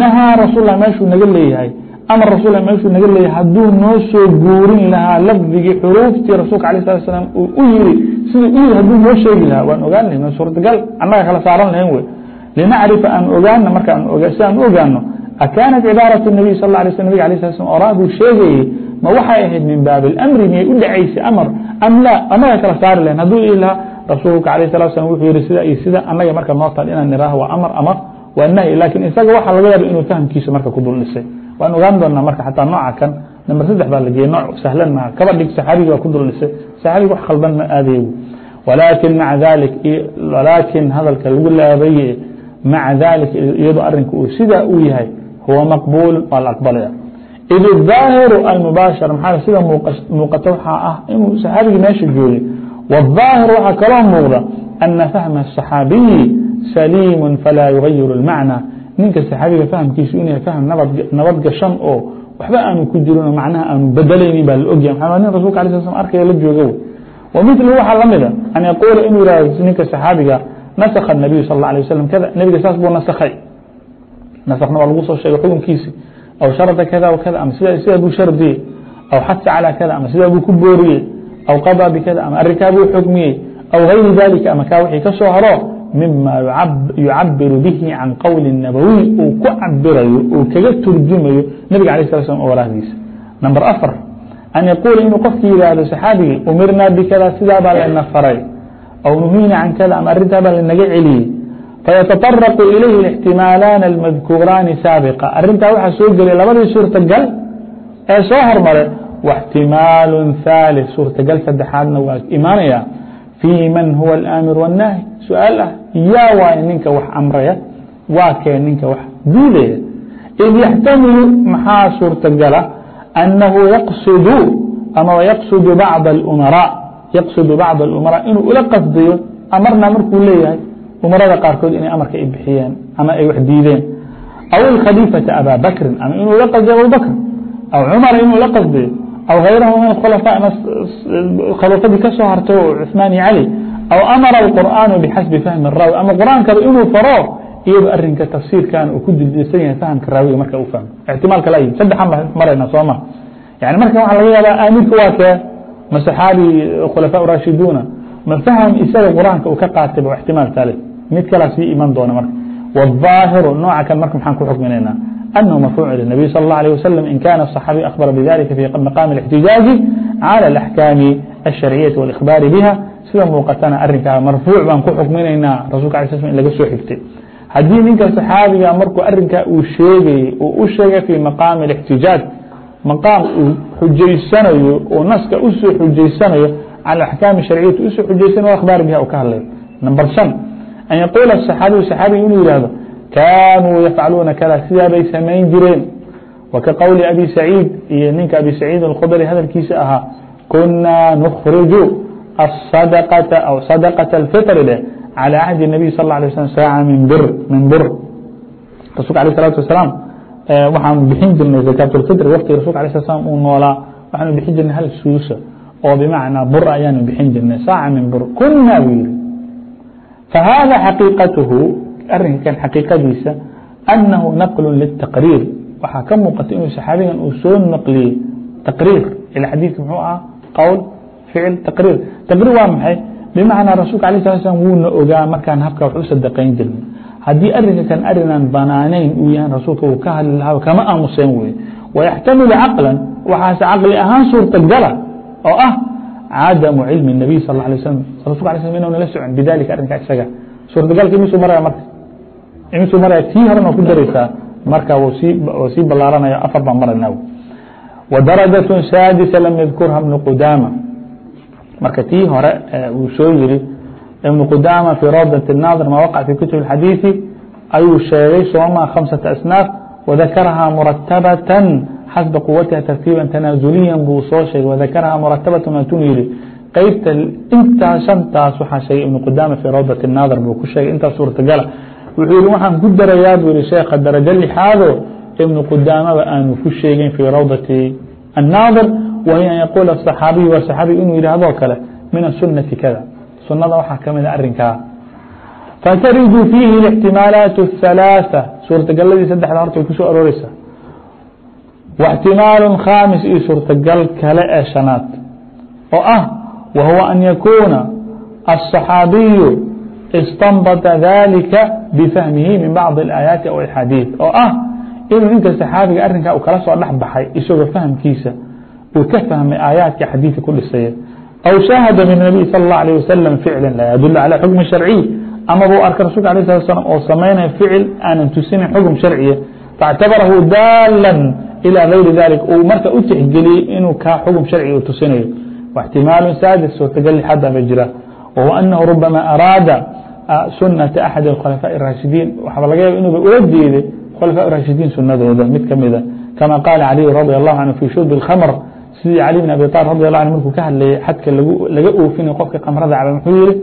nahaa rasul meeshuu naga leeyahay ama rasul meeshuu naga leeyahay haduu noo soo guurin lahaa lafdigii xروuftii rasulka aليه الصلa sلام u yiri siduu u yiri haduu noo sheegi lahaa waan ogaan lahayn surtgal annaga kala saaran lahayn wey لنacriفa aan ogaano marka siaan u ogaano akaanat cibaaraة الnabiy sal ه sl nabig alي sl sl oraa buu sheegayey ma waxay ahayd min baabi اlamri miyay u dhacaysa amar am laa anaga kala saari lahayn hadduu ii lahaa rasuulka alيه الsala slam wuxuu yihi sida iyo sida anaga marka noo taal inaan niraaha waa amar ama waa nahy laakiin isaga waxaa laga yaaba inuu fahamkiisa marka ku dul waan ogaan doonaa marka xataa nooca kan namber saddex baa la geeyey nooc sahlan maaha kaba dhig saxaabigi baa ku dul saxaabigi wax khaldan ma aadayagu walaakin maca dalik walaakin hadalka lagu laabaye maca dalik iyadoo arinka uu sidaa uu yahay huwa maqbul waa la aqbalaya id الظaahiru almubaashar maa sida muuqata waxaa ah inuu saxaabigii meesha joogay wالظaahir waxaa kaloo muuqda ana fahma الصaxaabiyi saliimu falaa yugayiru الmacnى ninka saxaabiga fahmkiisu inay fahm nabad gashan oo waxba aanu ku jirin oo macnaha aanu bedelaynin baa la ogyahay. Maxamed nin rasulka alay sl sl arkaya la joogo w wmitl waxaa la mida an yaquula inuu yihahdo ninka saxaabiga nasakha الnabiyu sal اlه alيه waslm kada nebiga saas buu nasakhay naskna waa lagu soo sheegay xukunkiisi aw sharda kada w kada ama sidaa buu shardiyey aw xasa calى kada ama sidaa buu ku booriyey aw qضى bkada ama arinkaa buu xukmiyey aw غayri dalika ama kaa wixii ka soo haro mima yucabiru bihi can qowli nabawiy uu ku cabirayo uu kaga turjumayo nebiga alيه sala slam oo waraahdiisa number afar an yaquula inuu qofki yihahdo saxaabigii umirnaa bikada sidaa baa lana faray aw nuhiina can kada ama arintaa baa lanaga celiyey فyتطرق إليه الاحtimaaلan الmadkuuraani saaبقa arintaa waxaa soo gelay labadii suurtagal ee soo hormare واxtimaaل ثاliث suurtagal saddexaadna waa imaanaya fيi man huwa الآmir والnaahi su'aal ah yaa waay ninka wax amraya waa kee ninka wax diidaya إd yaxtamilu maxaa suurtagala أnahu yqsd amaba yqsd bacd الmarاء inuu ula qasdiyo amarna markuu leeyahay umarada qaarkood inay amarka ay bixiyeen ama ay wax diideen. Aw اkhaliifaةa abaa bakrin ama inuu la qasday abubakr aw cumara inuu la qasday aw hayrahu min اkhulafa ama khulaafadii ka hartay oo cثmaan iyo cali aw amara اlqur'aanu bixasbi fahmi الraawi ama qur'aankaba inuu faro iyado arinka tafsiirkan uu ku dildisan yahay fahamka raawiga marka u fahmo. Ixtimaalka la saddexan baa marayna soo ma. Yani marka waxa laga yaabaa aamirka waa kee? Ma saxaabi khulafaa rashiduuna ma faham isaga qur'aanka uu ka qaatay ba ixtimaal tale mid kala sii iman doona marka. والظاahiru nooca kan marka maxaan ku xukminaynaa أنه marفوع ilى النبي sلى الله عليه وسلم إن كان الصحابي أخبر بذلika في مقام الاحتiجاaج على الأحكام الشhaرعية والإخباar بها sida muuqatana arinkaa marفوuع baan ku xukminaynaa rasulka aليه sل in laga soo xigtay. Hadii ninka صaxaabiga ah markuu arinkaa uu sheegayey u u sheegay fي مaqاam الاحتijاaج مaqاam uu xujaysanayo oo naska u soo xujaysanayo calى أحكاam شharciyaة u soo xujaysanayo وأخbاar بha u ka hadlayo number شaن an yquل الصحاaبي صحاaبي inuu yihahdo kanوu yfcaluna kda sidaa bay samayn jireen wka qowli abi سacيid iyo ninka abi سacيid الkdrي hadalkiisa ahaa kuna نkhrج الصdقة aw صdقة الفطr dheh calى cahd النabiي sal اه عليه وsلم saaca min bir min bur rasulka alيه الصلاaةu waسaلاam waxaanu bixin jirnay zakaaةulfitr wktigii rasulka alيه slam uu noolaa waxaanu bixin jirnay hal suusa oo bimacnaa bur ayaanu bixin jirnay saaca min bur kuna buu yihi فhذا xقيiqaته arinkan xaqiiqadiisa أنahu نqل للتqريir waxaa ka muuqata inuu صxaabigan uu soo nqliyey تqريir ilى xadيiثka mxuu ah qowl فicل تqريir تqريir waa maxay بmacnaa rasuulka aليه الصلa sلم wuuna ogaa markaan habka wax u sadaqayn jirna haddii arinkan arinan banaanayn uu yahan rasuulka uu ka hadli lahaa kama aamuseen wey ويxtamiل caqلا waxaase caqli ahaan suurtagala oo ah cadamu cilmi الnabiy sal ه alay slam rasulka ala slm inuuna la socon bidalika arrinkaa isaga suurtagaalka imisuu maraya marka imisuu maraya tii horena ku daraysaa marka sii ballaaranaya afar baan maranaw wadarajaة saadisa lam yadkurha ibnu qudama marka tii hore uu soo yiri ibnu qudama fii rawdat الnaadir ma waqع fi kutub اxadiiثi ayuu sheegay sooma khamسaةa asnaaf wadakaraha muratabatan xasba quwatiha tartiiba tanaazuliyan buu soo sheegay wadakarha muratabatu atuu yihi qeybta intaa shantaas waxaa sheegay ibnu qudaama fii rawdat naadir buu ku sheegay intaa suurtagala wuxuu yihi waxaan ku darayaa buu yihi sheekha darajo lixaado ibnu qudaamaba aanu ku sheegin fii rawdati الnaadir wahiy an yaquula صaxaabiyu wa صaxaabiy inuu yihaahdoo kale min asunati kada sunada waxaa kamida arinkaa fatridu fiihi ااxtimaalaat الثaلaaثة suurtagalladii saddexda hortay ku soo arooreysaa واxtimaalu khaamis iyo suurtagal kale ee shanaad oo ah wa huwa an yakuuna aلصaxaabiyu اstanbطa dalika bifahmihi min bacضi اaayaaتi aw اxaadiiث oo ah inuu ninka saxaabiga arrinkaa u kala soo dhex baxay isagoo fahmkiisa uu ka fahmay aayaadka xadiidka ku dhisaya aw shahada min nabiy sal اlه alيه wasalam ficla laa yadul calى xukmi sharciy amaba u arka rasulka alيه slat slam oo samaynaya ficil aanan tusinin xukm sharciya faاctabarahu daalan إلى غayri ذaلiك uu marka u تixgeliyey inuu ka xukم شharci tusinayo واحtimaaل sاadس suurtagl xada ba jira وهو أنه رubama أrاada suنaةa أحad الkhلفاء الrاشhiدين waxba laga yaab inuuba ula jeeday khلفاء الrاشhiدين sunadooda mid kamida كamا قاaل علي رaضي الله عaنه في shurب الkخمر sidii علي بن أbي طالب رaضي الله عanه markuu ka hadlayay xadka laga oofinayo qofka kمrada caba mxuu yihi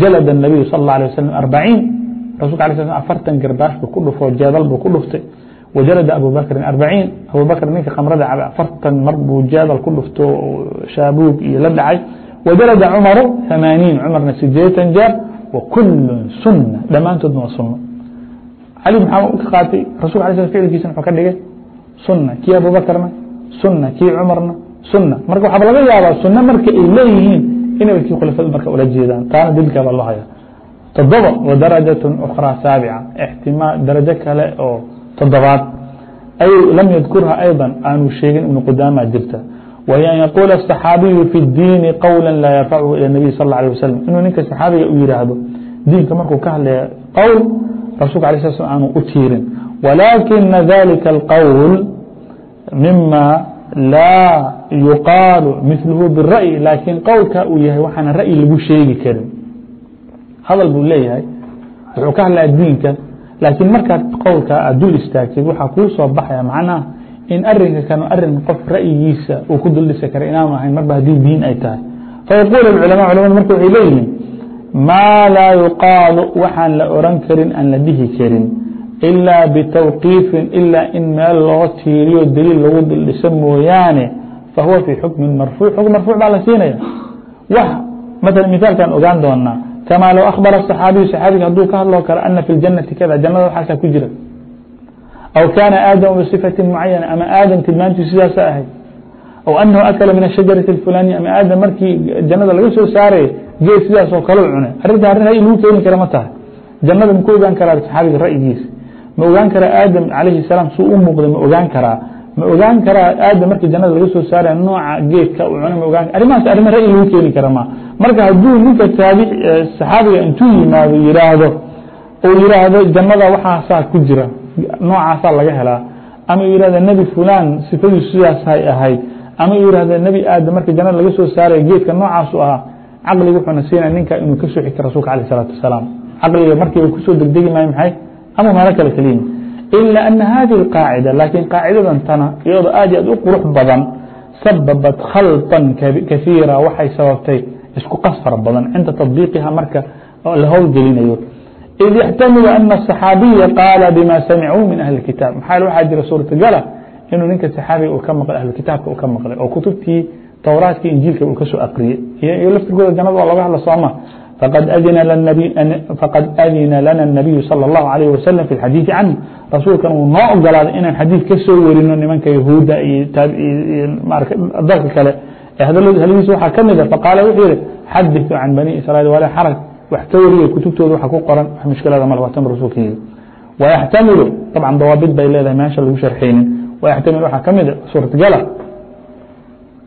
jalد النaبي صلى الله عليه وسلم أربعين. rasulka عل sل aفartan garbaaش bu ku dhufo jeedal buu ku dhuftay وجلد أبو بكر أربعين. أبو بكر ninka kمrada cab aفartan mar buu jaadal ku dhufto shaabuug iyo la dhacay وجلد cمru ثaمaaنiiن cmarna sideetan jeer وkul suنة dhammaantoodna waa suno cali mxaa ka qaatay rasulk aلي sl ficilkiisa mxuu ka dhigay suنة kii abu bakrna suنة kii cmarna suنة marka waxaa laga yaabaa suno marka ay leeyihiin inay walkii khulafadu marka ula jeedaan taana dilka baa loo haya todoba وdarajaة أkrى saaبca اxtimaa darajo kale oo تoddobaad lam ydkurha ayضا aanu sheegin ibn qudama jirta. Wahiy an yaquula الصaxaabiyu fi اdiini qowla laa yarfachu ilى الnabiy sal ه lيه waslm inuu ninka saxaabiga u yihaahdo diinka markuu ka hadlaya qowl rasulka ala sl aanu u tiirin. Walaakina dalika اlqowl mima laa yuqaalu milhu biالra'yi laakiin qowlka uu yahay waxaana ra'yi lagu sheegi karin. Hadal buu leeyahay wuxuu ka hadlaya diinka laakiin markaad qowlka aad dul istaagtid waxaa kuu soo baxaya macnaha in arinka kan arrin qof ra'yigiisa uu ku duldhisi kara inaanu ahayn marba haddii diin ay tahay. Fayaquul اculama culamadu marka waxay leeyihiin maa laa yuqaalu waxaan la oran karin aan la dhihi karin ilaa bitawqiifin ilaa in meel loo tiiriyo daliil lagu duldhiso mooyaane fahuwa fii xukmin marfuuc. Xukm marfuuc baa la siinaya. Wax maala misaalkaan ogaan doonaa kamaa low akhbara صaxaabiyu saxaabiga hadduu ka hadloo kale ana fi ljanati kada jannada waxaasaa ku jira aw kaana aadamu bصifati mucayana ama aadam tilmaantiisu sidaasa ahayd aw anahu akala min ashajarati اfulaniya ama aadam markii jannada laga soo saaraya geed sidaasoo kaleu cunay arrinta arrin ra'yi lagu keeni kara ma tahay jannada maku ogaan karaa saxaabiga ra'yigiisa ma ogaan karaa aadam calayhi salaam suu u muuqday ma ogaan karaa ma ogaan karaa aadam markii jannada laga soo saaraya nooca geedka uu cunay ma ogaan arrimahaas arrima ra'yi lagu keeni kara ma. Marka hadduu ninka taabi saxaabiga intuu yimaado yihaahdo uu yihaahdo jannada waxaasaa ku jira noocaasaa laga helaa. Ama u yihahda nebi fulan sifadiisu sidaasay ahayd ama u yihahda nebi aadam markii jannada laga soo saaraya geedka noocaasu ahaa caqliga wuxuuna siinaya ninka inuu ka soo xigta rasuulka alayh الsalaatu wasalaam. Caqliga markiiba ku soo degdegi maayo maxay? Ama meelo kale keliyimi إلا أن هذه القاعدة لكن قاعدada tana iyado aad aad u qرx badan sabaبت khalطا kaثيiرa waxay sababtay isku qasr badan cinda تطبيqiha marka la howlgelinayo إذ يحتmل أن الصحاaبيa قاaل بma samعوu min أهل الكتاaب mxaa waxaa jira suurtagala inuu ninka صxaabiga ka maqlay ahlukitaabka u ka maqlay oo kutubtii towraatka injiilka uu ka soo akriyey iyo laftirkooda ganada waa loga hadla sooma fqad adina lana النabiyu salى الlahu عalيه waslm fi اxadiiثi canhu rasuulkan uu noo ogolaaday inaan xadiid ka soo warino nimanka yahuudda iyo dalka kale ee hadalooda halgiisa waxaa ka mida faqaala wuxuu yihi xadiثuu can bani israaيil wala xarج wax ka wariya kutubtooda waxa ku qoran wax mushkilada male waatan rasuulka yiri wayaxtamilu طabcan dawaabid bay leedahay meesha lagu sharxaynin wayaxtamilu waxaa ka mida suurtagala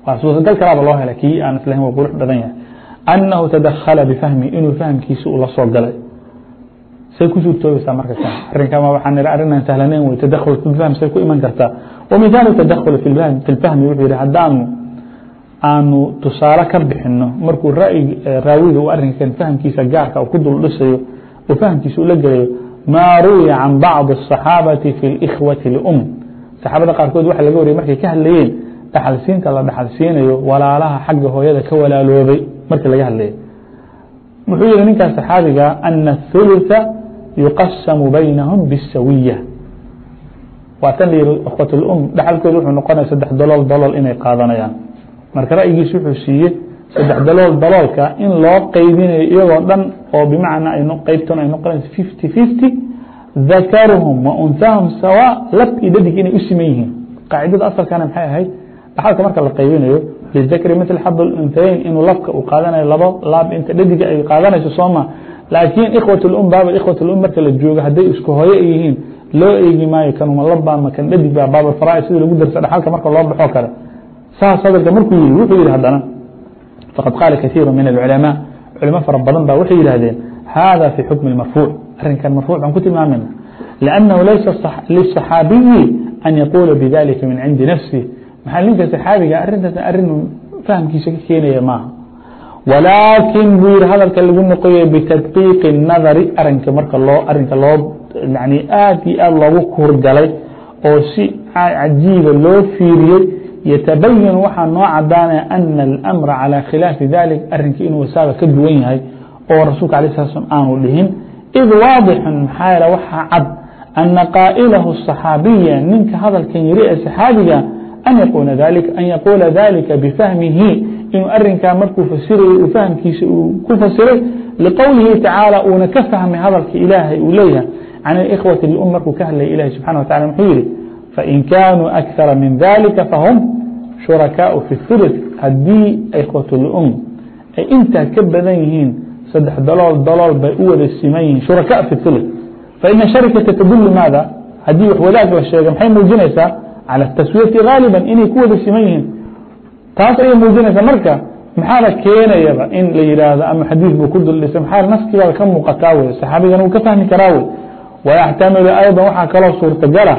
waa suurtagal kalaaba loo helay kii aan islahayn waa qurux badan yahay annahu tadakhala bifahmi inuu fahmkiisa uu la soo galay say ku suurtoobaysaa marka kan arrinkan waxaan ihi arrinaan sahlanayn wey tadakhul fi fahm say ku iman kartaa wa mithaalu tadakhul fi lfahmi wuxuu yihi haddaanu aanu tusaale ka bixino markuu ra'yi raawiga uu arrinkan fahmkiisa gaarka ku dul dhisayo uu fahmkiisa ula gelayo maa ruwiya can bacdi الصaxaabati fi اlإkhwati اlum saxaabada qaarkood waxa laga wariyay markay ka hadlayeen dhaxalsiinta la dhaxalsiinayo walaalaha xagga hooyada ka walaaloobay marki laga hadlayo wuxuu yihi ninkaas صaxaabiga أن الثulثa yuqasamu baynahm bالsawiya waa tan layihi kwat اlm umm, dhaxalkooda wuxuu noqonaya saddex dalool dalool inay qaadanayaan. Marka ra'yigiis wuxuu siiyey saddex dalool daloolka in loo qeybinayo iyagoo dhan oo bimacnaa ay ay noqonayso fifty fifty dakaruhum wa unhaahum sawa lab iyo dhadig inay u siman yihiin. Qaacidada asalkana maxay ahayd? Dhaxalka marka la qeybinayo lidakri mitl xad unhayeyn inuu labka uu qaadanayo labo laab inta dhadiga ay qaadanayso sooma laakiin ikhwat lum baaba ikhwat lum marka la joogo hadday isku hooyo ay yihiin loo eegi maayo kanuma labba ma kan dhadig baa baab faraaid sida lagu darsa dhaxalka marka loo baxo kale saas hadalka markuu yihi wuxuu yihi haddana faqad qaala kaiiru min alculamaa culimo fara badan ba waxay yihahdeen hada fi xukmi marfuuc arrinkan marfuuc baan ku tilmaamayna liannahu laysa liلصaxaabiyi an yaquula bidalika min cindi nafsih maxaa ninka saxaabiga arrintaas arrin fahmkiisa ka keenaya maaha walaakin buu yihi hadalka lagu noqoya bitadqiiqi الnadari arinka marka loo arinka loo yani aad iyo aad loogu kurgalay oo si cajiiba loo fiiriyey yatabayan waxaa noo cadaanaya ana اlamra calى khilaafi dalik arinka inuu wasaaba ka duwan yahay oo rasuulka alay sala slam aanu dhihin id waadixun maxaa yeele waxaa cad ana qaa'ilahu الصaxaabiya ninka hadalkan yiri ee saxaabiga أن يقول ذلك أن يقول ذلك بفهمه. inuu arinkaa markuu fasirayy fahمkiisa uu ku fasiray لqowلihi taعaaلى uuna ka fahmay hadalka ilaahay uu leeyahay can الإkhوaةi لأm markuu ka hadlaya ilahi subحanه و taعaلى mxuu yihi fain kaanuu أkثara min ذalika fahم شhuرakaaءu fi الثuluث haddii ikhوaةu لأm ay intaa ka badan yihiin saddex dalool dalool bay u wada siman yihiin شhuرakاء fi الثuluث faإن شharكaةa تdul maada haddii wax wadaag la sheega maxay muujinaysaa calى الtaswiyati gaaliba inay ku wada siman yihiin taas ayay muujinaysa marka maxaana keenayaba in la yihaahdo ama xadiid buu ku dul dhisay maxaa naskigaada ka muuqataa wey saxaabigan uu ka fahmi karaa wey wayaxtamilu ayضا waxaa kaloo suurtagala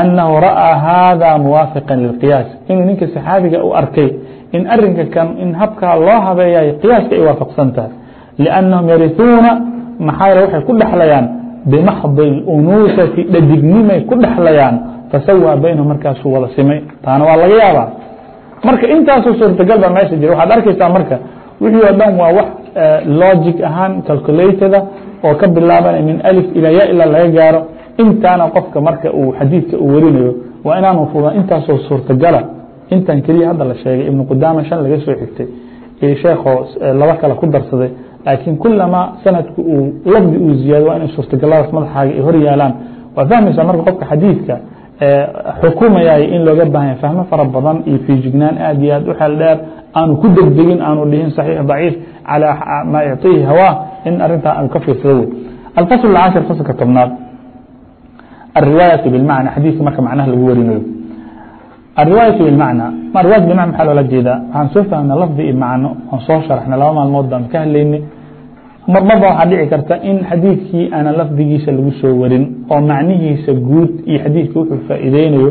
أnahu ra'ىa hada muwaafiqa lilqiyaas inuu ninka saxaabiga u arkay in arinka kan in habkaa loo habeeyayo qiyaaska ay waafaqsan tahay لأnnahum yariثuuna maxaa yale waxay ku dhexlayaan bimaxdi اlunuusati dhadignimay ku dhexlayaan fasawى baynهum markaasuu wada simay. Taana waa laga yaabaa. Marka intaasoo suurtagal baa meesha jira. Waxaad arkaysaa marka wixii oo dhan waa wax logic ahaan calculatada oo ka bilaabanay min alif ilaa ya ilaa laga gaaro. Intaana qofka marka uu xadiidka uu warinayo waa inaanu fudan intaasoo suurtagala. Intan keliya hadda la sheegay ibnu qudaama shan laga soo xigtay iyo sheekoo laba kale ku darsaday. Laakiin kulamaa sanadku uu lafdi uu ziyaado waa inay suurtagaladaas madaxaaga ay hor yaalaan. Waa fahmaysaa marka qofka xadiidka xukumayay in looga baahanya fahmo fara badan iyo fiijignaan aad iyo aad u xeel dheer aanu ku degdegin aanu dhihin صaxiix ضaciif calى maa yعطihi hawaa in arintaa aan ka fiirsado wey alfasl اcashir faslka tobnaad الriwaayaة bاlmacna xadiidka marka macnaha lagu warinayo الriwaayaة bاlmacna riwayat bmacna maxaa loola jeedaa waxaan soo fahmna lafdi iyo macno aan soo sharxna laba maalmood baan ka hadlaynay marmarba waxaa dhici karta in xadiidkii aanan lafdigiisa lagu soo warin oo macnihiisa guud iyo xadiidka wuxuu faa'iideynayo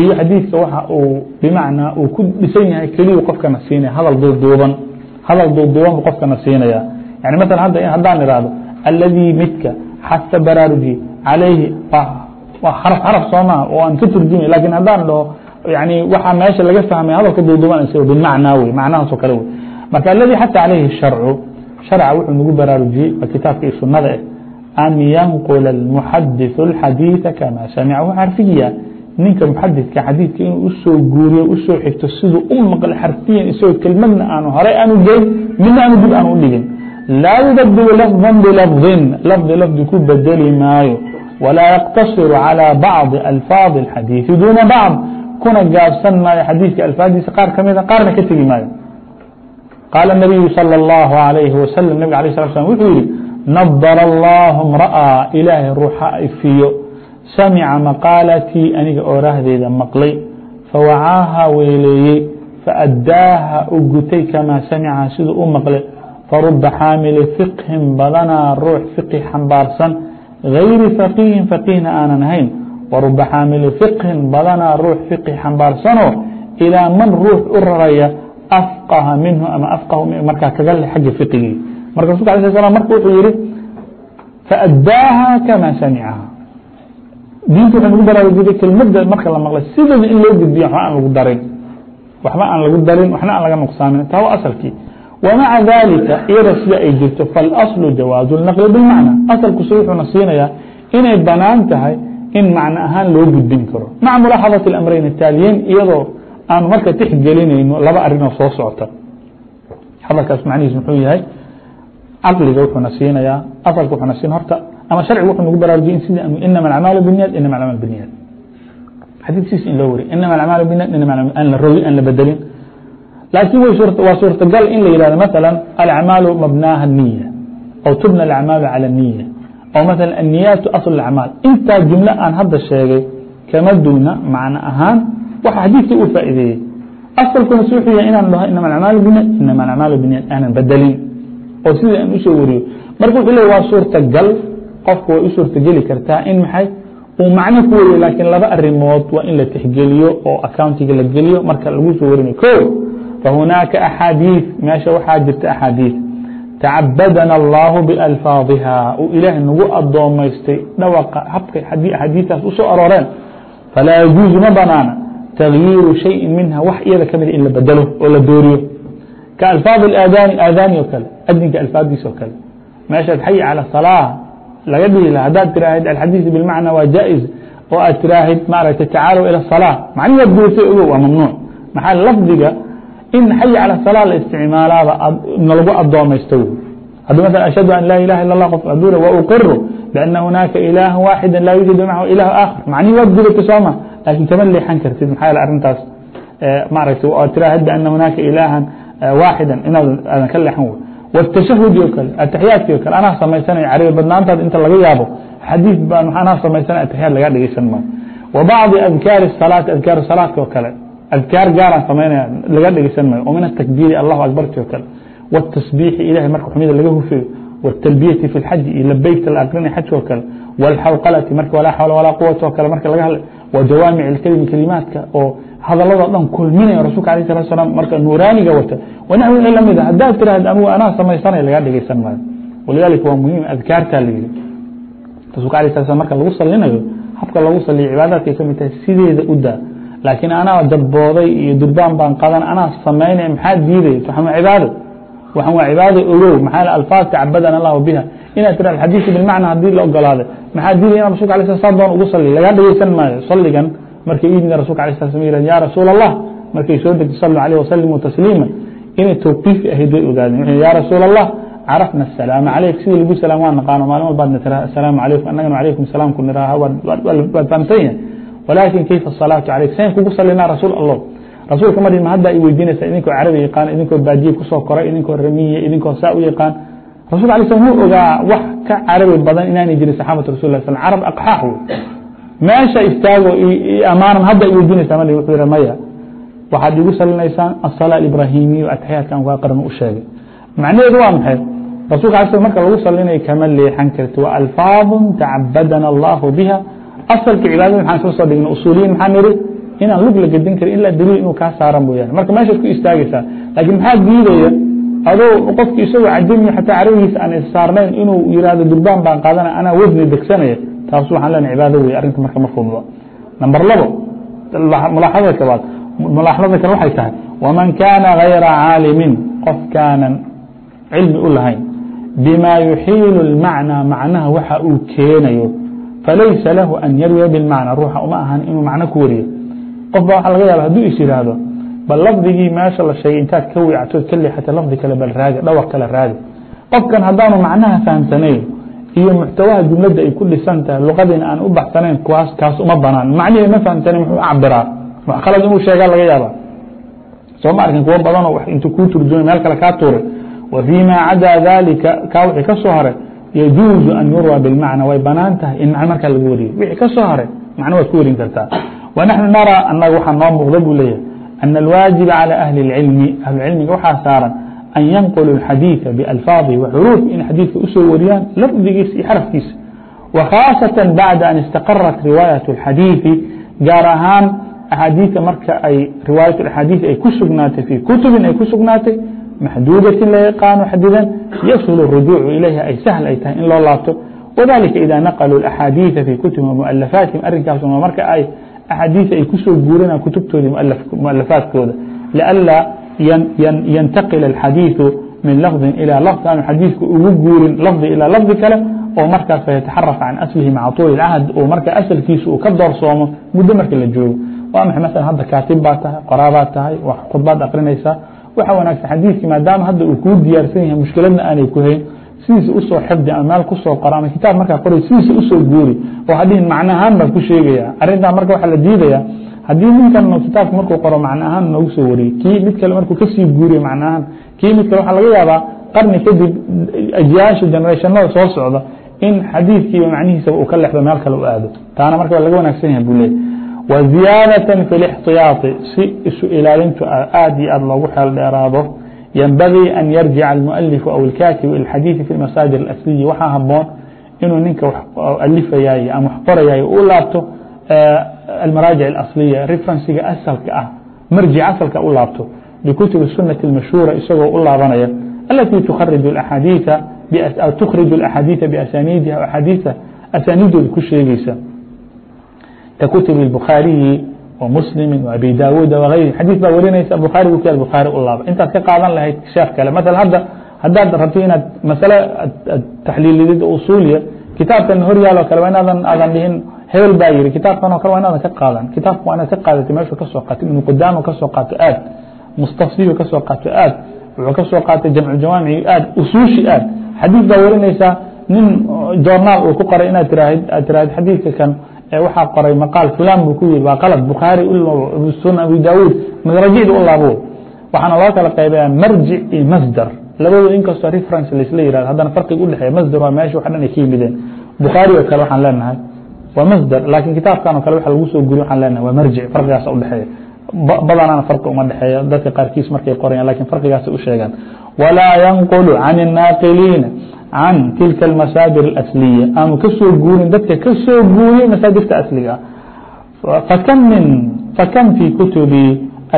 iyo xadiidka waxa uu bimacnaa uu ku dhisan yahay keliyu qofkana siinaya hadal duuduuban hadal duuduuban bu qofkana siinaya yani maala hadda haddaan ihahdo alladii midka xasa baraaruji calayhi waa xaraf xaraf soo oo aan ka turjumay laakiin haddaan dhaho yani waxaa meesha laga fahmaya hadalka duuduuban bimacnaa wey macnahaasoo kale wey marka aladii xasa calayhi sharcu شharca wuxuu nagu baraarujiyey waa kitaabka iyo sunada an ynqula اmuxadiث اxadiiثa kama samica wxuu xarfigiya ninka muxadidka xadiidka inuu u soo guuriyo u soo xigto siduu u maql xarfiyan isagoo kelmadna aanu horay aanu geyn midna aanu dib aanu udhigin laa yubadilu lafظa bilafظin lafdi lafdi ku bedeli maayo walaa yaqtasiru calى bacضi alfaadi اxadiiثi duuna bacض kuna gaabsan maayo xadiidka alfaadiisa qaar kamida qaarna ka tegi maayo qاaل النabiyu slى الlaهu عaليهi وasلم nabg aليه الصلa sلام wuxuu yihi nadr الlah mrأى ilaahay ruuxa ifiyo samca maqاalatii aniga oorahdeeda maqlay fawacaaha weeleeyey faأdaaha u gutay kamaa samcaha siduu u maqlay faruba xaamili فiqhin badanaa ruux fiqhi xambaarsan غayri faqiihin faqiihna aanan ahayn waruba xaamili fiqhin badanaa ruux fiqhi xambaarsanoo ilىa man ruux u raraya afqaha minhu ama afqahu markaa kaga le xagga fiqigii marka rasulka alay sl slam marka wuxuu yihi faadaaha kama samicaha diinta wuxuu nagu baraarujiday kelmadda marka la maqlay sideeda in loo gudbiya waxba aan lagu darin. Waxba aan lagu darin waxna aan laga nuqsaamin taa waa asalkii wamaca dalika iyada sida ay jirto faاlaslu jawaazu اlnaqli bimacna asalkuse wuxuuna siinayaa inay bannaan tahay in macno ahaan loo gudbin karo. Maca mulaaxadaةi اlamrayn اtaaliyeyn iyadoo aanu marka tixgelinayno laba arinoo soo socota. Hadalkaas macnihiis muxuu yahay caqliga wuxuuna siinayaa asalka wuxuuna siin horta ama sharciga wuxuu nagu baraarujiyay in sida inama alacmaalu binniyat inama alacmaal binniyat xadiidkiis in loo wariy inama alacmaalu binniyat inama aan la rogi aan la bedelin. Laakiin waa suurtagal in la yihahdo maثala alacmaalu mabnaaha niya aw tubna alacmaalu calى niya aw maala anniyaatu asl acmaal intaa jumlo aan hadda sheegay kama duuna macno ahaan waxa xadiidkii uu faa'ideeyey. Asalkuna wuxuu inaan dhaho inama alacmaalu binniyat inama alacmaalu binniyat aanan bedelin oo sidii aan u soo wariyo marka wuxuu leey waa suurtagal qofku way u suurtageli kartaa in maxay? Uu macno ku wariyo laakiin laba arimood waa in la tixgeliyo oo accountiga la geliyo marka lagu soo warinayo. Ko fahunaaka axaadiiث meesha waxaa jirta axaadiiث tacabadana allahu bialfaadiha. Uu ilaahay nagu adoomaystay dhawaqa habka axaadiistaas u soo arooreen falaa yajuuzu ma banaana تغyiiru شhayءi minha wax iyada kamid in la bedelo oo la dooriyo kaأlفاaظ اaadaani aadaani o kale adinka alfaadiis oo kale meeshaad xayi calى صلاة laga dhihi la hadaad tiraahid alxadiiث bاlmacnى waa jaaئز oo aad tiraahid maaragtay tacaalow ilى الصلاة macnihi waad goortay ogo waa mamnuuc maxaa lafdiga in xayi calى الصلاة la isticmaalaaba nalagu adoomaysto wy haddi mثلا أشhهadu an laa ilaha ilا الlah qof adura wa uqiru بأna hunaaka ilaaha waaxida laa yuujadu macahu ilah آkhar macnihi waad gudatay sooma لكن kama leexan kartid مa arintaas maragt tira hd أن هناka إلaha واaxida inaad ka leexan w والتشhهد o kale aتحyaaتki o kale anaa samaysanay carabi badnaantaad inta laga yaabo xadiiث baan anaa samaysana atحyaad laga dhegeysan maayo وبعضi أذكاar الصلاaة أذكاar صلاadka o kale أذكاar gaaran samaynaya laga dhegeysan maayo وmin التكبيr الله أكبرti o kale والتaصبيح ilahay marka xumida laga hufeyo والتلبiyةi في الxaji iyo labeygta la aqrinaya xajka o kale والxawqalati marka walaa xawla walaa quwata o kale marka laga hadlay wa jawaamic اlkelimi kelimaadka oo hadalladoo dhan kulminaya rasulka alayh salatu salam marka nuuraaniga wata wanaxwi wixii lamid a haddaad tiraahd anigu anaa samaysanaya lagaa dhegeysan maayo walidaalika waa muhiim adkaartaa la yihi rasulka alayh sala slam marka lagu salinayo habka lagu saliyo cibaadaadkay ka mid tahay sideeda u daa laakiin anaa jabooday iyo durbaan baan qadan anaa samaynaya maxaa diidaya waxaan waa cibaado waxaan waa cibaado ogow maxaa alfaad tacabadana allahu biha inaad tira alxadiisu bilmacna haddii la ogolaaday maxaa diidaya inaa rasulka alay sala saa doon ugu saliyo lagaa dhegeysan maayo salligan markay iidna rasulka alay sala slam yirahd ya rasuul allah markay soo degto sallu alayh wasalimuu tasliima inay tawqiifi ahayd way ogaadeen wuxuu ya rasuul allah carafna asalaama calayk sidii lagu salaam waa naqaano maalin walbaadna tira asalaamu calaykum annagana calaykum salaamku niraaha waad fahamsan yahay walaakin kayfa asalaatu calayk sayn kugu salinaa rasuul allah rasuulka mari ma hadda ay weydiinaysaa idinkoo carabi yaqaan idinkoo baadiye ku soo koray idinkoo ramiye idinkoo saa u yaqaan. Rasulka alay slam wuu ogaa wax ka carabi badan inaanay jirin saxaabatu rasul sl carab aqxaax wey meesha istaago amaanan hadda ay weydiinaysaa mali wuxuu yihi maya waxaad igu salinaysaan asalaa ibrahimiya ataxiyaadkan kaa qaran u sheegay. Macnaheedu waa maxay? Rasulka ala sl marka lagu salinayo kama leexan karti wa alfaadun tacabadana allahu biha. Asalka cibaadada maxaan soo soo dhigna usuuliyin maxaa niri inaan lug la gedin karin ilaa daliil inuu kaa saaran mooyaane marka meeshaad ku istaagaysaa laakiin maxaa diidaya adoo qofki isagoo cadimi xataa carabigiisa aan issaarnayn inuu yihahdo durbaan baan qaadana anaa wasni degsanaya taas waxaan leenahay cibaado wey arrinta marka ma fudlo number labo mulaaxadada kabaad mulaaxadada kale waxay tahay waman kaana gayra caalimin qof kaanan cilmi u lahayn bima yuxiilu اlmacnaa macnaha waxa uu keenayo falaysa lahu an yarwiya bilmacna ruuxa uma ahan inuu macno ku wariyo qof ba waxaa laga yaaba hadduu is yidhaahdo bal lafdigii meesha la sheegay intaad ka weecatood ka leexata lafdi kale bal raadi dhawaq kale raadi. Qofkan haddaanu macnaha fahamsanayn iyo muxtawaha jumladda ay ku dhisan tahay luqadiina aan u baxsanayn kuwaas kaas uma banaan. Macnihii ma fahamsanayn muxuu cabiraa wax khalad inuu sheegaa laga yaaba soo ma arkin kuwo badanoo intuu kuu turjumay meel kale kaa tuuray. Wa fii ma cadaa dalika kaa wixii ka soo haray yajuuzu an yurwa bilmacna way bannaan tahay in macno markaa laga wariyo wixii ka soo haray macno waad ku warin kartaa ونحن narى anaga waxaa noo muuqda buu leeyahy أن الwاaجiب عalى أhلi الcilmi ahlcilmiga waxaa saaran an yanqلu الxadيiثa بalفاaظi وxrوف in xadiidka u soo wariyaan lafdigiisa iyo xarafkiisa. وkhاaصaة baعda an اstaqarat riwaayaة الxadيiثi gaar ahaan axaadiia marka ay riwaayaة اaxaadiiث ay ku sugnaatay fii kutubin ay ku sugnaatay maxduudati la yaqaano xadidan yashul الrujuucu ilayha ay sahl ay tahay in loo laabto وdalika إida naqluu اأxaadiiثa fii kutubi وmuأlaفaatihim arinkaas marka ay أxاadiiث ay ku soo guurinaan kutubtoodii muأlafaadkooda لأlا yntaقil الxadيiثu min lفظi ilىa lفظ aanu xadiiثku ugu guurin lفظi ilىa lفظi kale oo markaas فayتaxaraف can aslihi maca طuuli الcahd oo marka asalkiisa uu ka doorsoomo muddo marka la joogo waa ma mثa hadda kaatib baa tahay qoraa baad tahay khudbaad akrinaysaa waxa wanaagsan xadiiثkii maadaama hadda uu kuu diyaarsan yahay muشhkiladna aanay ku hayn sidiisa u soo xifdi meel ku soo qoro ama kitaab markaa qoray sidiisa u soo guuri oo hadhihin macno ahaan baan ku sheegaya arrintaa marka waxaa la diidaya haddii ninkan kitaabka markuu qoro macno ahaan noogu soo wariyey kii mid kale markuu ka sii guuriyo macno ahaan kii mid kale waxaa laga yaabaa qarni kadib ajyaasha generationada soo socda in xadiidkiiba macnihiisaba uu ka lexdo meel kale u aado. Taana marka laga wanaagsan yahay buu leeyay wa ziyaadatan fi lixtiyaati si isu ilaalintu aad iyo aad loogu xeel dheeraado ينbغي أن يرجع المؤلف أو الكاatب إلى الحadيiث في المsاجر الأsلية waxaa haboon inuu ninka alifayay ama xorayay u laabto المراaجع الأصلية referenسiga aslka ah marjiع aslka u laabto بkتب السuنaة المashهورة isagoo u laabanaya التي تkhrج الأحاadيiث بأsانيidiha أxاadiiثa أsاanidooda ku sheegaysa ka kتب الbخاaرiي ومسلم وأبي داود وغيره xadيث baa warinaysa bخاري bu k bخاري u laaba intaad ka qaadan lahayd sheekh kale mثلا hadda haddaad rabto inaad masale taxliilidid usuuliya kitaabkan hor yaalo kale waa inaadan aadan dhihin hebel baa yiri kitaabkan oo kale waa inaadan ka qaadan kitaabka waa inaad ka qaadatay meeshuu ka soo qaatay ibnu qudaama ka soo qaato aad mustafsiyu ka soo qaato aad wuxuu ka soo qaatay jamcu jawaamici aad usuushi aad xadiid baa warinaysaa nin joornaal uu ku qoray inaad tiraahid aad tiraahid xadiidka kan waxaa qoray maqaal fulan buu ku yiri waa qalad bukhaari sun abi daawuud madrajicda u waxaana loo kala qaybaya marjic iyo masdar labadooda inkastoo reference laisla yiraahdo haddana farqiga udhexeeya masdar waa meesha wax dhan ay ka yimideen. Bukhaari oo kale waxaan leenahay waa masdar laakiin kitaabkan oo kale waxa lagu soo guriy waxaan leenahay waa marjic farqigaasa udhexeeya badanana farqi uma dhexeeya dadka qaarkiis markay qorayan laakiin farqigaasa u walaa yanqulu can الnaaqiliina can tilka اmasaabir اasliya aanu ka soo guurin dadka ka soo guuriyey masaajirta asliga fakm min fakm fi kutubi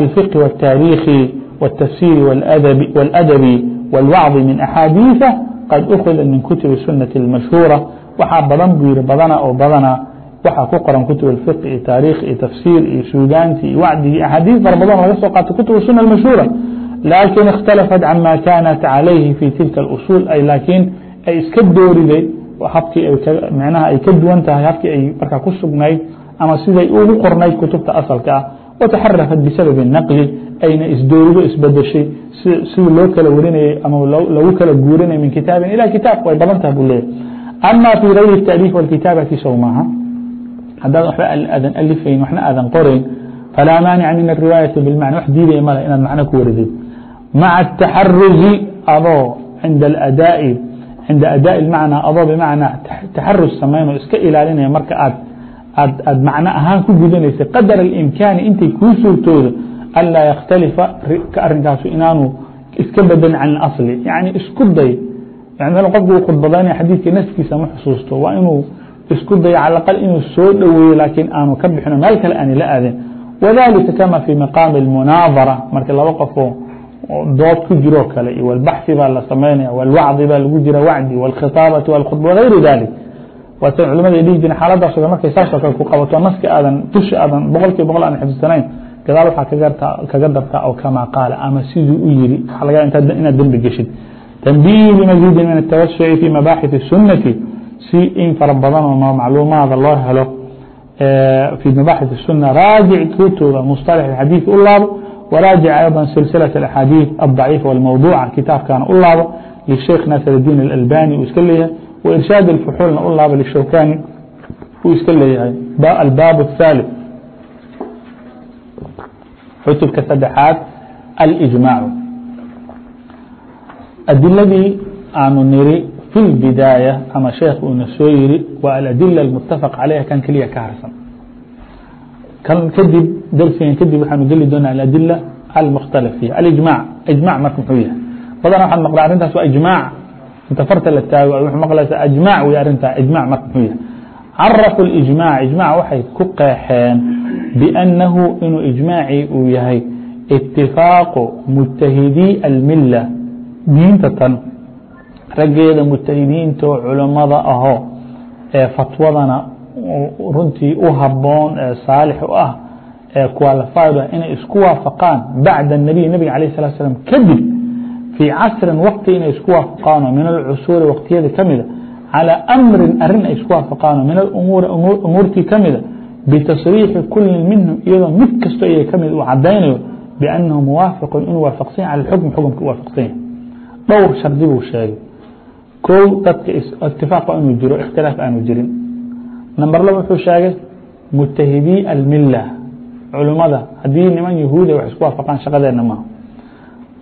اlfiqh والtaariikhi والtafsir واladabi واlwacdi min axaadiiثa qad ukida min kutubi sunati اlmashhuura waxaa badan buu yihi badana oo badana waxaa ku qoran kutub اfiq iyo taarikh iyo tafsiir iyo suugaanti iyo wacdigi axaadiis fara badan laga soo qaato kutub suna اmashhuura laakiin اkhtalafat cama kanat calayhi fi tilka اusul ay lakiin ay iska dooriday habkii micnaha ay ka duwan tahay habkii ay markaa ku sugnayd ama siday ugu qornayd kutubta asalka ah. Wataxarafat bisababi naqli ayna isdoorido isbedeshay sidii loo kala warinayay ama lagu kala guurinay min kitaabin ilى kitaab way badan tahay buu leeyay ama fii gayri الtaأliif wاlkitaabati sow haddaad waxba aadan alifayn waxna aadan qorayn falaa maanica min الriwaayaةi bاlmacna wax diidaya male inaad macno ku waridid maca الtaxaruzi adoo cinda اlأdaaءi عnda adاء المعنى adoo بmعنى تxaruج samayno iska ilaalinaya marka aad aad macno ahaan ku gudanaysa qadar الإمkاani intay kuu suurtoodo anlاa yakhtaliفa arinkaasu inaanu iska badan can اأصل yaعnي isku day qofku khudbadanaya xadiidka nafkiisa ma xusuusto waa inuu isku dayo cala الأqل inuu soo dhoweeyo laakiin aanu ka bixino meel kale aan la aadin وذalika kama fي maqaami المنaaظarة marka laba qofoo dood ku jiroo kale iyo wlbaxi baa la samaynaya wlwacdi baa lagu jira wacdi wاlkhitaabati wاlkhudba wagayru dalik waata culimada dhihi jiren xaaladaas markay saasoo kale ku qabato naska aadan dusha aadan boqol kiiba boqol aan xifdisanayn gadaal waxaa kaga dartaa oo kama qaala ama siduu u yiri waxa laga inaad dembi geshid تنبيه بمزيد من التوسع في مباحث السنة si in fara badan oo macluumaada loo helo في مباحث السنة راaجع kutooda مصطلح الحadيث u laabo wraajic ayضا silsilaة اaxaadiiث aلضaciifa wاlmawduca kitaabkana u laabo lisheikhna sddiin اalbani uu iska leeyahay wairshaad اfuxuulna u laabo lishawkani uu iska leeyahay albaab الثaaliث cutubka saddexaad alijmaacu adiladii aanu niri fi اlbidaaya ama sheekh uuna soo yiri waa aladila اlmutafaq caleyha kan keliya ka harsan kan kadib darsigan kadib waxaanu geli doonaa الأdلة المkhتلف فيha الإجماع إجماع marka mxuu yahay badana waxaad maqla arrintaas waa إجماع inta farta la taago w maqlaysa أجماع wey arrintaa إجماع marka mxuu yahay cرفوا الإجماع إجماع waxay ku qeexeen بأنhu inuu إجماعي uu yahay اتفاaq مجتahidي الملة diinta tan raggeeda mujtahidiinta oo culamada ahoo ee fatwadana runtii u haboon ee saalix u ah ee qualified ah, inay isku waafaqaan bacda الnabiy nabiga alيه الsلa slm kadib fii casrin wakti inay isku waafaqaano min alcusuuri waktiyada kamida calىa amrin arrin ay isku waafaqaano min aumuuri umuurtii kamida bitasriixi kulin minhum iyadoo mid kasto iy ka mid u cadaynayo biأnahu muwaafiqun inuu waafaqsan yah alى xukumka u waafaqsan yahay. Dhowr shardi buu sheegay. Kow dadka itifaaq inuu jiro اkhtilaaf aanu jirin. number laba wuxuu sheegay mutahidii almila culimada haddii niman yahuuda wax isku waafaqaan shaqadeena maaha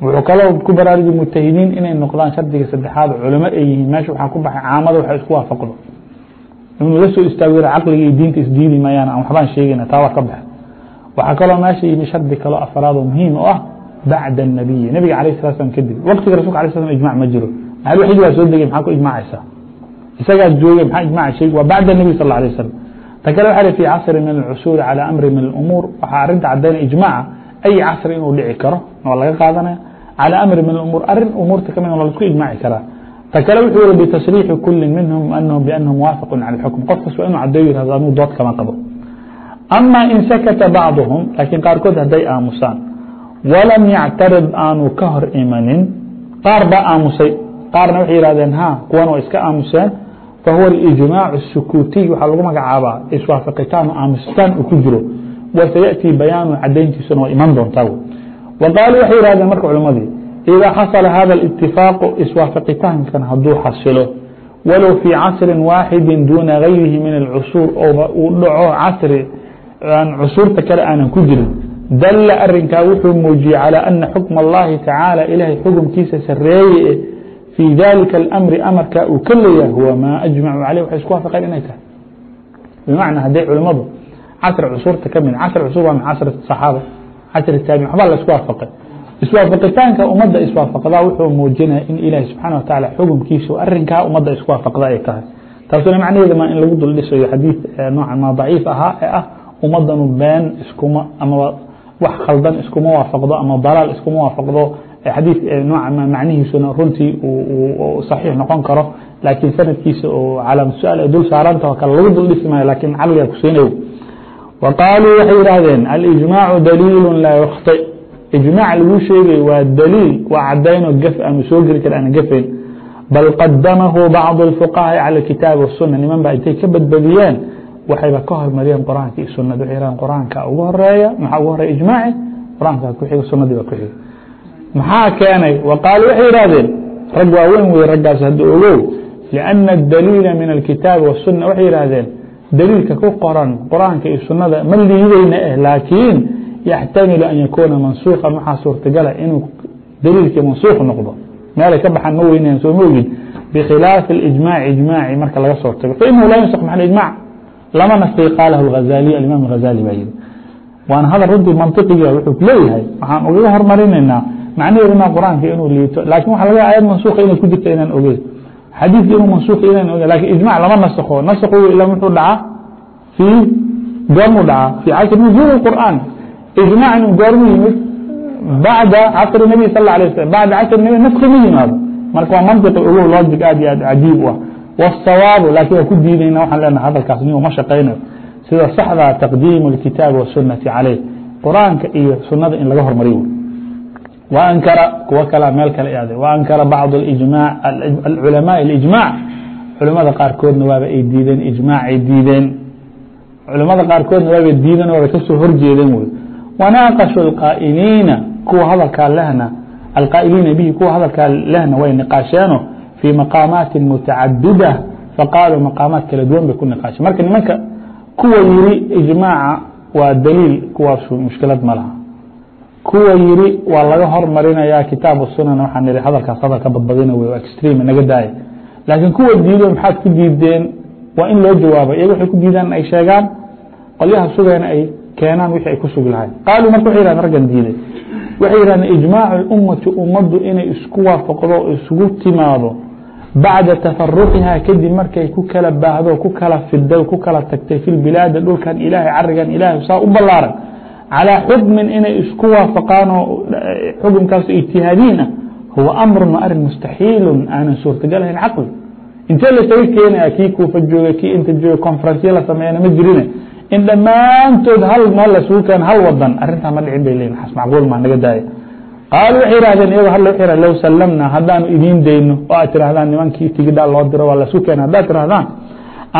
wuxuu kaloo ku baraaruji mutahidiin inay noqdaan shardiga saddexaad culimo ay yihiin meesha waxaa ku baxay caamada waxa isku waafaqdo inuu la soo istaago caqliga iyo diinta isdiidi mayaan aan waxbaan sheegayna taa waa ka baxa waxaa kaloo meesha yimi shardi kaloo afraad oo muhiim u ah bacd الnabiyi nabiga alayه الslat slam kadib waqtiga rasulka ala slam ijmac ma jiro maxal waxid waa soo degay maxaa ku ijmacaysaa isagaa jooga ma ijmac shay waa bacd النabi sal ه alيه wsلم ta kale waxa fi casri min اlcusuul calى amri min اlأmuur waxaa arinta cadayna ijmaca ah, ay casri inuu dhici karo waa laga qaadanaya. Calى amri min اmuur arrin umuurta ka mid la isku ijmaaci karaa. Ta kale wuxuu yihi btasriixi kuli minhum anahum bأnahu muwaafiq calى اxukm qof waa inu cadeeyo yihahdo anigu dood kama qabo. Ama in sakata bacduhum laakiin qaarkood hadday aamusaan. Walam yactarib aanu ka hor imanin. Qaar baa aamusay. Qaarna waxay yihahdeen ha kuwan waa iska aamuseen. fahuwa اlijmaac الsukuutiy waxaa lagu magacaabaa iswaafaqitaan o aamusitaan uu ku jiro wasayaأtii bayaanu cadayntiisuna waa iman doontaa wa qaaluu waxay yihahdeen marka culimadii idaa xasala hada اlاtifaaqu iswaafaqitaankan hadduu xasilo walow fii casri waaxidi duuna gayrihi min اlcusuur oo uu dhaco casri aan cusuurta kale aanan ku jirin dala arinkaa wuxuu muujiyey calى ana xukm اllahi tacaalى ilahay xukumkiisa sareeye fii dalika اlamri amarka uu ka leeyahay huwa maa ajmacu caleyh waxay isku waafaqeen inay tahay bimacnaa hadday culimmadu casri cusuurta ka mid casri cusur waa min casri صaxaaba casri taabic waxbaa la isku waafaqay iswaafaqitaanka ummadda iswaafaqdaa wuxuu muujinaya in ilaahi subxaana wa tacaala xukumkiisa arinkaa ummadda isku waafaqda ay tahay taasuna macnaheeda ma in lagu dul xadiid noocan ma daciif ahaa ee ah ummadanu been iskuma amaba wax khaldan iskuma waafaqdo ama dalaal iskuma waafaqdo xadiid nooca macnihiisuna runtii saxiix noqon karo laakiin sanadkiisa oo calaama su-aal ay dul saaranta oo kale lagu dul dhisi maayo lakin caqliga kusiinayo wa qaaluu waxay yidhaahdeen alijmaacu daliilu laa yukhطi ijmaac lagu sheegay waa daliil waa cadayno gef aanu soo geli kara ana gefayn bal qadamahu bacضu الfuqahaai calى kitaabi waالsuna niman ba intay ka badbadiyeen waxayba ka hormariyeen quraanka iyo sunada waxay yhahdeen quraanka ugu horeeya maxaa ugu horeya ijmaaci quraanka ku xiga sunadii ba ku xiga maxaa keenay wa qaalu waxay yidhahdeen rag waaweyn wey raggaas hadda ogow liأna الdaliila min alkitaabi waالsuna waxay yidhaahdeen daliilka ku qoran quraanka iyo sunada ma liideyna eh laakiin yaxtamilu an yakuuna mansuukan waxaa suurtagala inuu daliilkii mansuuq noqdo meelay ka baxaan ma weynayan soo ma ogin bikhilaafi اlijmaaci ijmaaci marka laga soo tago fainahu laa yunsak maxa ijmac lama nafsi qaalahu اghazaliy alimaam اghazali baa yihi waana hadal runtii mantiqiga wuxuu leeyahay waxaan ugaga hormarinaynaa macnaheedu maa quraanka inuu liito lakin waxa laga ayad mansuuka inay ku jirta inaan ogeyn xadiidka inuu mansuuka inaan ogeyn lakin ijmac lama nasakho nasakhu ila muxuu dhacaa fii goormuu dhacaa fii casri nuzuul qur'aan ijmac inuu goormu yimid bacda casri nabi sal la alay waslam bacda casri nabi naski ma yimaado marka waa mantiqi ogow logic aad iyo aad cajiib u ah wالsawaabu lakin waa ku diidayna waxaan leenaha hadalkaas nin uma shaqaynayo sida saxda taqdiimu اlkitaabi waالsunati caleyh quraanka iyo sunada in laga hormariyo وأnkara kuwo kala meel kale aaday وأnkara bacض culamaaء الإجmاع culamada qaarkoodna waaba ay diideen iجmاacay diideen culamada qaarkoodna waaba diideen waaba kasoo horjeedeen wy wanaaqashu الqاa'iliina kuwa hadalkaa lehna alqاa'iliina bihi kuwa hadalkaa lehna way niqaasheeno fii maqaamaati mutacadida faqaaluu maqaamaat kala duwan bay ku niqaasheen marka nimanka kuwa yiri iجmaaca waa daliil kuwaasu mushkilad ma laha kuwa yiri waa laga hormarinaya kitaab sunan. Waxaan ihi hadalkaas hadalka badbadina w extreme naga daaya laakiin kuwa diido maxaad ku diideen? Waa in loo jawaabo iyaga waxay ku diidaan ay sheegaan qolyaha sugayna ay keenaan wixii ay ku sugi lahayn qaaluu marka waxay yhahdeen raggan diiday. Waxay yidhahdeen ijmaacu ummati ummaddu inay isku waafaqdo o isugu timaado bacda tafaruqihaa kadib markay ku kala baahdo ku kala fiday ku kala tagtay fi lbilaadi dhulkan ilaahay carigan ilaahay saa u ballaaran calىa xukmin inay isku waafaqaan oo xukumkaas ijtihaadiin ah huwa amrun waa arrin mustaxiilu aanan suurtagal ahayn caqli intee lasaga keenaya kii kuufa jooga kii inta jooga conferensiya la sameeyana ma jirine in dhammaantood hal meel lasugu keeno hal wadan arrintaa ma dhicin bay leeyihiin xas macquul maa naga daaya qaalu waxay yihahdeen iyago hal waxay low sallamna haddaanu idiin dayno oo aad tirahdaan nimankii tigidhaa loo diro waa lasu keena haddaad tirahdaan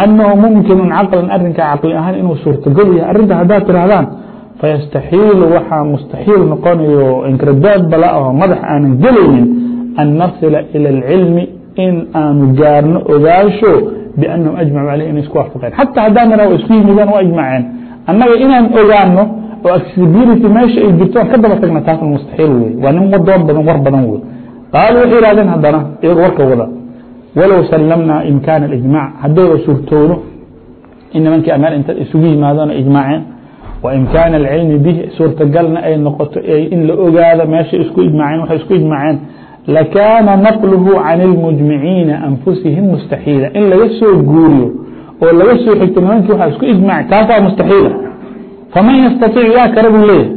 annahu mumkinun caqlan arrinkaa caqli ahaan inuu suurtagol yahay arrinta haddaad tirahdaan fayastaxiil waxaa mustaxiil noqonayo inkirdاad bala aho madax aanan gelaynin an nasila ilى اlcilmi in aanu gaarno ogaansho bأnahum ajmacu alيh inay isku waafaqeen xataa haddaanara isku yimidaan waa ijmaceen annaga inaan ogaano oo accessibility meesha ay jirtoon ka daba tagna taasna mustaxiil wey waa nin wadoon badan war badan wey qaalu waxay yihahdeen haddana iyagu warka wada walow sallamnaa imkaana اijmac haddayba suurtowno in nimankii amaal inta isugu yimaadona ijmaaceen وإمكاaن العلم bه suurtagalna ay noqoto in la ogaado meesha isku iجmاعeen waxay isku iجmاعeen لakaana نqلهu عan الmجمiعiiنa أنfusihim مستaحيiلa in laga soo guuriyo oo laga soo xigto nimankii wa isku iجmاع taasaa مستaحيiلa faman ystaطiع yaa kara buu leeyahy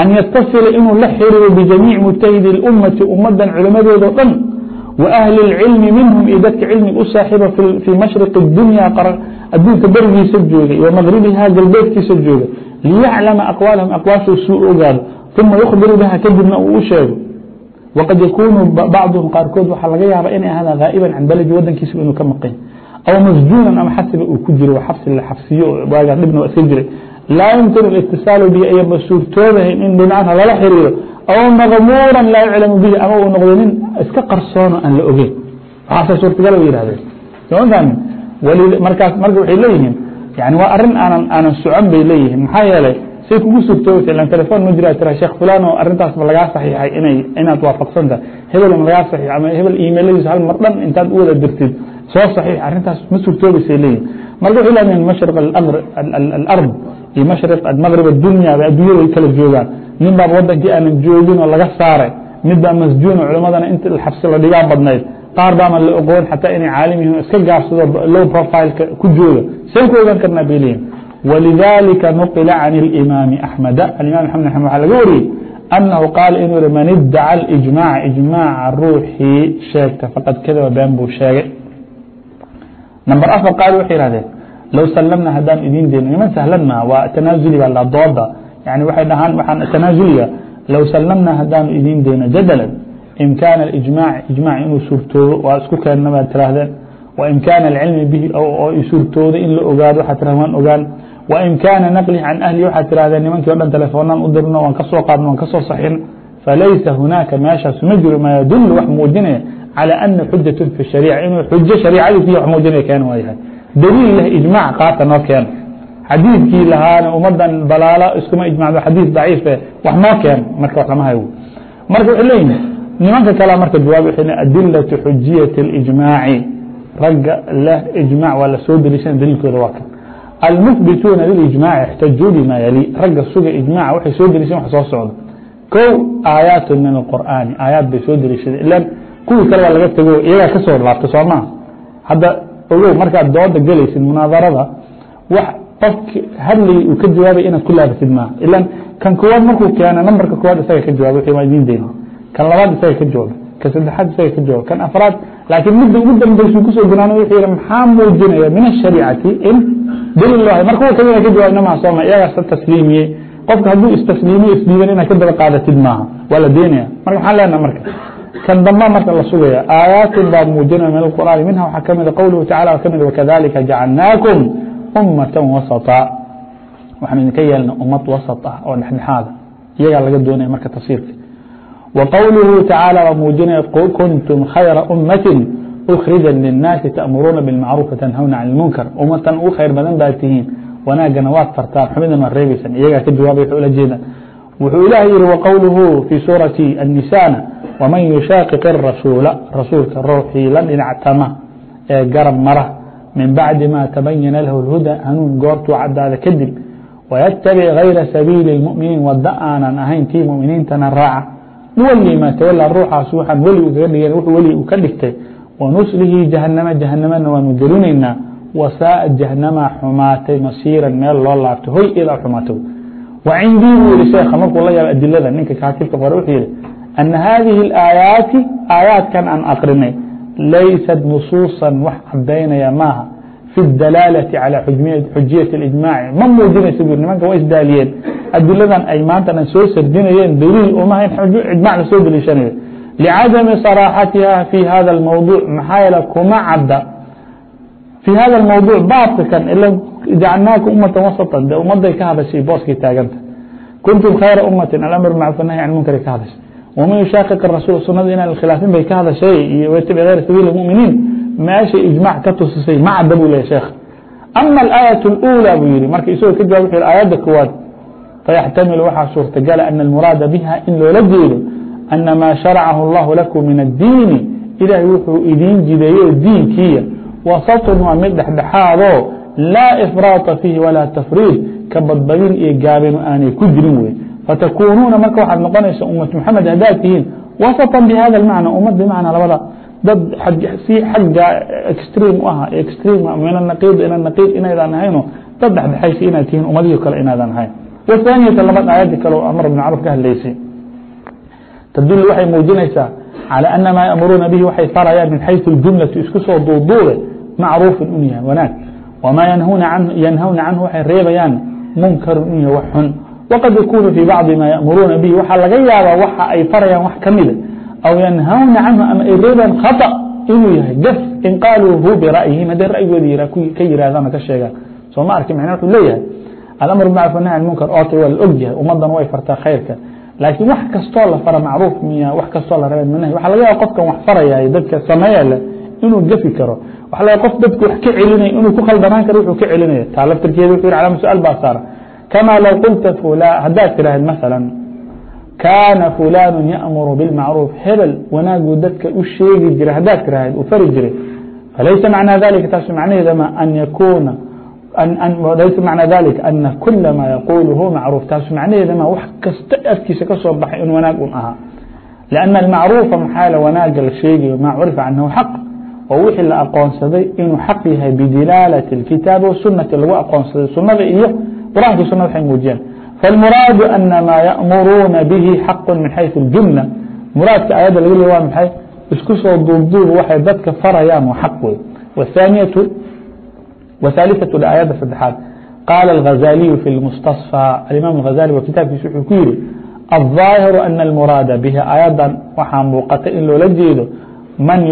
أn ytasila inuu la xiriiro بجamيiع مجتahidi الأmaةi umadan culamadeedao dhan وأhلi العilmi minhum iyo dadka cilmiga u saaxiiba fي mashرiq الdunya adduunka berigiisa joogay وmغribiha galbeedkiisa joogay liyaclama aqwaalahum aqwaashoo suu ogaado uma yukhbiru biha kadibna uu u sheego waqad yakuunu bacduhum qaarkood waxaa laga yaaba inay ahaadaan haa'iban can baladi wadankiisaba inuu ka maqan aw masjuunan ama xasiba uu ku jiro xabsi la xabsiyo waagaa dhibna waa iska jiray laa yumkinu اlitisaalu bihi ayaba suurtoobahayn in dhinacana lala xiriiro aw maqmuuran laa yuclamu bihi ama uu noqdo nin iska qarsoono aan la ogeyn waxaase suurtagal u yihahdeen soma fahmin markaas marka waxay leeyihiin yani waa arrin aanan aanan socon bay leeyihiin maxaa yeelay say kugu sugtoobaysa ilan telefon ma jira tira sheekh fulan oo arrintaasba lagaa saxiixay inay inaad waafaqsanta hebel ma lagaa saxiix ama hebel imailadiisa hal mar dhan intaad u wada dirtid soo saxiix arrintaas ma sugtoobaysay leeyihiin marka waxay leeyihiin mashriq alard iyo mashriq maqrib addunya bay adduunyada ay kala joogaan nin baaba wadankii aanan joogin oo laga saaray mid baa masjuun oo culimadana inta xabsi la dhigaa badnayd qaar baa la ogoon xataa inay caalim yihiin iska gaabsado low profileka ku jooga. Sayn ku ogaan karnaa bay leeyihiin wلidalika nuqila can اlimaami axmed alimam amed m waa laga wariyey anahu qaal inuu yihi man iddaca اlijmac ijmaaca ruuxii sheegta faqad kadaba been buu sheegay. Number afar qaal waxay yihahdeen low salamna haddaan idin dayno. Iman sahlanna waa tanaasuliga ladooda yani waxay dhahaan waxaan tanaasuliga low salamna haddaanu idin dayno jadalan imkan اجmاع iجmاع inuu suurtoodo waa isku keenna baad tiraahdeen وimkاn الcilmi bihi oo suurtooda in la ogaado waxaa tirahd waan ogaan وimkاna nqli can ahli waxaad tirahdeen nimankii o dhan telefoonaan u dirno waan ka qaadno waan ka soo falaysa hunaaka meeshaas ma jiro ma yadul wax muujinaya calى ana xujaة fi الshariica inuu xujo shariicadiisi wax muujinaya keen waayahay daliil leh iجmاc qaata noo keeno xadiidkii lahaana umadan balaalo iskuma ijmacdo xadiid daciife wax noo keeno marka wax lama haygo marka wxuu leeyihi nimanka kale marka jawaab adilaة xujiyaة الإجmاaعi ragga leh iجmاع waa lasoo deliishana daliilkooda waa kan almuhbituuna lilijmaaci اxtajuu bima yali ragga suga ijmaca waxay soo deliisheen wax soo socdo kow aayaat min اqur'aani aayaad bay soo deliishadeen ilan kuwii kale waa laga tego iyagaa ka soo laabtay soo maa hadda ogow markaad dooda gelaysid munaadarada wax qofki hadlayay uu ka jawaabay inaad ku laabatid maaha ilan kan koowaad markuu keena nambarka koowaad isaga ka jawaabay wxii waa idiin deyna kan labaad isaga ka jawaabay kan saddexaad isaga ka jawaabay kan afraad laakiin midda ugu dambaysu kusoo gunaana wuxuu yihi maxaa muujinaya min الshariicati in dliil loo hay marka kuwa kamida ka jawaabna maha sooma iyagaasa tasliimiyey qofka hadduu istasliimiyo isdiiban inaad ka daba qaadatid maaha waa la deenaya marka maxaan leenaha marka kan damba marka la sugaya aayaatin baa muujinaya min الqur'aani minha waxaa kamida qowluhu tacala waa kamid wakadalika jacalnaakum umata wasطa waxaan idinka yeelna ummad wasط ah oo dhexdhexaada iyagaa laga doonaya marka tafsiirka وqwلهu taعaaلى waa muujinaya kuntum khayra umaةi أkhrija للnaasi taأmuruuna bالmacruuf tanhawna can اmunkar umatan ugu khayr badan baa tihiin wanaagana waad fartaan xumidna ma reebaysan iyagaa ka jawaabay ula jeeda wuxuu ilaah yihi wqowluhu fii suuraةi الnisana wman yushaaqiq الrasuula rasuulka ruuxii la dhinactama ee garab mara min bacdi ma tabayana lahu اhuda hanuun goortuu cadaada kadib wayaتabic غayra sabiili اmؤminiin wada aanan ahayn tii muminiintana raaca way yimaatay walaa ruuxaas waxaan weli ukaga dhigeen wuxuu weli u ka dhigtay. Wanuslihi jahanama jahanamana waanu gelinaynaa wasaaa jahanama xumaatay masiiran meel loo laabtay hoy ilaa xumaatay. Wa cindii buu yihi sheekha markuu la yaaba adilada ninka kaatibka fore wuxuu yihi ana haadihi اlaayaati aayaadkan aan akrinay laysat nusuusan wax cadaynaya maaha. في الdلالة على xujiyaة اإجmاع ma muujinaysa bu nimanka wa isdaaliyeen. Adiladan ay maantana soo sardinayeen daliil umahayn iجmاع la soo daliishanayo. لcadami صراaxatiha في hada الmوضوع maxaa yeel kuma cadda. في hada الmوضوع baabka kan jacalnaaka umata wasطa de ummaday ka hadashay booskii taaganta. Kuntum khayra umatin alamr mcruf nahy can munkari ka hadashay. Wman yushaaqiq الrasuل sunada inaan khilaafin bay ka hadashay iyo waytabi غyra sabiل الmؤminiin meeshay iجmاع ka tusisay macda bu lh sheekh. Ama الآية الأولى buu yihi marka isagoo ka jawab aayadda kowaad fayaxtamilu waxaa suurtagala an الmuraada biha in loola jeedo أna maa sharcahu الlah lakum min الdiini ilaahay wuxuu idiin jideeyo diinkiya wasatun waa mid dhexdhexaadoo laa ifraaطa fiihi walaa tafriid ka badbadin iyo gaabin aanay ku jirin wey fatakuunuuna marka waxaad noqonaysa umat mxamed haddaad tihiin wasaطan bihada اmacna umad bimacnaa labada dad si xagga extrem u ah extrem min anaqiid ila naqiid inaydan ahayno dad dhexdhexaysa inaad tihiin umadihii kale inaadan ahayn wahaaniyata labad aayadda kale oo amar bn caraf ka hadlaysay. Tadul waxay muujinaysaa calى ana maa yamuruuna bihi waxay farayaan min xayثu اljumlatu isku soo duuduube macruufin un yahay wanaag. Wamaa yanhawna canhu waxay reebayaan munkarun un yahy wax xun. Waqad yakunu fii bacdi maa yamuruuna bihi waxaa laga yaabaa waxa ay farayaan wax kamida ah aw yanhawna canhu ama ay reebayaan khaطأ inuu yahay gaf in qaaluu hu bira'yihim hadday ra'yigooda ka yihaahdaan ka sheegaan soo ma arki mn wuxuu leeyahay alamr bmacruf nahy can munkar waa la og yahay way fartaa khayrka laakiin wax kastoo la fara macruuf miya wax kastoo la raba manahy waxa laga yaaba qofkan wax farayay dadka sameeya leh inuu gafi karo waxa laga qof dadka wax ka celinaya inuu ku khaldanaan karo wuxuu ka celinaya taa laftirkeeda wuxuu yihi calama su'aal baa saara kamaa low qulta fula haddaad tiraahid masalan kaana fulaan yaأmuru bاlmacruuf hebel wanaagu dadka u sheegi jiray haddaad tiraahd u fari jiray falaysa macnaa dalika taas macnaheeda ma an yakuuna laysa macnaa dalika ana kula ma yaquulu huwa macruuf taas macnaheeda ma wax kasta afkiisa ka soo baxay in wanaag un ahaa لأnna almacruufa maxaa wanaaga la sheegayo maa curifa canhu xaq oo wixii la aqoonsaday inuu xaq yahay bidilaalaةi اkitaabi wasunati lagu aqoonsaday sunada iyo quraanka sunna waxay muujiyeen فالmراad أن mا yأmuruuna bه حaq min حayث الجumلة mraadka ayada laga le wa maay isku soo duubduub waxay dadka farayaan waa xaq wey wاثaaniyaة wثaaliثaة ayada saddexaad qaala الغazaliyu fi اlmusتصفى alimaam الغazali wa kitaabkiisa wuxuu ku yihi الظاahiru أن الmuraada bihi ayadan waxaa muuqata in loola jeedo man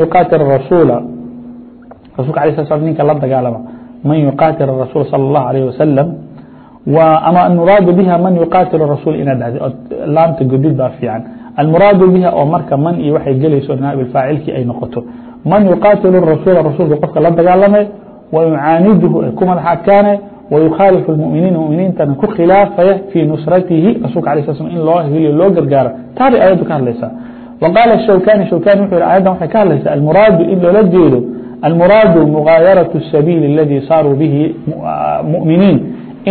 yuqaatil rasuula rasulka alيه sl ninka la dagaalama man yuqaatil rasul salى الlaه عalيه waslم أmا المراad بها maن يqاaتل الرasuل inaad dhahdi laamta godid baa fiican. المراad بها oo marka man iyo waxay gelayso naaب الفاacilkii ay noqoto. Maن يqاaتل الرasuل rasuلka qofka la dagaalamay ويucاanidhu ku madax adkaane ويkhaaلف المؤminiin mؤminiintana ku khilaafaya فيi نusratihi rasulka aليه sل in loo hiliyo loo gargaaro. Taanay ayaddu ka hadlaysaa. وqاaل الshawkاni shawkاni wuxuu yhi ayaddan waxay ka hadlaysaa almuraadu in loola jeedo almuraadu مغاayaraة الsabيل اladي saaruu bihi mؤminiin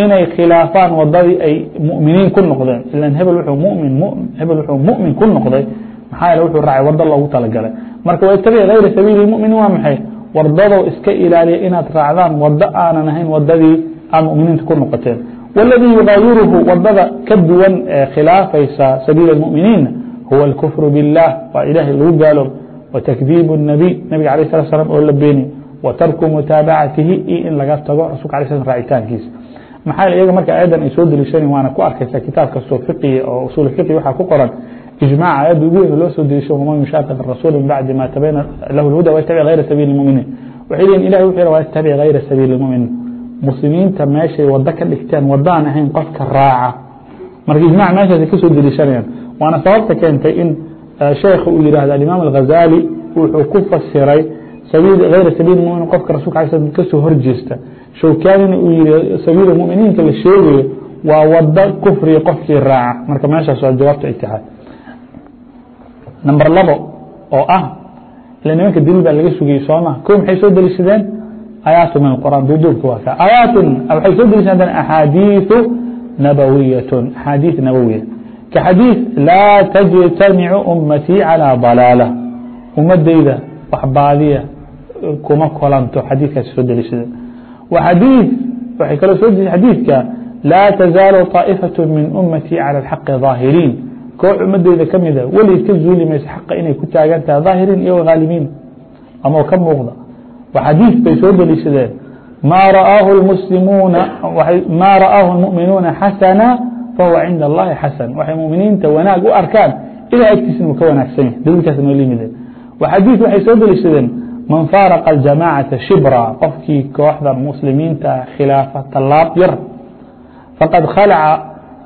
inay khilaafaan wadadii ay muminiin ku noqdeen. Ila hebel w mmin hebel wuxuu mumin ku noqday. Maxaa yaele wuxuu raacay wado loogu talagalay. Marka watabic hayra sabiili muminin waa maxay? Wardadoo iska ilaaliya inaad raacdaan wado aanan ahayn wadadii aad muminiinta ku noqoteen. Waladii yugaayiruhu waddada ka duwan ee khilaafaysa sabiila muminiinna huwa alkufru biاllaah waa ilaahay lagu gaaloob watakdiib الnabiy nabiga ala sla slam oo la beeni wa tarku mutaabacatihi iyo in laga tago rasulka ala sl raacitaankiisa maxaa iyaga marka ayadan ay soo deliishanan waana ku arkaysa kitaab kastoo oo usul fiqi waxaa ku qoran ijmaac ayadda ugu weyn loo soo deliisha waman yushaaqaq rasuul bacdi ma tabayna lahu lhuda waytabic hayra sabiili lmuminiin waxay leeyiin ilahi wuxuu yidhi waytabic hayra sabiili lmuminiin muslimiinta meeshay wado ka dhigteen wadaan ahayn qofka raaca. Marka ijmaac meeshaas ka deliishanayaan waana sababta keentay in eh, sheekha uu yidhaahdo alimaam alghazali wuxuu ku fasiray غayr sabiil mmin qofka rasulka a sl ka soo horjeesta showkaanina uu yihi sabiila muminiinka la sheegayo waa wado kufriga qofkii raaca. Marka meeshaas waa jawaabta ay tahay. Number labo oo ah ila nimanka daliil baa laga sugayey sooma ko maxay soo deliishadeen ayaatu min اquraan duuduubka waa ka ayaatun ah, waxay soo deliishadeen axaadiiثu nabawiyatun axaadiiث nabowiya ka xadiiث laa tajtamicu umatii calىa dalaalة ummadayda wax baadiya kuma kolanto xadiikaas soo deliishada xadii waxay kaloo soo deliishay xadiidka laa tazaalu طaaئifaة min umatii calى اxaqi ظaahiriin koox ummadeyda kamida weli ka zuuli maysa xaqa inay ku taagan tahay ظaahiriin iyo haalibiin ama ka muuqda. Xadiid bay soo deliishadeen ma ra'aahu اmuslimuuna ma ra'aahu اmuؤminuuna xasana fahuwa cinda اllahi xasan. Waxay muminiinta wanaag u arkaan ilah agtiisna uu ka wanaagsan yahay. Daliilkaas noo limide xadiid waxay soo deliishadeen maن فاaرق الجamاعaةa shibra qofkii kooxda mslimiinta ah, khilaafa talaab yar faqad khalca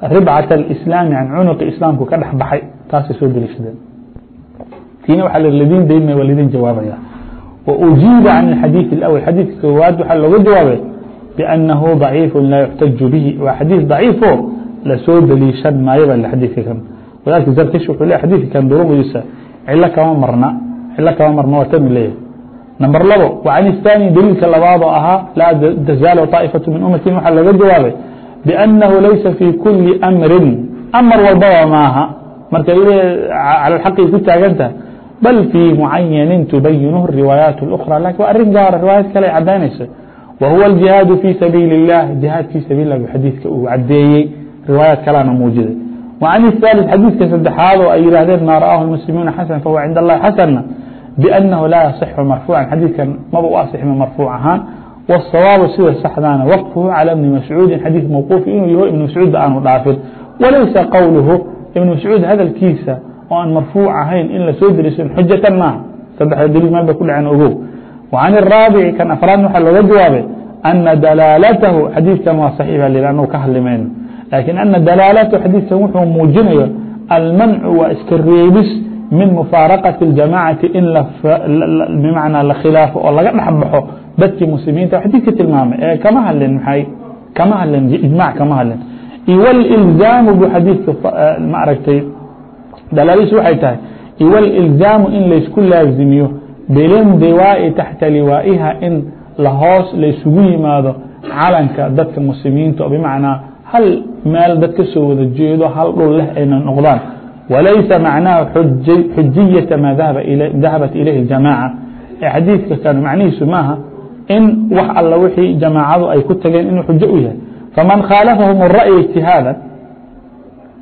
ribcaة الإسلاami can cunuqi islaamku ka dhex baxay. Taasay soo deliishadeen. Tiina waa ldin daynaya waa ldin jawaabaya. وujiiba can الxadيiث الأwl xadiiثka koowaad waxaa looga jawaabay بأnnahu ضaciif laa يxtaج bihi. Waa xadiiث ضaciifo la soo deliishan maayaba xadiika kan. Wadaلka zarkish wuxuu le xadiika kan duruqdiisa cilo kama marna cilo kama marna waa tanu leeyahy نمبر لabo وعن الثاني dليilka labaad oo ahاa لا تزاaل طائفة من أمtي وxa laga jawaabay بأنه لayسa في كuلi أمri أمر walbaba maaha. Marka على الحqi ku taaganta بل في معينi تبينه الرiواaيaaت الأخرى لكن w arrin gaara riواaيaت kale cadaynayso وهuو الجهاaد في سبيiل اللh جهاaد في saبيل اh xadيiثka uu cadeeyey riواaيaت kalana muujiday وعن الثالث xadيiثka سدexaad oo ay yihahdeen mا ر'اه المسلميiن حسن فهو عند اللh حسن بأنه لا يصح مرفوعا. xadيiثka maba u asxmi marفوuع ahaan والصawاaب sida saxdaana وqفhu عalى بن masعوudi xadيiث mوquuف inuu yaho iبن mascuud ba aanu dhaafin walaysa qowlhu iبن mascuud hadalkiisa oo aan marفوuع ahayn in la soo derisan xujatan maaha saddexda dliil meel bay ku dhaceen ogow وعan الraaبici kan afraad waxaa looga jawaabay أna dalaalatahu xadiiثkan waa صaxiix ba l anu ka hadlimayno lakiin أna dalaalatahu xadiiثkan wuxuu muujinayo almancu waa iska reebis min mufaaraqaةi اjamacati in bmacnaa la khilaafo oo laga dhexbaxo dadkii muslimiinta. Xadiidka tilmaamay ee kama hadlin maay kama hadlin ijmaac kama hadlin. Iwاlilzaamu buu xadiidka eh, ma aragtay waxay tahay iwاlilzaamu in laysku laazimiyo bilindiwaa'i taxta liwaa'iha in lahoos laysugu yimaado calanka dadka muslimiinta oo bimacnaa hal meel dad ka soo wada jeedo hal dhul leh ayna noqdaan. وليس معناه حجي حجية ma ذahaبaت إليه الجamاعة xadيiثka kan macنhiisu maaha in wax all wixii جamاacadu ay ku tageen inuu xujo u yahay فmaن khاaلفahm الرأي اجتihاaدا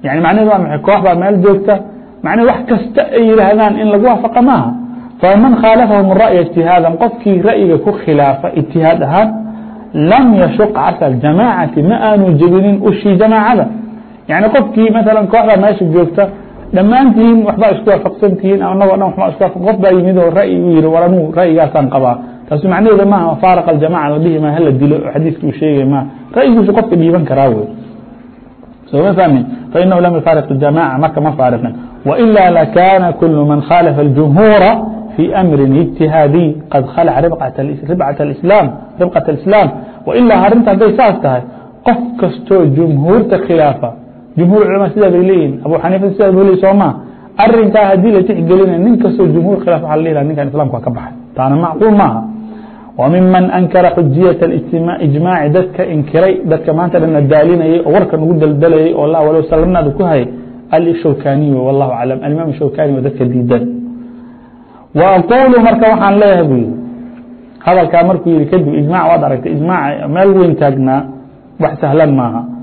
يعني macنheed waa m koox baa meel joogta macnhe wax kasta ay yihaahdaan in lagu waafaقa maaha فmaن khاaلفahm الرأي اجتihاaدا qofkii ra'yiga ku khilaafa اجتihاad ahaan lam yashuق casى الجamاعaةi ma aanu jebinin ushii جamاacada yaعnي qofkii mثalا kooxbaa meesha joogta dhamaantiin waxbaa isku waafaqsantihiin anagoo dhan waba is qof baa yimid oo ra'yi u yihi war anuu ra'yigaasaan qabaa. Taas macnaheeda maaha faarq jamaca la dhihi ma hala dilo oo xadiiska sheegay ma ra'yigiisu qofka dhiiban karaa wey sooma fahmin? Fainahu lam yufaariq jamaca marka ma faariqin wailaa lakana kul man khalafa اjumhuura fii amrin اجtihaadiy qad khalac ribcaة اislaam wailaa arinta hadday saas tahay qof kastoo jumhuurta khilaafa جمهور cلمa sidaa bay leeyihiin abu xaniifa sidaa bu ly sooma arinkaa haddii la tixgelina nin kastoo jumهuur khilaaf a l ninkan iسlamka waa ka baxay. Taana macquul maaha. Wa ankara xujiyaة iجmaaci dadka inkiray dadka maanta dhanna daalinayay oo warkan ugu daldalayay oo la walo salmnaad ku hay alshawkaniy wاllahu aعlam alimaam shawkani wa dadka diidan. W aqulu marka waxaan leeyahay bu yihi hadalkaa markuu yihi kadib ijmac waad aragtay ijmac meel weyn taagnaa wax sahlan maaha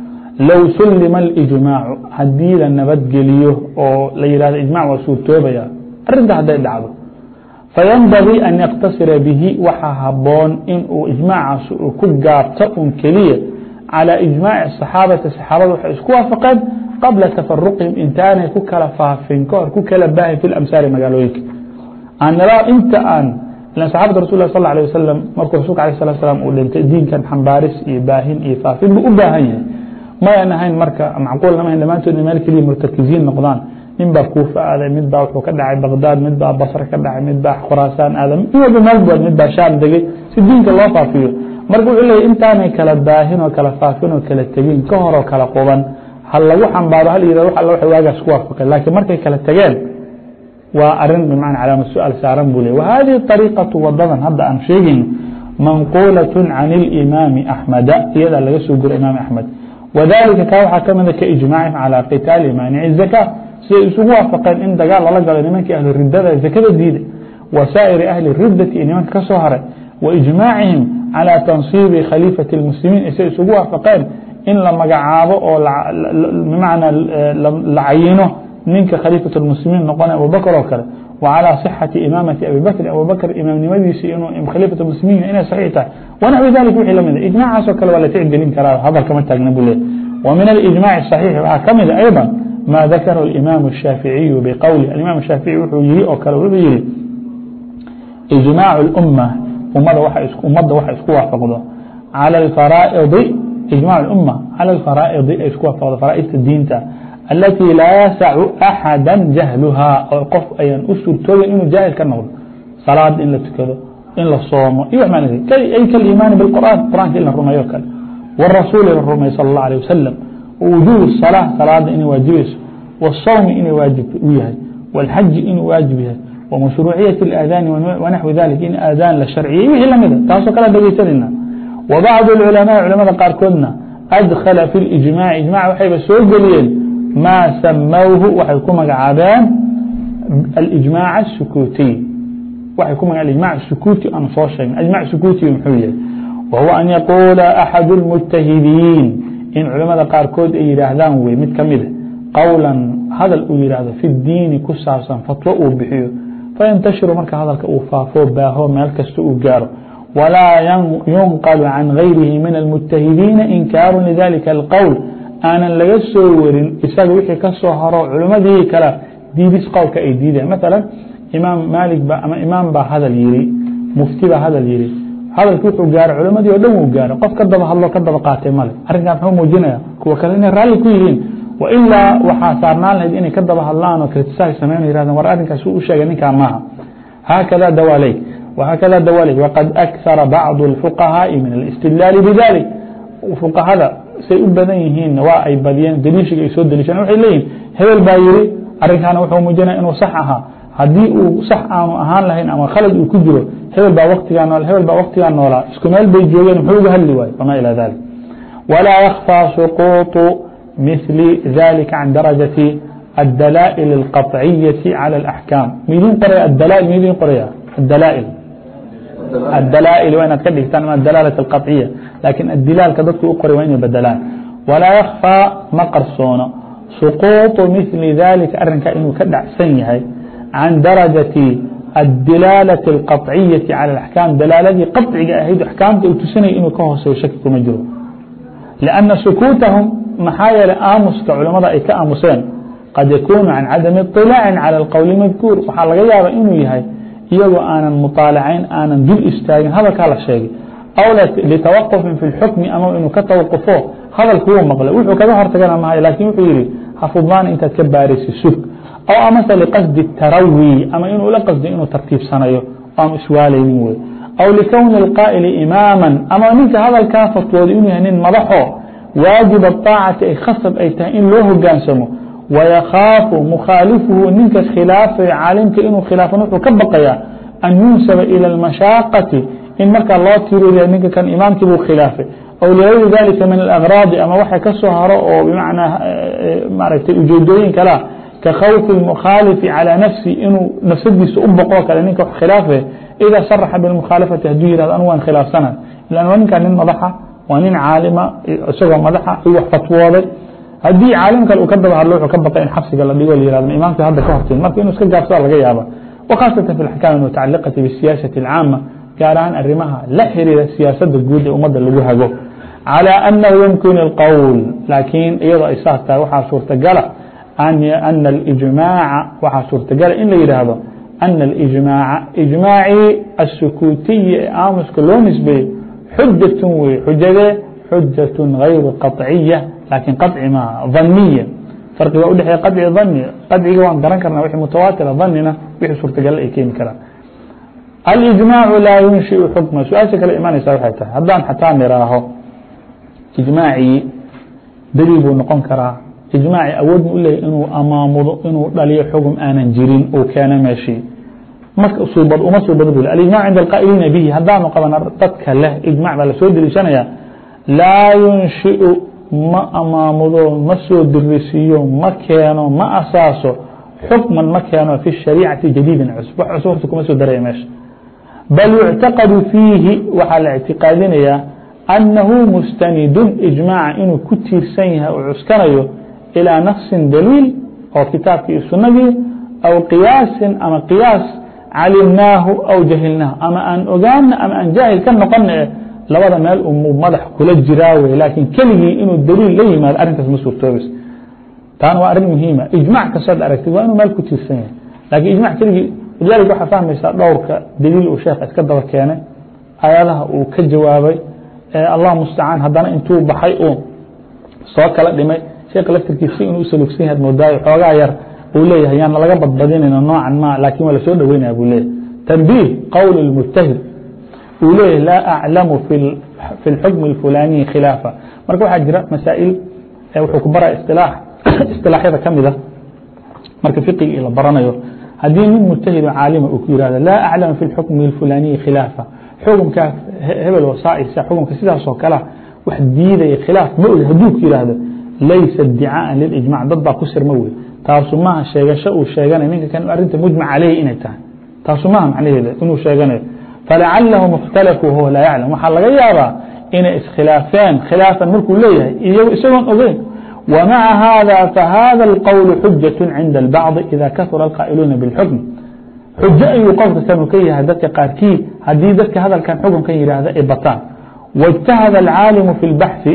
low sulima الإجmاacu hadii la nabadgeliyo oo la yihahdo iجmاع waa suurtoobaya arinta hadday dhacdo faينbغي an يktasira bihi waxa haboon in uu iجmاعaas ku gaabto un keliya calى iجmاع الصaxaabati صaxaabada waxay isku waafaqeen qabla تafaruqihim intaanay ku kala faafin kahor ku kala baahin fi اأmsaari magaalooyinka inta aan saxaabada rasul sal alيه wasalam markuu rasulka alيه slat slam uu dhintay diinkan xambaaris iyo baahin iyo faafin buu u baahan yahay mayan ahayn marka macquulna ma dhammaantood meel keliya murtakiziin noqdaan nin baa kuufa aaday mid baa wuxuu ka dhacay bagdaad mid baa basre ka dhacay mid baa khuraasaan aaday mid walba meel buad mid baa shaam degay si diinka loo faafiyo marka wuxuu leeyahy intaanay kala baahin oo kala faafin oo kala tegin ka horoo kala quban ha lagu xambaaro hal yihah wax alla waxay waagaas ku waafaqeen laakiin markay kala tegeen waa arin bmana calaama su-aal saaran buu le whadihi طariiqaةu wadadan hadda aan sheegayno manqulaة can اlimaami axmeda iyadaa laga soo gura imaam axmed وذلika ka waxaa kamida kaإجmاعهم calى qitاaل maaniع الزakاة siday isugu waafaqeen in dagaal lala galo nimankii ahlu ridada zakada diiday wa saa'iri ahli ridati nimanka ka soo haray wa iجmaacihim calى tanصiibi khaliifaةi الmuslimiin siday isugu waafaqeen in la magacaabo oo macnaa la cayino ninka khaliifaة اmslimiin noqona abubakr oo kale وعalى صxaةi imaamati abibakri abubakr imaamnimadiisi inuu khaliifaة mslimiin inay صaxiix tahay. Wanaxو dalik wii la mid ah. ijmacaasoo kale waa la tixgelin karaa hadal kama taagna bu leey w min اiجmاع صaxiix waxaa kamida ah ayضا ma dakara اimaam الshaaficiyu bqowli aimaam shaafiعي wuxuu yihi oo kale wuxuu yihi iجmاع اuma ummadda waxa isku waafaqdo calى اfaraa'idi ijmaع اuma calى اfaraa'idi ay isku waafaqdo faraa'idta diinta التي lاa يسع أحadا جaهلhاa oo qof ayan u surtoogen inuu jaahil ka noqdo salaad in la tukado in la soomo iyo اimaan bاqرآن qr'aanka in la rumayo kale والrasuul la rumay salى الlه عليه waسلم وuجوب الصلاة salaada inay waajibayso والsوم inay waajib u yahay والxaji inuu waajib yahay ومashruuعiyaة الآdاn وnaحوi ذaلiك in aadاn la sharciyey wixii lamida taasoo kala dhegeysanayna وبعض العلماء culamada qaarkoodna أdkل في الإجماع. iجmاع waxayba soo geliyeen mا smوه waxay ku magacaabeen اإجmاع الskutي waay ku magaen iجmاع الskutي aan soo sheegnay. Iجmاع skutي muxuu yahay وهو an yaquula أxad الmجتahidiin in culamada qaarkood ay yihaahdaan wey mid kamida ah, qowla hadal uu yihaahdo fi الdiini ku saabsan fatwo uu bixiyo. Fayntashiru marka hadalka uu faafo baaho meel kasta uu gaaro. Walaa yunqal can غayrihi min الmجتahidiina inkaaru لذalika الqwl aanan laga soo warin isaga wixii ka soo haro culimmadii kale diidis qowlka ay diideen maala imaam maalik ba ama imaam baa hadal yiri mufti baa hadal yiri hadalki wuxuu gaaray culimadii o dhan wuu gaaray qof ka daba hadlo ka daba qaatay male arrinkan muxuu muujinaya kuwa kale inay raalli ku yihiin wa ilaa waxaa saarnaan lahayd inay ka daba hadlaan oo kritisaag sameyn yirahdeen war arrinkaas u sheegay ninkaa maaha haakada dawaaleyk وhakada dawaaleyk waqad akara bacضu الfuqahaaءi min اlاstidlaali bidalik fuqahada say u badan yihiin waa ay badiyeen dliishig ay soo dliishan waay leeyihiin hebel baa yiri arinkaana wuxuu muujinaya inuu sax ahaa. Haddii uu sax aanu ahaan lahayn ama khalad uu ku jiro hebel baa wtigaa nool hebel baa waktigaa noolaa. Isku meel bay joogeen muxuu uga hadli waaye wma ilى dalik walaa yakfىa suquuط mihli dalika can darajati الdalaa'il الqaطciyaةi calى اأxkaam midin qoraya adalal midin qoraya adalal adalaail waa inaad ka dhigtaan dalaalat اqaطciya lakiin dilaalka dadku u qoray waa inay bedelaan. Walaa yakfىa ma qarsoono. Suquuطu mili dalika arinkaa inuu ka dhacsan yahay can darajati adilaalati اlqaطciyati calى اaxkaam dalaaladii qaطciga ahayd axkaamta uu tusinaya inuu ka hooseeyo shaki kuma jiro. Lanna sukuutahum maxaa yeelay aamuska culammada ay ka aamuseen qad yakuunu can cadami iطilaacin calى اlqowli madkuur. Waxaa laga yaaba inuu yahay iyagoo aanan muطaalacayn aanan dul istaagin hadalkaa la sheegay aw ltawaqfi fi اxukmi ama inuu ka tawaqufo hadalka wuu maqlay wuxuu kaga hortagana mahay laakiin wuxuu yihi hafudlaan intaad ka baarisi sug aw amase liqasdi الtarawi ama inuu la qasdi inuu tartiibsanayo aanu iswaalaynin wey aw likowni اlqaa'ili imaama ama ninka hadalkaa fatwooda inuu yahay nin madaxo waajiba طaacati ay khasab ay tahay in loo hogaansamo وykhaafu mukhaalifuhu ninka khilaafay caalimka inuu khilaafan wuxuu ka baqayaa an yunsaba ilى اlmashaaqati in marka loo tiriray ninka kan imaamkii buu khilaafay. Aw ligayri dalika min اأغراaضi ama waxa ka soo haro oo bmanaa eh, eh, maaratay ujeedooyin kalea ka khawfi الmukhaalifi calى nafsi inuu nafsadiisa u boqoo kale ninka w khilaafe إida sharaxa bاmukhaalafaةi haduu yihahdo anu waan khilaafsana ilan waa ninkaa nin madaxa waa nin caalima ah, isagoo madaxa u wax fatwooday. Haddii caalim kale uu ka daba hadlo wuxuu ka baqay in xabsiga la dhigo layihahdo imaamka hadda ka hortin marka inuu iska gaabsada laga yaaba. وkhاaصaة في الأحكاm المتacaliqaةi bالsiyaasaة الcاamة gaaraan arimaha la xiriira siyaasadda guud ee ummadda lagu hago. Calى أnahu yumkin اqowl laakiin iyadoo ay saas tahay waxaa suurtagala ana اijmaaca waxaa suurtagala in la yidhaahdo ana اlijmaaca ijmaacii asukuutiyi ee aamuska loo nisbeeyey xujatun wey xujadee xujatun غayru qaطciya laakiin qaطci maaha daniya farqiga udhexeeya qaci dani qacigi waan garan karna wixii mutawatira ah, danina wixii suurtagala ay keeni karaan alijmaacu laa yunshiu xukma su'aasha kale imanaysa waxay tahay haddaan xataa niraaho ijmaacii daliil buu noqon karaa ijmaaci awood mu u leeyahy inuu amaamudo inuu dhaliyo xugum aanan jirin uu keeno meeshii suubad uma suubad bu alijmac cinda alqaa'iliina bihi haddaanu qabana dadka leh ijmac baa la soo deliishanaya laa yunshiu ma amaamudo ma soo dirisiiyo ma keeno ma asaaso xukman ma keeno fi shariicati jadiidin cusub wax cusub horta kuma soo daraya meesha bal yuctaqadu fiihi waxaa la ictiqaadinayaa annahu mustanidun ijmaaca inuu ku tiirsan yahay oo cuskanayo ilىa nafsin daliil oo kitaabkii iyo sunadii aw qiyaasin ama qiyaas calimnaahu aw jahilnaahu ama aan ogaana ama aan jaahil ka noqona labada meel umuu madax kula jiraa wey laakiin keligii inuu daliil la yimaado arrintaas ma suurtoobayso taana waa arrin muhiima ijmac kastood aragtid waa inuu meel ku tiirsan yahay lakiin ijmac keligii walidaalika waxaa fahmaysaa dhowrka daliil uu sheekh iska daba keenay aayadaha uu ka jawaabay allah mustacaan haddana intuu baxay uu soo kala dhimay sheekh laftirkiisi inuu usalugsan yahay moodaayo xoogaa yar uu leeyahay yaana laga badbadinayno noocan ma laakiin waa lasoo dhoweynaya buu leeyahy tanbiih qowl اlmujtahid uu leeyahy laa aclamu fi اlxukm اlfulaniyi khilaafa marka waxaa jira masaa'il wuxuu ku baraya isilaax isilaaxyada ka mida marka fiqigii la baranayo haddii nin mujtahido caalima uu ku yihahdo laa aclamu fi اlxukmi اlfulaniyi khilaafa xukumkaa hebel wasaaisa xukumka sidaasoo kalea wax diidaya khilaaf ma og hadduu ku yihahdo laysa iddicaaa lilijmac dad baa ku sirma wey taasu maaha sheegasho uu sheeganayo ninka kan arrinta mujmac caleyhi inay tahay taasu maaha macnaheeda inuu sheeganayo falacalahum اkhtalafuu huwa laa yaclam waxaa laga yaabaa inay iskhilaafeen khilaafan markuu leeyahay isagoon ogeyn ومع hذا فhذا القول حuجة عiنd البعض إdا kaثura القائلوuna بالxكم xujo ayuu qofka kanu ka yahay dadka qaarkii haddii dadka hadalkan xukunkan yihaahda ay bataan واجتahd الcاalimu في الbaحثi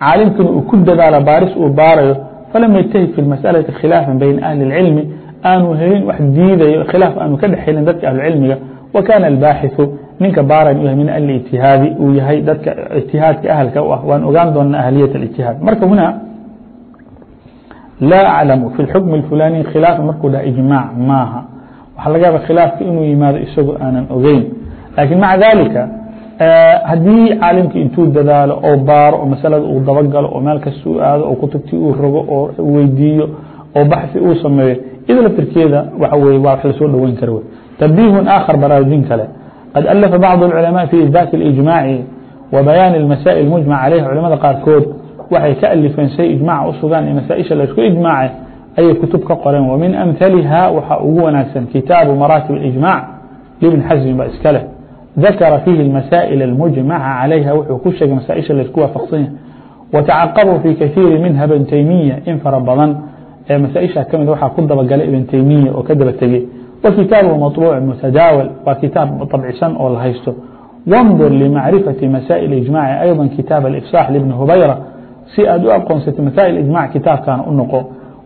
caalimkina uu ku dadaalo baaris uu baarayo falam yجتahid في الmasألaةi khilaafa bayna أhli الcilmi aanu helin wax diidayo khilaaf aanu ka dhex helin dadka ahlucilmiga وkana الbaaxiثu ninka baaran u yahay min ahli ijtihaadi uu yahay dadka ijtihaadka ahalka u ah waan ogaan doonaa ahliyat اlijtihaad marka huna laa aclamu fi اxukmi اfulani khilaafa markuu dhaha ijmaac maaha waxaa laga yaaba khilaafka inuu yimaado isagoo aanan ogeyn lakin maca dalika haddii caalimki intuu dadaalo oo baaro oo masalada uu dabagalo oo meel kasta u aado oo kutubtii uu rogo oo weydiiyo oo baxi uu sameeyo iyada laftirkeeda waxa weye waa wax lasoo dhoweyn kara wey tanbiihun aakhar baraarujin kale قد ألف بعض العلماء في إثبات الإجماع وبيaan المasائل mجmع عalيh culamada qaarkood waxay ka alifeen say iجmاع u sugaan ee masaaئiشha la isku iجmاacay ayay kutub ka qoreen وmin أمثaliha waxa ugu wanaagsan kitaabu maratib الإجmاع لبن xaزmi ba iska leh dakara فihi الmasائل الmجmعa عalayha wuxuu ku sheegay masaaئiشha la isku waafaqsanya وتacaqبوا في kaثيiri minha بن تaymiya in fara badan ee masaaئiشha ka mid waxaa ku dabagalay iبn تaymiya oo ka daba tegey وkitاaب مطبوع متdاawل waa kitaaب طبcisan oo la haysto. واnظر لمaعرفة masائل إجماع أيضا kitaaب الإفsاح لبن hbyرة si aad u aqoonsata masائل إجmاع kitaabkana u noqo.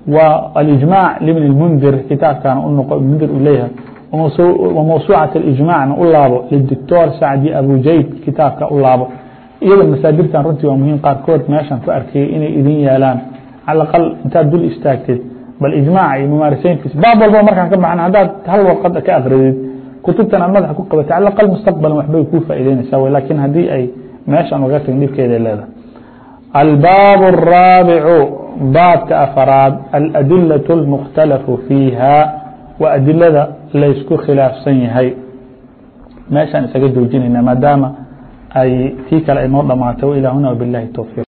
Wa الإجmاع لبن المنdir kitaabkana u noqo mndir u leeyahay. وموسوعة الإجmاعna u laabo للdكتوr سacدي أبujayd kitaabka u laabo. Iyada masaadirtan runtii waa muhiim qaarkood meeshan ku arkayay inay idin yaalaan. Caل الأqل intaad dul istaagteed bal ijmaaca iyo mumaarasayntiisa baab walba markaan ka baxan haddaad hal warqada ka akridid kutubtan aad madaxa ku qabatay cala aqal mustaqbalan waxbay kuu faa'ideynaysaa w lakin haddii ay meeshan uga tagin dhibkeeday leedahay albaab الraabicu baabka afaraad aladilaة اlmukhtalafu fiiha waa adilada laysku khilaafsan yahay meeshaan isaga joojinayna maadaama ay tii kale ay noo dhamaatay وإلى هنا وبالله التوفيق